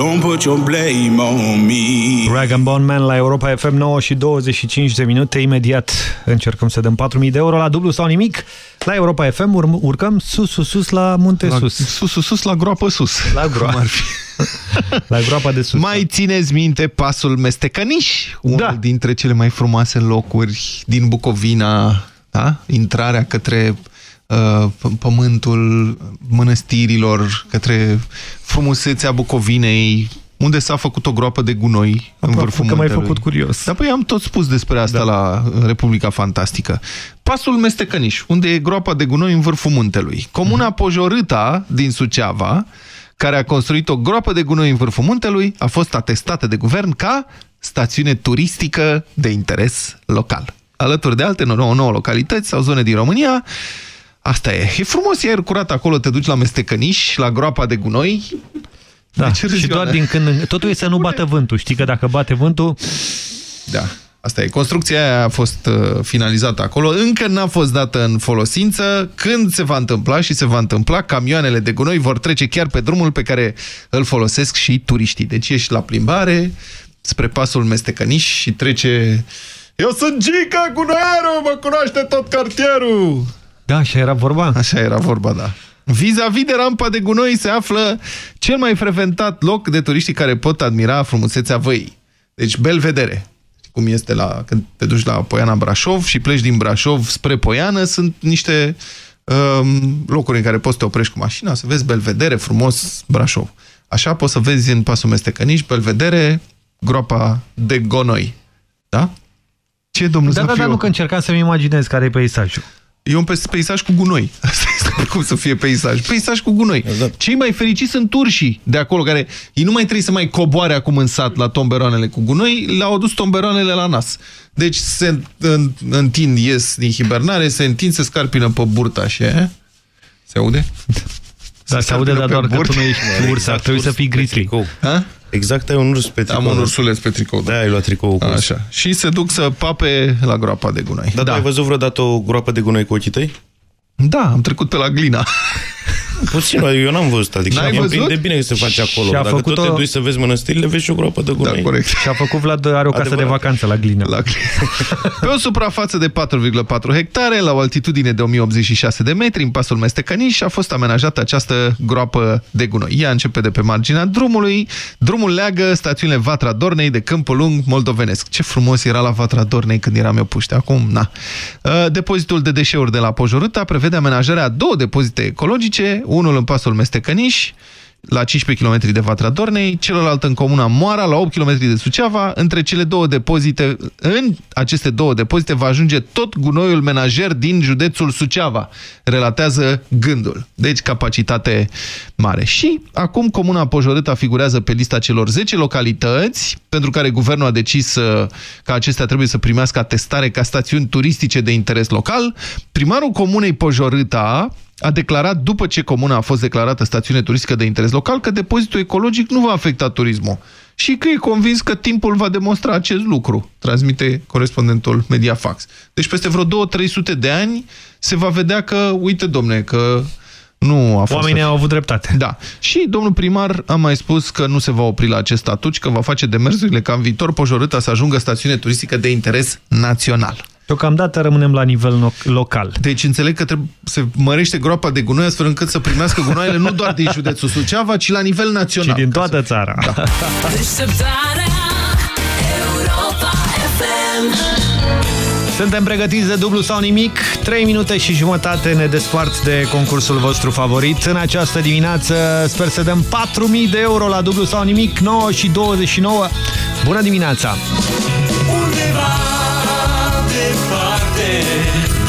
Don't put your blame on me. Rag and Bone Man la Europa FM 9 și 25 de minute. Imediat încercăm să dăm 4.000 de euro la dublu sau nimic. La Europa FM ur urcăm sus, sus, sus la munte la, sus. Sus, sus, sus la groapă sus. La groapă. Ar fi. la groapa de sus. Mai țineți minte pasul Mestecăniș? Unul da. dintre cele mai frumoase locuri din Bucovina, da? Intrarea către uh, pământul mănăstirilor, către frumusețea Bucovinei, unde s-a făcut o groapă de gunoi Aproape în vârful că m-ai muntelui. făcut curios. Da, păi am tot spus despre asta da. la Republica Fantastică. Pasul Mestecăniș, unde e groapa de gunoi în vârful muntelui. Comuna Mhm. Pojorâta din Suceava, care a construit o groapă de gunoi în vârful muntelui, a fost atestată de guvern ca stațiune turistică de interes local. Alături de alte nouă, nouă localități sau zone din România, asta e. E frumos, e aer curat acolo, te duci la Mestecăniș, la groapa de gunoi, Da, și doar din când în... Totul e să nu bată vântul. Știi că dacă bate vântul... Da. Asta e. Construcția aia a fost uh, finalizată acolo. Încă n-a fost dată în folosință. Când se va întâmpla și se va întâmpla, camioanele de gunoi vor trece chiar pe drumul pe care îl folosesc și turiștii. Deci ești la plimbare spre pasul Mestecăniș și trece... Eu sunt Gica Gunoiaru, mă cunoaște tot cartierul! Da, așa era vorba? Așa era vorba, da. Vis-a-vis -vis de rampa de gunoi se află cel mai frecventat loc de turiștii care pot admira frumusețea văii. Deci Belvedere, cum este la, când te duci la Poiana Brașov și pleci din Brașov spre Poiană, sunt niște um, locuri în care poți să te oprești cu mașina, să vezi Belvedere, frumos Brașov. Așa poți să vezi în pasul Mestecăniș, Belvedere, groapa de gonoi. Da? Ce, domnul Da, da, da, Zafiu? nu că încercam să-mi imaginez care e peisajul. E un peisaj cu gunoi. Asta este cum să fie peisaj. Peisaj cu gunoi. Exact. Cei mai fericiți sunt urșii de acolo, care ei nu mai trebuie să mai coboare acum în sat la tomberoanele cu gunoi, le-au adus tomberoanele la nas. Deci se în- întind, ies din hibernare, se întind, se scarpină pe burta și... e? Se aude? Dar se aude, dar doar că tu nu ești urs, ar trebui să fii grizzly. Ha? Exact, ai un urs pe tricou. Am un ursuleț pe tricou. Da, ai luat tricou cu Așa. Și se duc să pape la groapa de gunoi. Dar da. tu ai văzut vreodată o groapă de gunoi cu ochii tăi? Da, am trecut pe la glina. Puțin, eu n-am văzut. Adică N-ai mă văzut? prinde bine că se face acolo. Și a Dacă făcut tot te o- duci să vezi mănăstirile, vezi și o groapă de gunoi. Da, corect. Și a făcut Vlad, are o casă Adevărat. de vacanță la Glină. La Pe o suprafață de 4,4 hectare, la o altitudine de 1086 de metri, în pasul Mestecăniș, a fost amenajată această groapă de gunoi. Ea începe de pe marginea drumului. Drumul leagă stațiunile Vatra Dornei de Câmpul Lung moldovenesc. Ce frumos era la Vatra Dornei când eram eu puște. Acum, na. Uh, Depozitul de deșeuri de la Pojorâta prevede amenajarea a două depozite ecologice, unul în pasul Mestecăniș, la 15 km de Vatra Dornei, celălalt în comuna Moara, la 8 km de Suceava. Între cele două depozite, în aceste două depozite va ajunge tot gunoiul menajer din județul Suceava, relatează gândul. Deci capacitate mare. Și acum comuna Pojorâta figurează pe lista celor 10 localități pentru care guvernul a decis uh, că acestea trebuie să primească atestare ca stațiuni turistice de interes local. Primarul comunei Pojorâta a declarat, după ce comuna a fost declarată stațiune turistică de interes local, că depozitul ecologic nu va afecta turismul și că e convins că timpul va demonstra acest lucru, transmite corespondentul Mediafax. Deci peste vreo 2-300 de ani se va vedea că, uite domne, că nu a fost... Oamenii au avut dreptate. Da. Și domnul primar a mai spus că nu se va opri la acest statut, că va face demersurile ca în viitor Pojorâta să ajungă stațiune turistică de interes național. Deocamdată rămânem la nivel no- local. Deci înțeleg că trebuie, se mărește groapa de gunoi astfel încât să primească gunoaiele nu doar din județul Suceava, ci la nivel național. Și din toată țara. Da. Deșteptarea Europa FM Suntem pregătiți de dublu sau nimic. 3 minute și jumătate ne despart de concursul vostru favorit. În această dimineață sper să dăm 4.000 de euro la dublu sau nimic, 9 și 29. Bună dimineața! Undeva departe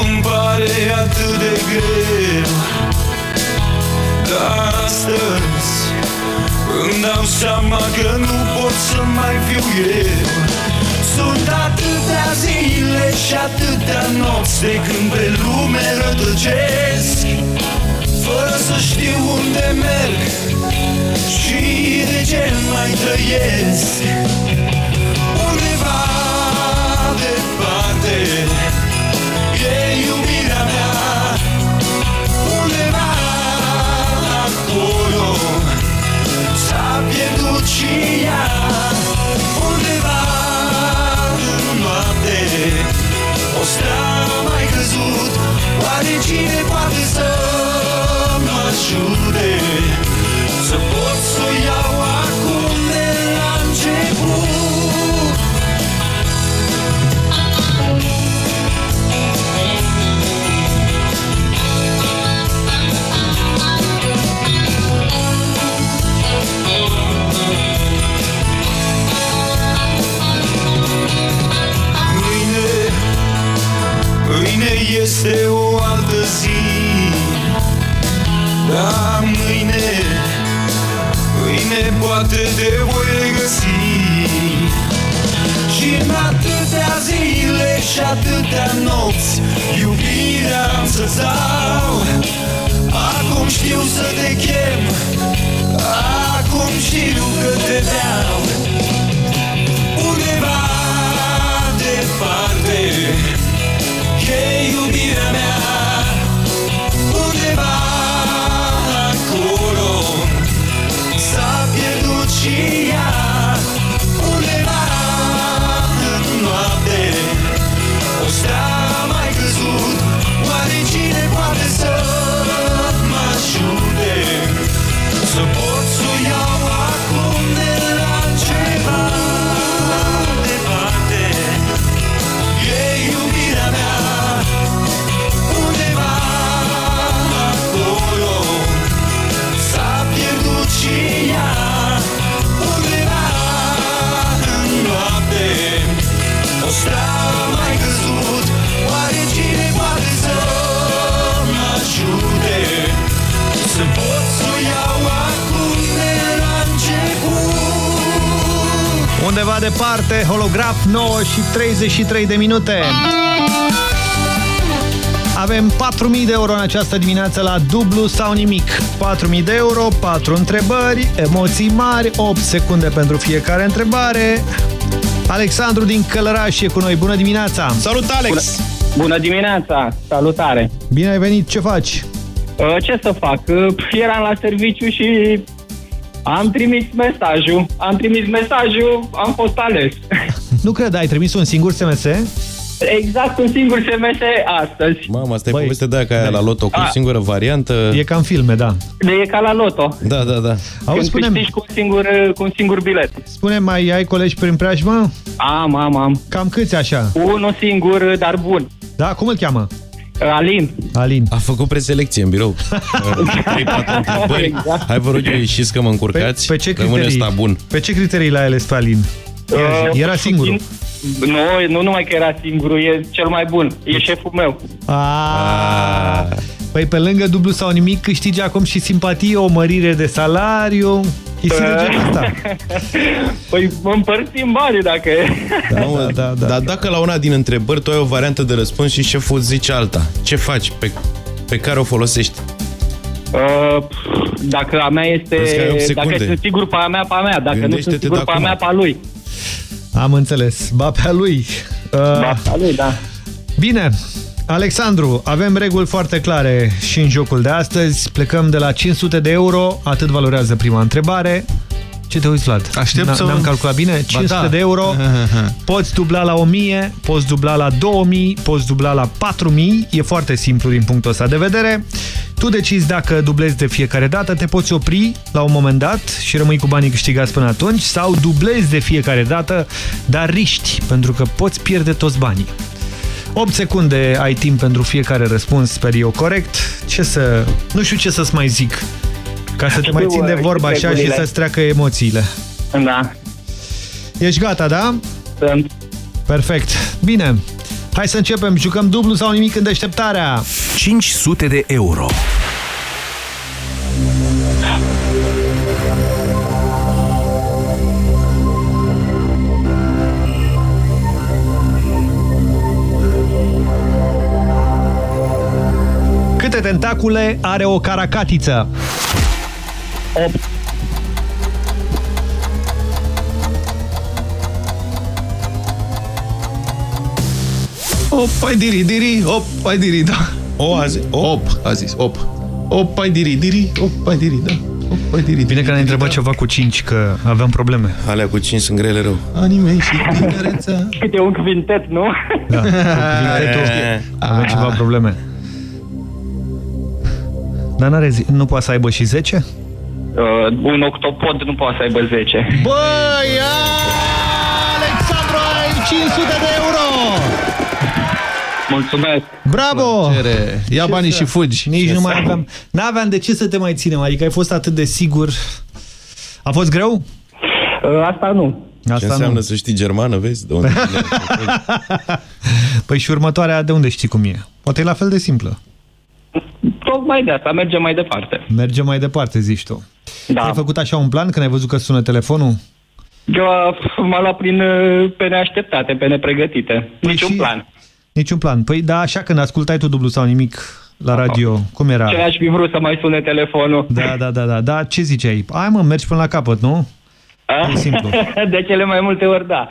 totul îmi pare atât de greu Dar astăzi îmi dau seama că nu pot să mai fiu eu. Sunt atâtea zile și atâtea nopți de când pe lume rătăcesc Fără să știu unde merg și de ce mai trăiesc. Undeva departe ea Undeva în noapte. O stea a mai căzut Oare cine este o altă zi. Da, mâine, mâine poate te voi regăsi Și în atâtea zile și atâtea nopți Iubirea am să-ți dau Acum știu să te chem Acum știu că te vreau Undeva departe, holograf 9 și 33 de minute. Avem 4.000 de euro în această dimineață la dublu sau nimic. 4.000 de euro, 4 întrebări, emoții mari, 8 secunde pentru fiecare întrebare. Alexandru din Călăraș e cu noi. Bună dimineața! Salut, Alex! Bună, bună dimineața! Salutare! Bine ai venit, ce faci? Uh, ce să fac? Uh, eram la serviciu și am trimis mesajul. Am trimis mesajul, am fost ales. Nu cred, ai trimis un singur SMS? Exact un singur SMS astăzi. Mamă, asta e poveste de aia ca aia la loto cu o A. singură variantă. E ca în filme, da. De e ca la loto. Da, da, da. Auzi, Când spune-mi- câștigi cu un singur, cu un singur bilet. Spune, mai ai colegi prin preajmă? Am, am, am. Cam câți așa? Unul singur, dar bun. Da, cum îl cheamă? Alin. Alin. A făcut preselecție în birou. 3-4 întrebări. Exact. Hai vă rog eu, ieșiți că mă încurcați. Pe ce Rămâne criterii? sta bun. Pe ce criterii l-ai ales pe Alin? Era, Uh, era singurul. Nu, nu numai că era singurul, e cel mai bun. E șeful meu. A, păi pe lângă dublu sau nimic câștigi acum și simpatie, o mărire de salariu, chestii de genul ăsta. Păi împărțim banii dacă e. Da, mă, da, da. Dar dacă la una din întrebări tu ai o variantă de răspuns și șeful îți zice alta, ce faci? Pe, pe care o folosești? Uh, dacă a mea este... Vezi că ai opt Dacă secunde. sunt sigur pe a mea, pe a mea. Dacă nu Gândește-te sunt sigur de pe a acum. mea, pe a lui. Am înțeles. Ba pe a lui. Uh, Ba pe a lui, da. Bine. Alexandru, avem reguli foarte clare și în jocul de astăzi. Plecăm de la 500 de euro, atât valorează prima întrebare. Ce te uiți, Vlad? Aștept N- să- N-am calculat bine? 500 da. de euro, poți dubla la 1000, poți dubla la 2000, poți dubla la 4000. E foarte simplu din punctul ăsta de vedere. Tu decizi dacă dublezi de fiecare dată, te poți opri la un moment dat și rămâi cu banii câștigați până atunci sau dublezi de fiecare dată, dar riști, pentru că poți pierde toți banii. 8 secunde ai timp pentru fiecare răspuns, sper eu corect. Ce să... Nu știu ce să-ți mai zic. Ca să te mai Știu, țin de uh, vorba știu așa și regulile. să-ți treacă emoțiile. Da. Ești gata, da? Sunt. Perfect. Bine. Hai să începem. Jucăm dublu sau nimic în deșteptarea. 500 de euro. Câte tentacule are o caracatiță? 8. Op, ai diri, diri, op, ai diri, da. O, a zis, op, a zis, op. Op, ai diri, diri, op, ai diri, da. Op, ai diri, Bine că ne-ai întrebat ceva cu 5, că aveam probleme. Alea cu 5 sunt grele rău. Anime și tinerețea. Câte un quintet, nu? Da, cu quintetul avem ceva probleme. Dar n-are zi, nu poate să aibă și 10? Uh, un octopod nu poate să aibă 10. Băi, Alexandru, ai 500 de euro! Mulțumesc! Bravo! Plăcere. Ia Ce banii să- și fugi. Nici Ce nu mai să- aveam... N-aveam de ce să te mai ținem, adică ai fost atât de sigur. A fost greu? Uh, asta nu. Ce Asta înseamnă nu. să știi germană, vezi? De unde Păi și următoarea, de unde știi cum e? Poate e la fel de simplă. Tocmai de asta, mergem mai departe. Mergem mai departe, zici tu. Da. Ai făcut așa un plan când ai văzut că sună telefonul? Eu uh, m-a luat prin, uh, pe neașteptate, pe nepregătite. Niciun și- plan. Niciun plan. Păi da, așa când ascultai tu dublu sau nimic la radio, cum era? Ce aș fi vrut să mai sune telefonul. Da, da, da, da. Da, ce ziceai? Hai mă, mergi până la capăt, nu? A? E simplu. De cele mai multe ori, da.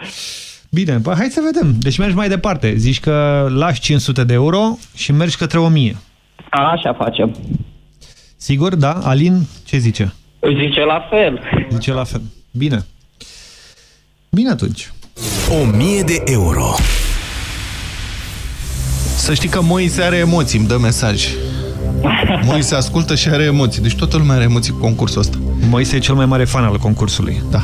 Bine, păi hai să vedem. Deci mergi mai departe. Zici că lași 500 de euro și mergi către 1000. Așa facem. Sigur, da? Alin, ce zice? Zice la fel. Zice la fel. Bine. Bine atunci. 1000 de euro. Să știi că Moise are emoții, îmi dă mesaj. Moise ascultă și are emoții. Deci toată lumea are emoții cu concursul ăsta. Moise e cel mai mare fan al concursului. Da.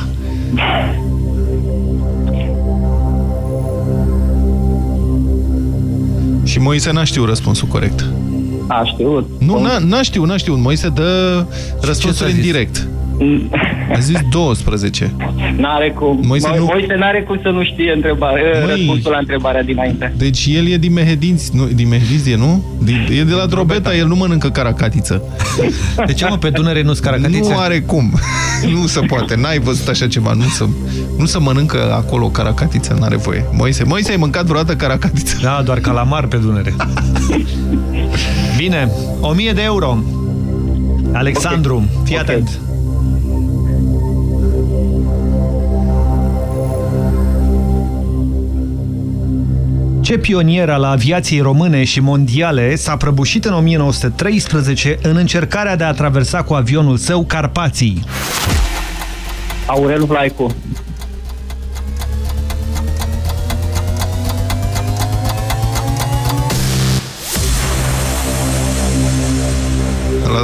Și Moise n-a știut răspunsul corect. A știut. Nu, n-a, n-a știut, n-a știut. Moise dă răspunsul ți-a în zis? direct. A zis 12. N-are cum. Moise, Moise, nu- Moise n-are cum să nu știe întrebare, Măi. răspunsul la întrebarea dinainte. Deci el e din Mehedinți, nu, din Mehedinți e, nu? Din, e de la Drobeta, el nu mănâncă caracatiță. De ce, mă, pe Dunăre nu-s caracatițe? Nu are cum. nu se poate. N-ai văzut așa ceva. Nu se, nu se mănâncă acolo caracatiță. N-are voie. Moise, Moise, ai mâncat vreodată caracatiță? Da, doar calamar pe Dunăre. Bine, 1000 de euro. Alexandru, fii atent. Ce pionier al aviației române și mondiale s-a prăbușit în 1913 în încercarea de a traversa cu avionul său Carpații? Aurel Vlaicu.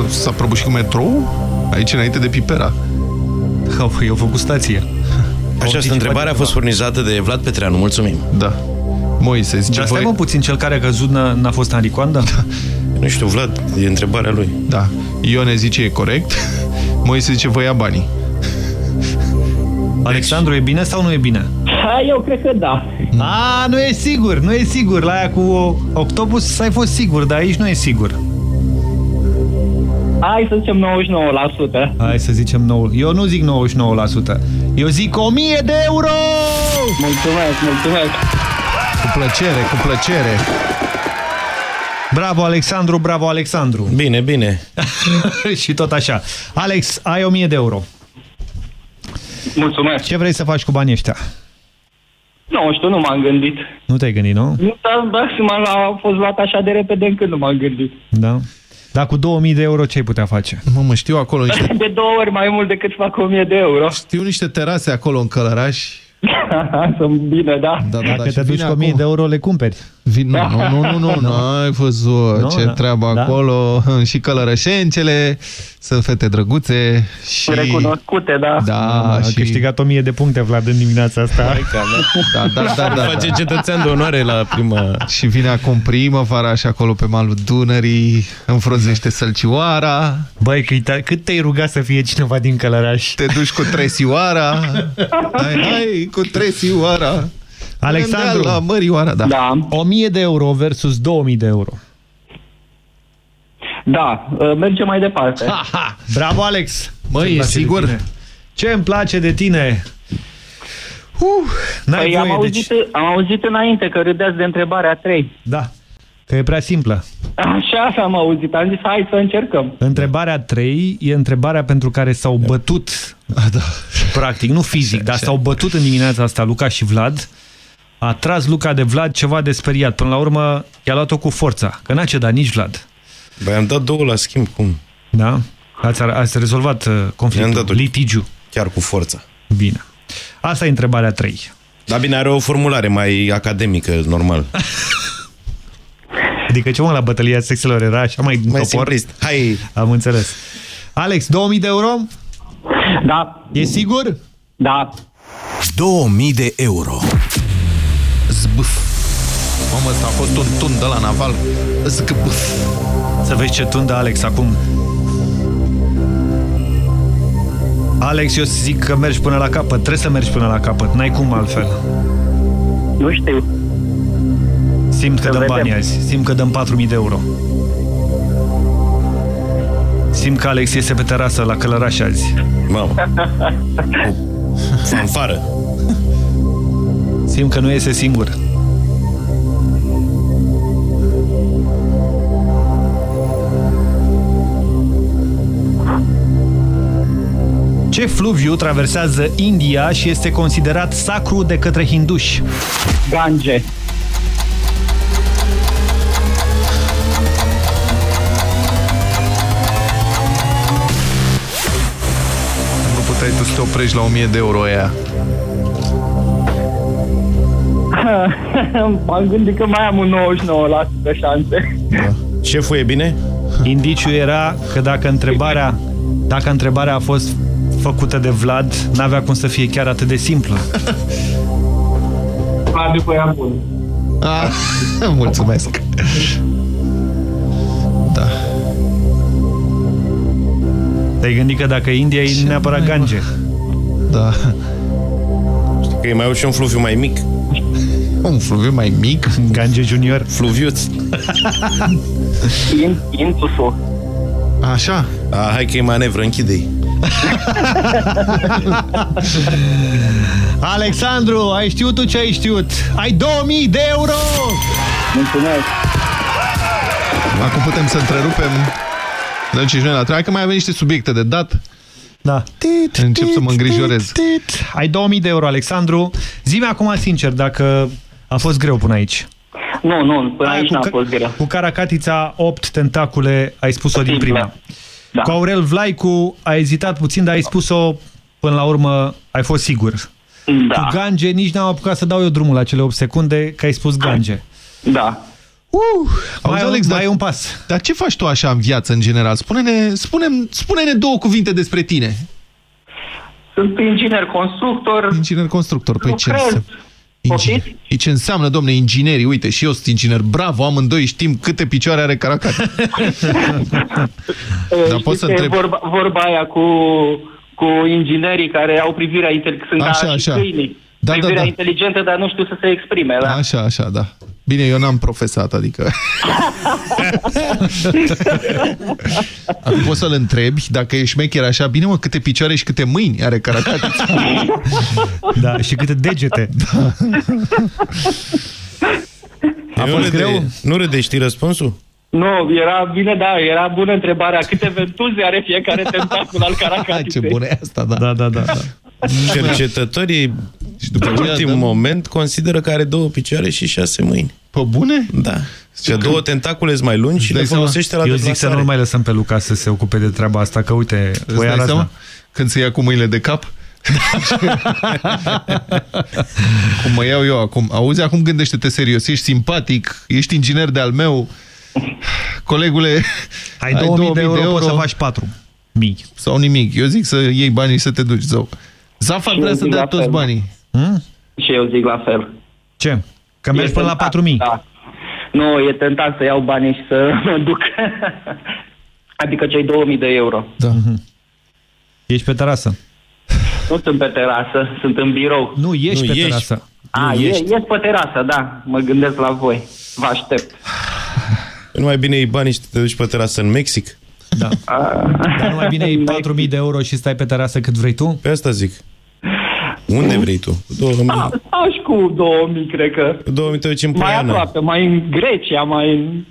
S-a prăbușit cu metrou? Aici, înainte de Pipera. Au, eu făcut stație. Această întrebare a fost furnizată de Vlad Petreanu. Mulțumim. Da. Moise, zice Dar stai voi... mă puțin, cel care a căzut n-a, n-a fost Henri Coanda? Nu știu, Vlad, e întrebarea lui. Da. Ione zice e corect. Moise zice vă ia banii. Alexandru, e bine sau nu e bine? Ha, eu cred că da. A, nu e sigur, nu e sigur. La aia cu octopus ai fost sigur, dar aici nu e sigur. Hai să zicem 99%. Hai să zicem 9. Eu nu zic 99%. Eu zic 1000 de euro! Mulțumesc, mulțumesc. Cu plăcere, cu plăcere. Bravo, Alexandru, bravo, Alexandru. Bine, bine. Și tot așa. Alex, ai 1000 de euro. Mulțumesc. Ce vrei să faci cu banii ăștia? Nu știu, nu m-am gândit. Nu te-ai gândit, nu? Nu, dar da, m a fost luat așa de repede încât nu m-am gândit. Da. Dar cu 2000 de euro ce ai putea face? Mă, mă, știu acolo niște... De două ori mai mult decât fac 1000 de euro. Știu niște terase acolo în Călăraș. Sunt bine, da. Da, da, Dacă da. te și duci vine cu 1000 acum. de euro, le cumperi. Vin, nu, nu, nu, nu, nu, ai văzut Nu, ce da. treabă Da. acolo. Și călărășencele, sunt fete drăguțe și... Recunoscute, da. Da, a și... câștigat 1000 de puncte, Vlad, în dimineața asta. Da, da, da, da, da. Face cetățean de onoare la prima... Și vine acum primăvara și acolo pe malul Dunării înfrunzește sălcioara, Băi, cât, cât te-ai rugat să fie cineva din Călăraș? te duci cu tresioara. Hai, hai, cu tresioara. Alexandru. La Mărioara, da. Da, 1000 de euro versus 2000 de euro. Da, uh, mergem mai departe. Ha, ha. Bravo, Alex! Măi, Ce-mi e place de sigur? tine? Ce îmi place de tine? Uh, n-ai Păi am voie, auzit, deci... am auzit înainte că râdeați de întrebarea 3. Da, că e prea simplă. Așa am auzit, am zis hai să încercăm. Întrebarea 3 e întrebarea pentru care s-au bătut, da. practic, nu fizic, dar s-au bătut în dimineața asta Luca și Vlad. A tras Luca de Vlad ceva de speriat. Până la urmă, i-a luat-o cu forța, că n-a cedat nici Vlad. Băi, am dat două la schimb, cum? Da? Ați, ați rezolvat uh, I-am conflictul, dat-o. litigiu. Chiar cu forța. Bine. Asta e întrebarea 3. Dar bine, are o formulare mai academică, normal. Adică ce mă, la bătălia sexelor era așa mai, Mai topor? simplist. Hai! Am înțeles. Alex, 2000 de euro? Da, E sigur? da. 2000 de euro. Zbâf. Mamă, ăsta a fost un tun de la naval. Zbâf. Să vezi ce tundă Alex acum. Alex, eu zic că mergi până la capăt. Trebuie să mergi până la capăt. N-ai cum altfel. Nu știu. Simt că Să dăm vedem. bani azi. Simt că dăm 4000 de euro. Simt că Alex este pe terasă la Călăraș azi. Mamă. Fanfară. Simt că nu iese singur. Ce fluviu traversează India și este considerat sacru de către hinduși? Gange. Nu puteai tu să te oprești la 1000 de euro aia. M-am gândit că mai am un 99% șanse. Șeful e bine? Indiciul era că dacă întrebarea, dacă întrebarea a fost făcută de Vlad, n-avea cum să fie chiar atât de simplă. Vlad cu ea bun. Ah, mulțumesc. Da. Te-ai gândit că dacă India e neapărat gange. Da. Știi că e mai și un fluviu mai mic. Un fluviu mai mic? Gange Junior. Fluviuț. Intusul. Așa. A, hai că e manevră, închide-i. Alexandru, ai știut tu ce ai știut? Ai 2000 de euro! Mulțumesc! Acum putem să întrerupem. Dăm și noi la treabă, că mai avem niște subiecte de dat. Da. Încep să mă îngrijorez. Ai 2000 de euro, Alexandru. Zi-mi acum sincer dacă a fost greu până aici. Nu, nu, până Aia aici cu n-a ca- fost greu. Cu Caracatița 8 tentacule ai spus-o din Simplă. prima. Da. Cu Aurel Vlaicu ai ezitat puțin, dar ai spus-o până la urmă, ai fost sigur. Da. Cu Gange nici n-am apucat să dau eu drumul la cele 8 secunde, că ai spus Gange. Da. Uh, Auzi, mai, Alex, mai dar- e un pas. Dar ce faci tu așa în viață, în general? Spune-ne spune spune două cuvinte despre tine. Sunt inginer constructor. Inginer constructor. Păi ce Lucrez. înseamnă? Inginer. E ce înseamnă, domne, inginerii? Uite, și eu sunt inginer. Bravo, amândoi știm câte picioare are Caracat. Dar Știți poți să că e întreb... vorba, vorba aia cu, cu inginerii care au privirea inteligentă. Sunt Așa, ca și așa. câinii. Da, da, privirea da. inteligentă, dar nu știu să se exprime. Da? Așa, așa, da. Bine, eu n-am profesat, adică... Acum poți să-l întrebi dacă e șmecher așa, bine mă, câte picioare și câte mâini are Caracat. Da, și câte degete. Da. A fost greu? Nu râde, știi răspunsul? Nu, era bine, da, era bună întrebarea. Câte ventuze are fiecare tentacul al caracatiței? Ce bună e asta, da. Da, da, da. da. Cercetătorii, după în aceea, ultim da. moment, consideră că are două picioare și șase mâini. Pe bune? Da. Și două tentacule sunt mai lungi și Dai le seama? folosește la Eu zic să deplasare. nu mai lăsăm pe Luca să se ocupe de treaba asta, că uite, Îți o ia dai razna. seama? Când se ia cu mâinile de cap? Cum mă iau eu acum. Auzi, acum gândește-te serios. Ești simpatic, ești inginer de-al meu. Colegule, Ai 2000 de euro, poți să faci 4 mii. Sau nimic. Eu zic să iei banii și să te duci, zău. Zafar Și vrea eu să zic dea la toți fel. banii. Hmm? Și eu zic la fel. Ce? Că mergi E până la tentat, 4000. Da. Nu, e tentat să iau banii și să mă duc. adică cei 2000 de euro. Da. Ești pe terasă. Nu sunt pe terasă, sunt în birou. Nu, ești Nu, pe ești. terasă. A, Nu e, ești. ies pe terasă, da. Mă gândesc la voi. Vă aștept. Nu mai bine iei banii și te duci pe terasă în Mexic? Da. Dar nu mai bine iei 4000 de euro și stai pe terasă cât vrei tu? Pe asta zic. Unde vrei tu? Cu 2000, A, stau și cu 2000, cred că. cu 2000 te duci în Mai Poiană. aproape, mai în Grecia, mai în...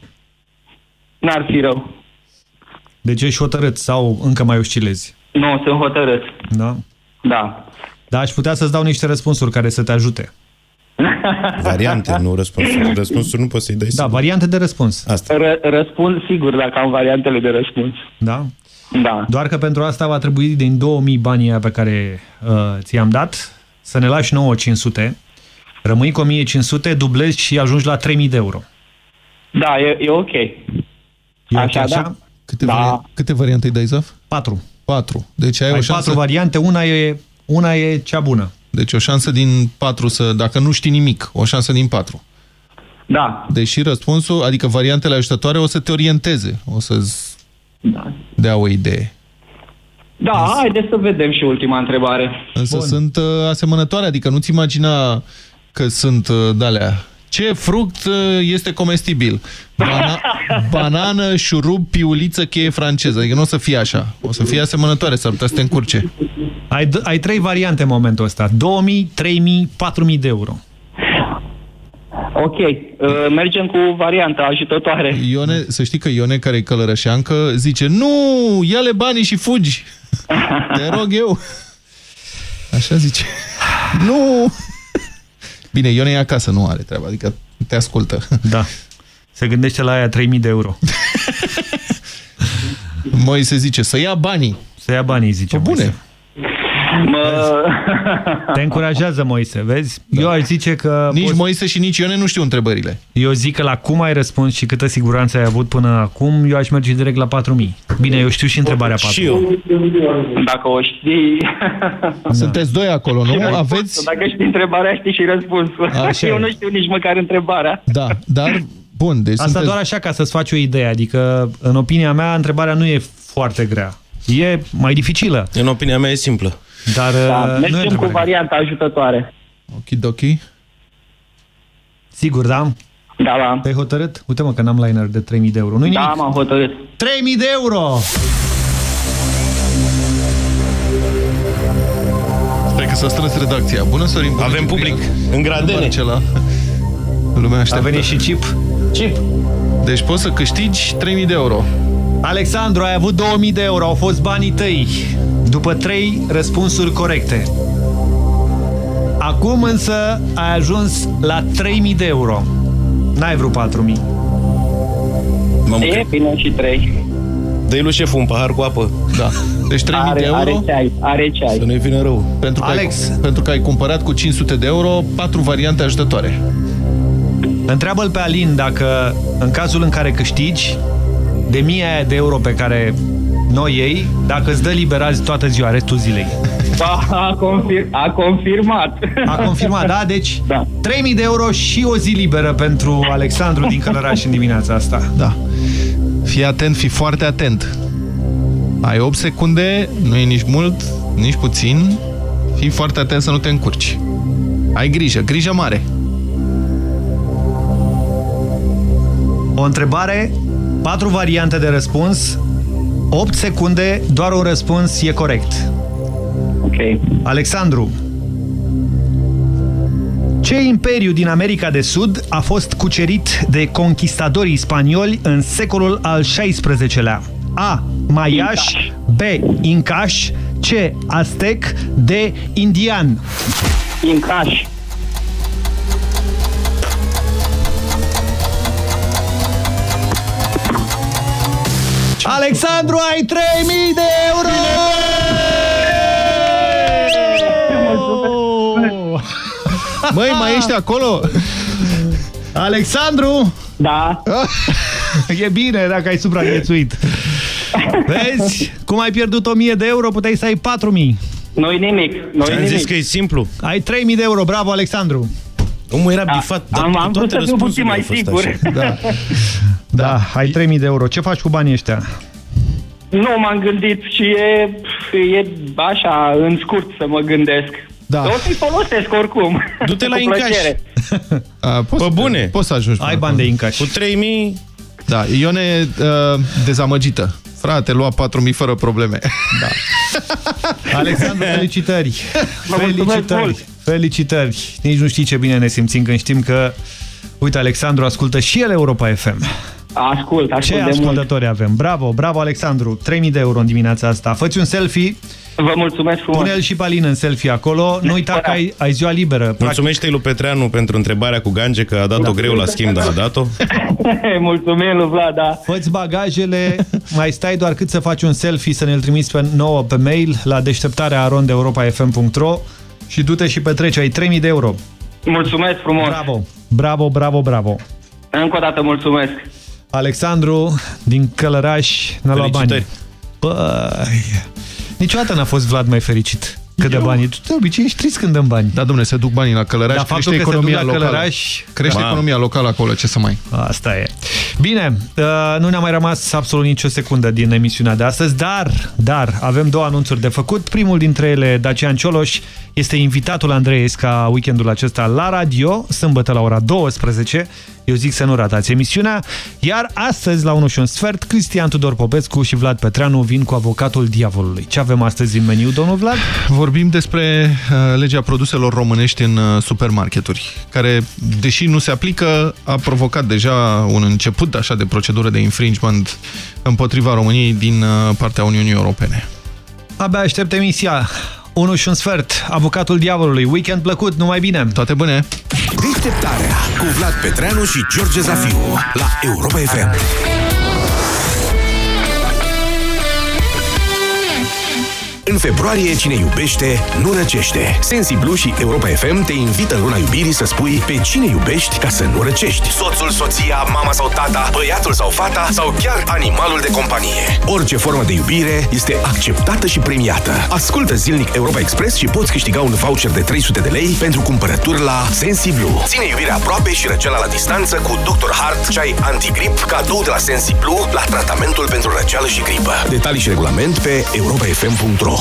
N-ar fi rău. Deci ești hotărât sau încă mai oscilezi? Nu, sunt hotărât. Da? Da. Dar aș putea să-ți dau niște răspunsuri care să te ajute. Variante, nu răspunsuri. Răspunsuri nu poți să-i dai Da, sigur. variante de răspuns. Asta. R- răspund sigur dacă am variantele de răspuns. Da? Da. Doar că pentru asta va trebui din 2000 banii aia pe care uh, ți-am dat să ne lași 9500, rămâi cu 1500, dublezi și ajungi la 3000 de euro. Da, e, e ok. E Așa, ok așa? da. Câte, Da. vari... Câte variante îi dai, Zaf? 4. 4. Deci ai, Ai o șansă... patru variante, una e, una e cea bună. Deci o șansă din 4 să... Dacă nu știi nimic, o șansă din 4. Da. Deși răspunsul, adică variantele ajutătoare, o să te orienteze. O să-ți Da. dea o idee. Da, haideți să vedem și ultima întrebare. Însă Bun. sunt uh, asemănătoare, adică nu-ți imagina că sunt uh, de-alea. Ce fruct uh, este comestibil? Bana banană, șurub, piuliță, cheie franceză. Adică nu o să fie așa. O să fie asemănătoare, s-ar putea să te încurce. Ai, d- ai trei variante în momentul ăsta. 2000, 3000, 4000 de euro. Ok, uh, mergem cu varianta ajutătoare. Ione, să știi că Ione, care e călărășeancă, zice Nu, ia-le banii și fugi. Te rog eu. Așa zice. Nu. Bine, Ione e acasă, nu are treaba, adică te ascultă. Da. Se gândește la aia 3000 de euro. Moi se zice să ia banii. Să ia banii, zice Bă, bune. Moise. Mă... Te încurajează, Moise, vezi? Da. Eu aș zice că... Nici poți- Moise și nici Ione nu știu întrebările. Eu zic că la cum ai răspuns și câtă siguranță ai avut până acum, eu aș merge direct la 4000. Bine, eu știu și întrebarea 4. Și eu. Dacă o știi... Sunteți doi acolo, nu? răspunsul. Aveți... Dacă știi întrebarea, știi și răspunsul. Așa Eu e. nu știu nici măcar întrebarea. Da, dar... Bun, deci Asta sunteți... doar așa ca să-ți faci o idee, adică, în opinia mea, întrebarea nu e foarte grea. e mai dificilă. În opinia mea e simplă. Dar Da, uh, nu e mergem cu întrebare. varianta ajutătoare. Okidoki. Sigur, da? Da, da. Te-ai hotărât? Uite mă că n-am liner de 3000 de euro. Nu-i Da, nimic. m-am hotărât. 3000 de euro! Stai că s-a strâns redacția. Bună, Sorin. Bună, Avem Ciprian. public în Gradene. Marcela. Lumea A așteaptă. venit și chip. Chip. Deci poți să câștigi 3000 de euro. Alexandru, ai avut 2000 de euro, au fost banii tăi. După 3 răspunsuri corecte. Acum însă ai ajuns la 3000 de euro. N-ai vrut 4000. E bine și trei. Dă-i lui șeful un pahar cu apă. Da. Deci 3000 Are, de euro. are ceai, are ceai. Să nu-i vină rău. Pentru că, Alex. Ai, pentru că ai cumpărat cu 500 de euro patru variante ajutătoare. Întreabă-l pe Alin dacă, în cazul în care câștigi, de 1000 aia de euro pe care noi ei, dacă îți dă liber azi toată ziua, restul zilei. Da, a, confir a confirmat. A confirmat, da? Deci Da. 3000 de euro și o zi liberă pentru Alexandru din Călăraș în dimineața asta. Da. Fii atent, fii foarte atent. Ai 8 secunde, nu e nici mult, nici puțin. Fii foarte atent să nu te încurci. Ai grijă, grijă mare. O întrebare, patru variante de răspuns, 8 secunde, doar un răspuns e corect. Ok. Alexandru, ce imperiu din America de Sud a fost cucerit de conquistadorii spanioli în secolul al XVI-lea? A. Maiaș B. Incaș C. Aztec D. Indian Incaș. Alexandru, ai 3000 de euro! Măi, mai ești acolo? Alexandru! Da. E bine dacă ai supraviețuit. Vezi? Cum ai pierdut 1000 de euro, puteai să ai 4000. Nu-i nimic. Nu-i Ți-am nimic. zis că e simplu. Ai 3000 de euro, bravo Alexandru! Omul era bifat. dar Am, am toate vrut să fiu puțin răspunsurile mai au fost sigur. așa. Da. Da, ai 3000 de euro. Ce faci cu banii ăștia? Nu m-am gândit și e, e așa, în scurt să mă gândesc. Da. O să-i folosesc oricum. Du-te la Cu Incaș. plăcere. A, poți, Pe bune. Poți să ajungi. Ai până bani de acolo. incaș. Cu 3000 Da, Ione uh, dezamăgită. Frate, lua 4000 fără probleme. Da. Alexandru, felicitări! Vă mulțumesc felicitări! mult. Felicitări! Nici nu știi ce bine ne simțim când știm că, uite, Alexandru ascultă și el Europa FM. Ascult, ascult Ce de mult. ascultători avem? Bravo, bravo Alexandru! 3000 de euro în dimineața asta. Fă-ți un selfie, Vă mulțumesc frumos. pune-l și pe Alin în selfie acolo. Nu uita că ai, ai ziua liberă. Practic, Mulțumește lui Petreanu pentru întrebarea cu Gange, că a dat-o greu la schimb, dar a dat-o. Mulțumim lui Vlad, da. Fă-ți bagajele, mai stai doar cât să faci un selfie, să ne-l trimiți pe nouă pe mail la deșteptarea arondeuropa.fm.ro și du-te și petrece, ai 3000 de euro. Mulțumesc frumos. Bravo, bravo, bravo, bravo. Încă o dată mulțumesc. Alexandru din Călăraș ne-a luat bani. Felicitări. Băi, niciodată n-a fost Vlad mai fericit. Cât de bani? Tu de obicei ești trist când dăm bani. Da, domnule, se duc banii la Călăraș, Dar crește faptul că se duc economia la locală. Călăraș... Crește Mamă. economia locală acolo, ce să mai... Asta e. Bine, uh, nu ne-a mai rămas absolut nicio secundă din emisiunea de astăzi, dar, dar, avem două anunțuri de făcut. Primul dintre ele, Dacian Cioloș, este invitatul Andrei Esca weekendul acesta la radio, sâmbătă la ora 12. Eu zic să nu ratați emisiunea. Iar astăzi, la 1 și un sfert, Cristian Tudor Popescu și Vlad Petreanu vin cu avocatul diavolului. Ce avem astăzi în meniu, domnul Vlad? Vorbim despre uh, legea produselor românești în uh, supermarketuri, care, deși nu se aplică, a provocat deja un început așa de procedură de infringement împotriva României din uh, partea Uniunii Europene. Abia aștept emisia. 1 și un sfert, avocatul diavolului. Weekend plăcut, numai bine! Toate bune! Deșteptarea cu Vlad Petreanu și George Zafiu la Europa FM. În februarie, cine iubește, nu răcește. Sensiblu și Europa FM te invită în luna iubirii să spui pe cine iubești ca să nu răcești. Soțul, soția, mama sau tata, băiatul sau fata sau chiar animalul de companie. Orice formă de iubire este acceptată și premiată. Ascultă zilnic Europa Express și poți câștiga un voucher de 300 de lei pentru cumpărături la Sensiblu. Ține iubirea aproape și răceala la distanță cu Dr. Hart, ceai antigrip, cadou de la Sensiblu la tratamentul pentru răceală și gripă. Detalii și regulament pe europafm.ro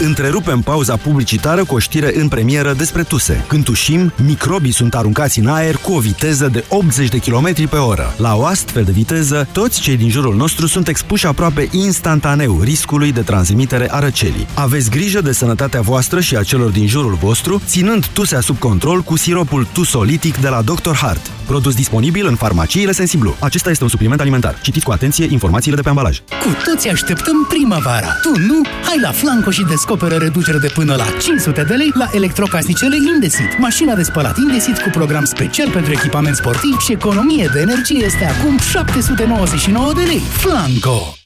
Întrerupem pauza publicitară cu o știre în premieră despre tuse. Când tușim, microbii sunt aruncați în aer cu o viteză de 80 de km pe oră. La o astfel de viteză, toți cei din jurul nostru sunt expuși aproape instantaneu riscului de transmitere a răcelii. Aveți grijă de sănătatea voastră și a celor din jurul vostru, ținând tusea sub control cu siropul Tusolitic de la Dr. Hart. Produs disponibil în farmaciile Sensiblu. Acesta este un supliment alimentar. Citiți cu atenție informațiile de pe ambalaj. Cu toți așteptăm primăvara. Tu nu? Hai la Flanco și descoperă reducere de până la 500 de lei la electrocasnicele Indesit. Mașina de spălat Indesit cu program special pentru echipament sportiv și economie de energie este acum 799 de lei. Flanco!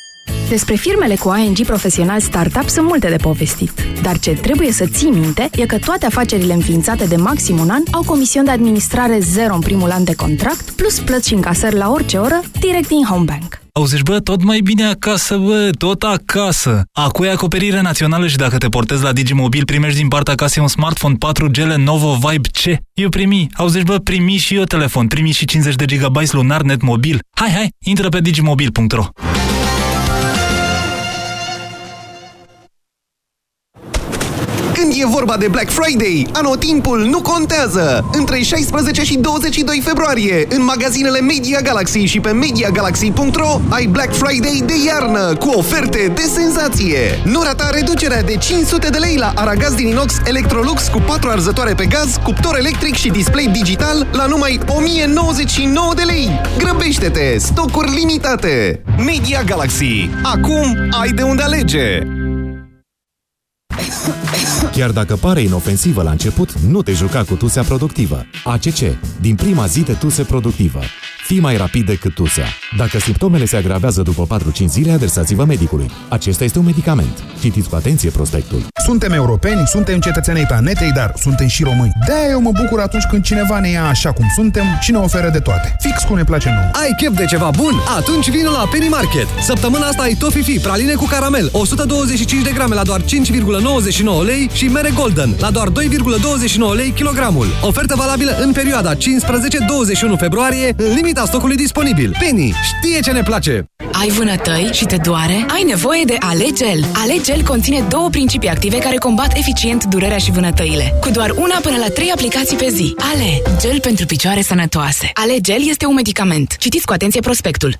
Despre firmele cu ING profesional startup sunt multe de povestit. Dar ce trebuie să ții minte e că toate afacerile înființate de maxim un an au comision de administrare zero în primul an de contract, plus plăți și încasări la orice oră, direct din Homebank. Auzi, bă, tot mai bine acasă, bă, tot acasă. Acu e acoperire națională și dacă te portezi la Digimobil, primești din partea casei un smartphone 4G Lenovo Vibe C. Eu primi, auzi, bă, primi și eu telefon, primi și 50 de GB lunar net mobil. Hai, hai, intră pe digimobil.ro. Când e vorba de Black Friday, anotimpul nu contează! Între 16 și 22 februarie, în magazinele Media Galaxy și pe MediaGalaxy.ro ai Black Friday de iarnă, cu oferte de senzație! Nu rata reducerea de 500 de lei la aragaz din inox Electrolux cu 4 arzătoare pe gaz, cuptor electric și display digital la numai 1099 de lei! Grăbește-te! Stocuri limitate! Media Galaxy. Acum ai de unde alege! Chiar dacă pare inofensivă la început, nu te juca cu tusea productivă. ACC. Din prima zi de tuse productivă. Fii mai rapid decât tusea. Dacă simptomele se agravează după 4-5 zile, adresați-vă medicului. Acesta este un medicament. Citiți cu atenție prospectul. Suntem europeni, suntem cetățenii planetei, dar suntem și români. de eu mă bucur atunci când cineva ne ia așa cum suntem și ne oferă de toate. Fix cum ne place nouă. Ai chef de ceva bun? Atunci vină la Penny Market. Săptămâna asta ai Tofifi, praline cu caramel, 125 de grame la doar 5,99 lei și mere Golden la doar 2,29 lei kilogramul. Ofertă valabilă în perioada 15-21 februarie, în limita stocului disponibil. Penny știe ce ne place! Ai vânătăi și te doare? Ai nevoie de Alegel. Alegel conține două principii active care combat eficient durerea și vânătăile. Cu doar una până la trei aplicații pe zi. Ale, gel pentru picioare sănătoase. Alegel este un medicament. Citiți cu atenție prospectul.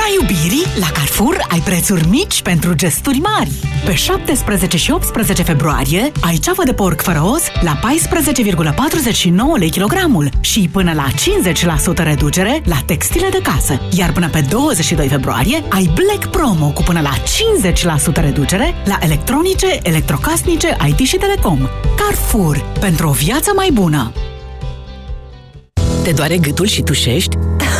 În luna iubirii, la Carrefour ai prețuri mici pentru gesturi mari. Pe 17 și 18 februarie ai ceafă de porc fără os la 14,49 lei kilogramul și până la 50% reducere la textile de casă. Iar până pe 22 februarie ai Black Promo cu până la 50% reducere la electronice, electrocasnice, IT și telecom. Carrefour. Pentru o viață mai bună. Te doare gâtul și tușești?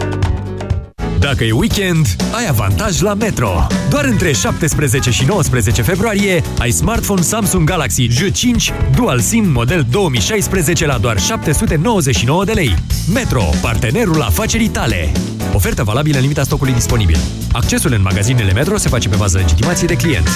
Dacă e weekend, ai avantaj la Metro. Doar între 17 și 19 februarie ai smartphone Samsung Galaxy J5 Dual SIM model 2016 la doar 799 de lei. Metro, partenerul afacerii tale. Ofertă valabilă în limita stocului disponibil. Accesul în magazinele Metro se face pe bază legitimației de client.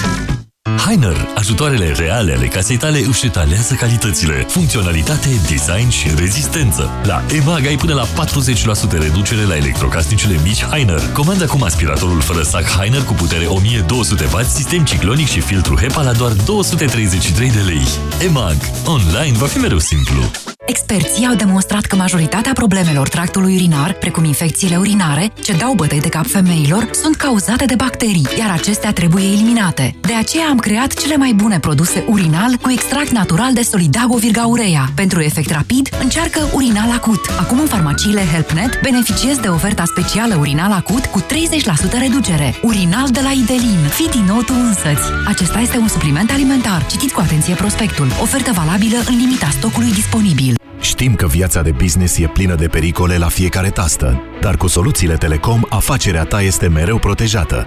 Heiner, ajutoarele reale ale casei tale își etalează calitățile, funcționalitate, design și rezistență. La EMAG ai până la 40% reducere la electrocasnicele mici Heiner. Comanda acum aspiratorul fără sac Heiner cu putere 1200W, sistem ciclonic și filtru HEPA la doar 233 de lei. EMAG. Online va fi mereu simplu. Experții au demonstrat că majoritatea problemelor tractului urinar, precum infecțiile urinare, ce dau bătăi de cap femeilor, sunt cauzate de bacterii, iar acestea trebuie eliminate. De aceea am creat cele mai bune produse urinal cu extract natural de Solidago Virgaurea. Pentru efect rapid, încearcă urinal acut. Acum în farmaciile HelpNet beneficiezi de oferta specială urinal acut cu 30% reducere. Urinal de la Idelin. Fii din nou tu însăți. Acesta este un supliment alimentar. Citiți cu atenție prospectul. Ofertă valabilă în limita stocului disponibil. Știm că viața de business e plină de pericole la fiecare tastă, dar cu soluțiile Telecom, afacerea ta este mereu protejată.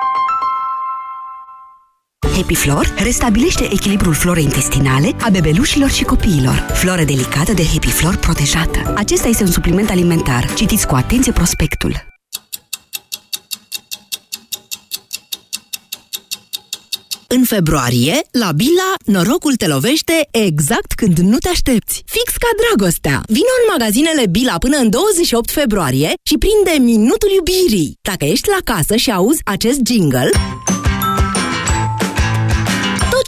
Happy Flor restabilește echilibrul florei intestinale a bebelușilor și copiilor. Floră delicată de Happy Flor protejată. Acesta este un supliment alimentar. Citiți cu atenție prospectul. În februarie, la Bila, norocul te lovește exact când nu te aștepți. Fix ca dragostea. Vino în magazinele Bila până în 28 februarie și prinde minutul iubirii. Dacă ești la casă și auzi acest jingle, tot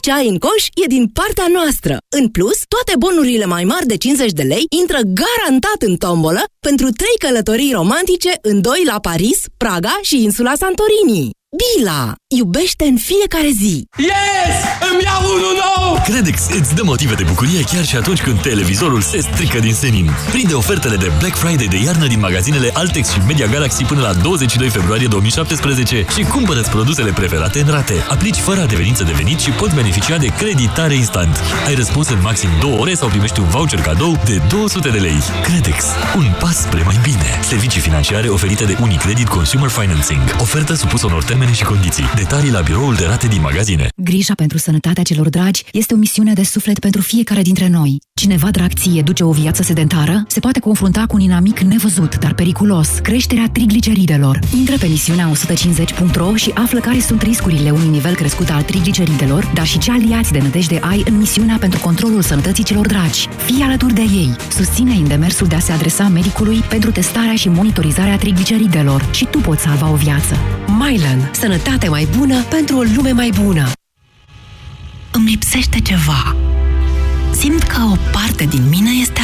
ce ai în coș e din partea noastră. În plus, toate bonurile mai mari de 50 de lei intră garantat în tombolă pentru trei călătorii romantice în doi la Paris, Praga și insula Santorini. Bila! Iubește în fiecare zi! Yes! Îmi iau unul nou! Credex îți dă motive de bucurie chiar și atunci când televizorul se strică din senin. Prinde ofertele de Black Friday de iarnă din magazinele Altex și Media Galaxy până la 22 februarie 2017 și cumpără produsele preferate în rate. Aplici fără adeverință de venit și poți beneficia de creditare instant. Ai răspuns în maxim 2 ore sau primești un voucher cadou de 200 de lei. Credex. Un pas spre mai bine. Servicii financiare oferite de Unicredit Consumer Financing. Ofertă supusă unor termene și condiții. Detalii la biroul de rate din magazine. Grija pentru sănătatea celor dragi este o misiune de suflet pentru fiecare dintre noi. Cineva drag ție duce o viață sedentară, se poate confrunta cu un inamic nevăzut, dar periculos, creșterea trigliceridelor. Intră pe misiunea 150.ro și află care sunt riscurile unui nivel crescut al trigliceridelor, dar și ce aliați de nădejde ai în misiunea pentru controlul sănătății celor dragi. Fii alături de ei. Susține în demersul de a se adresa medicului pentru testarea și monitorizarea trigliceridelor și tu poți salva o viață. Mylan. Sănătate mai bună pentru o lume mai bună. Îmi lipsește ceva. Simt că o parte din mine este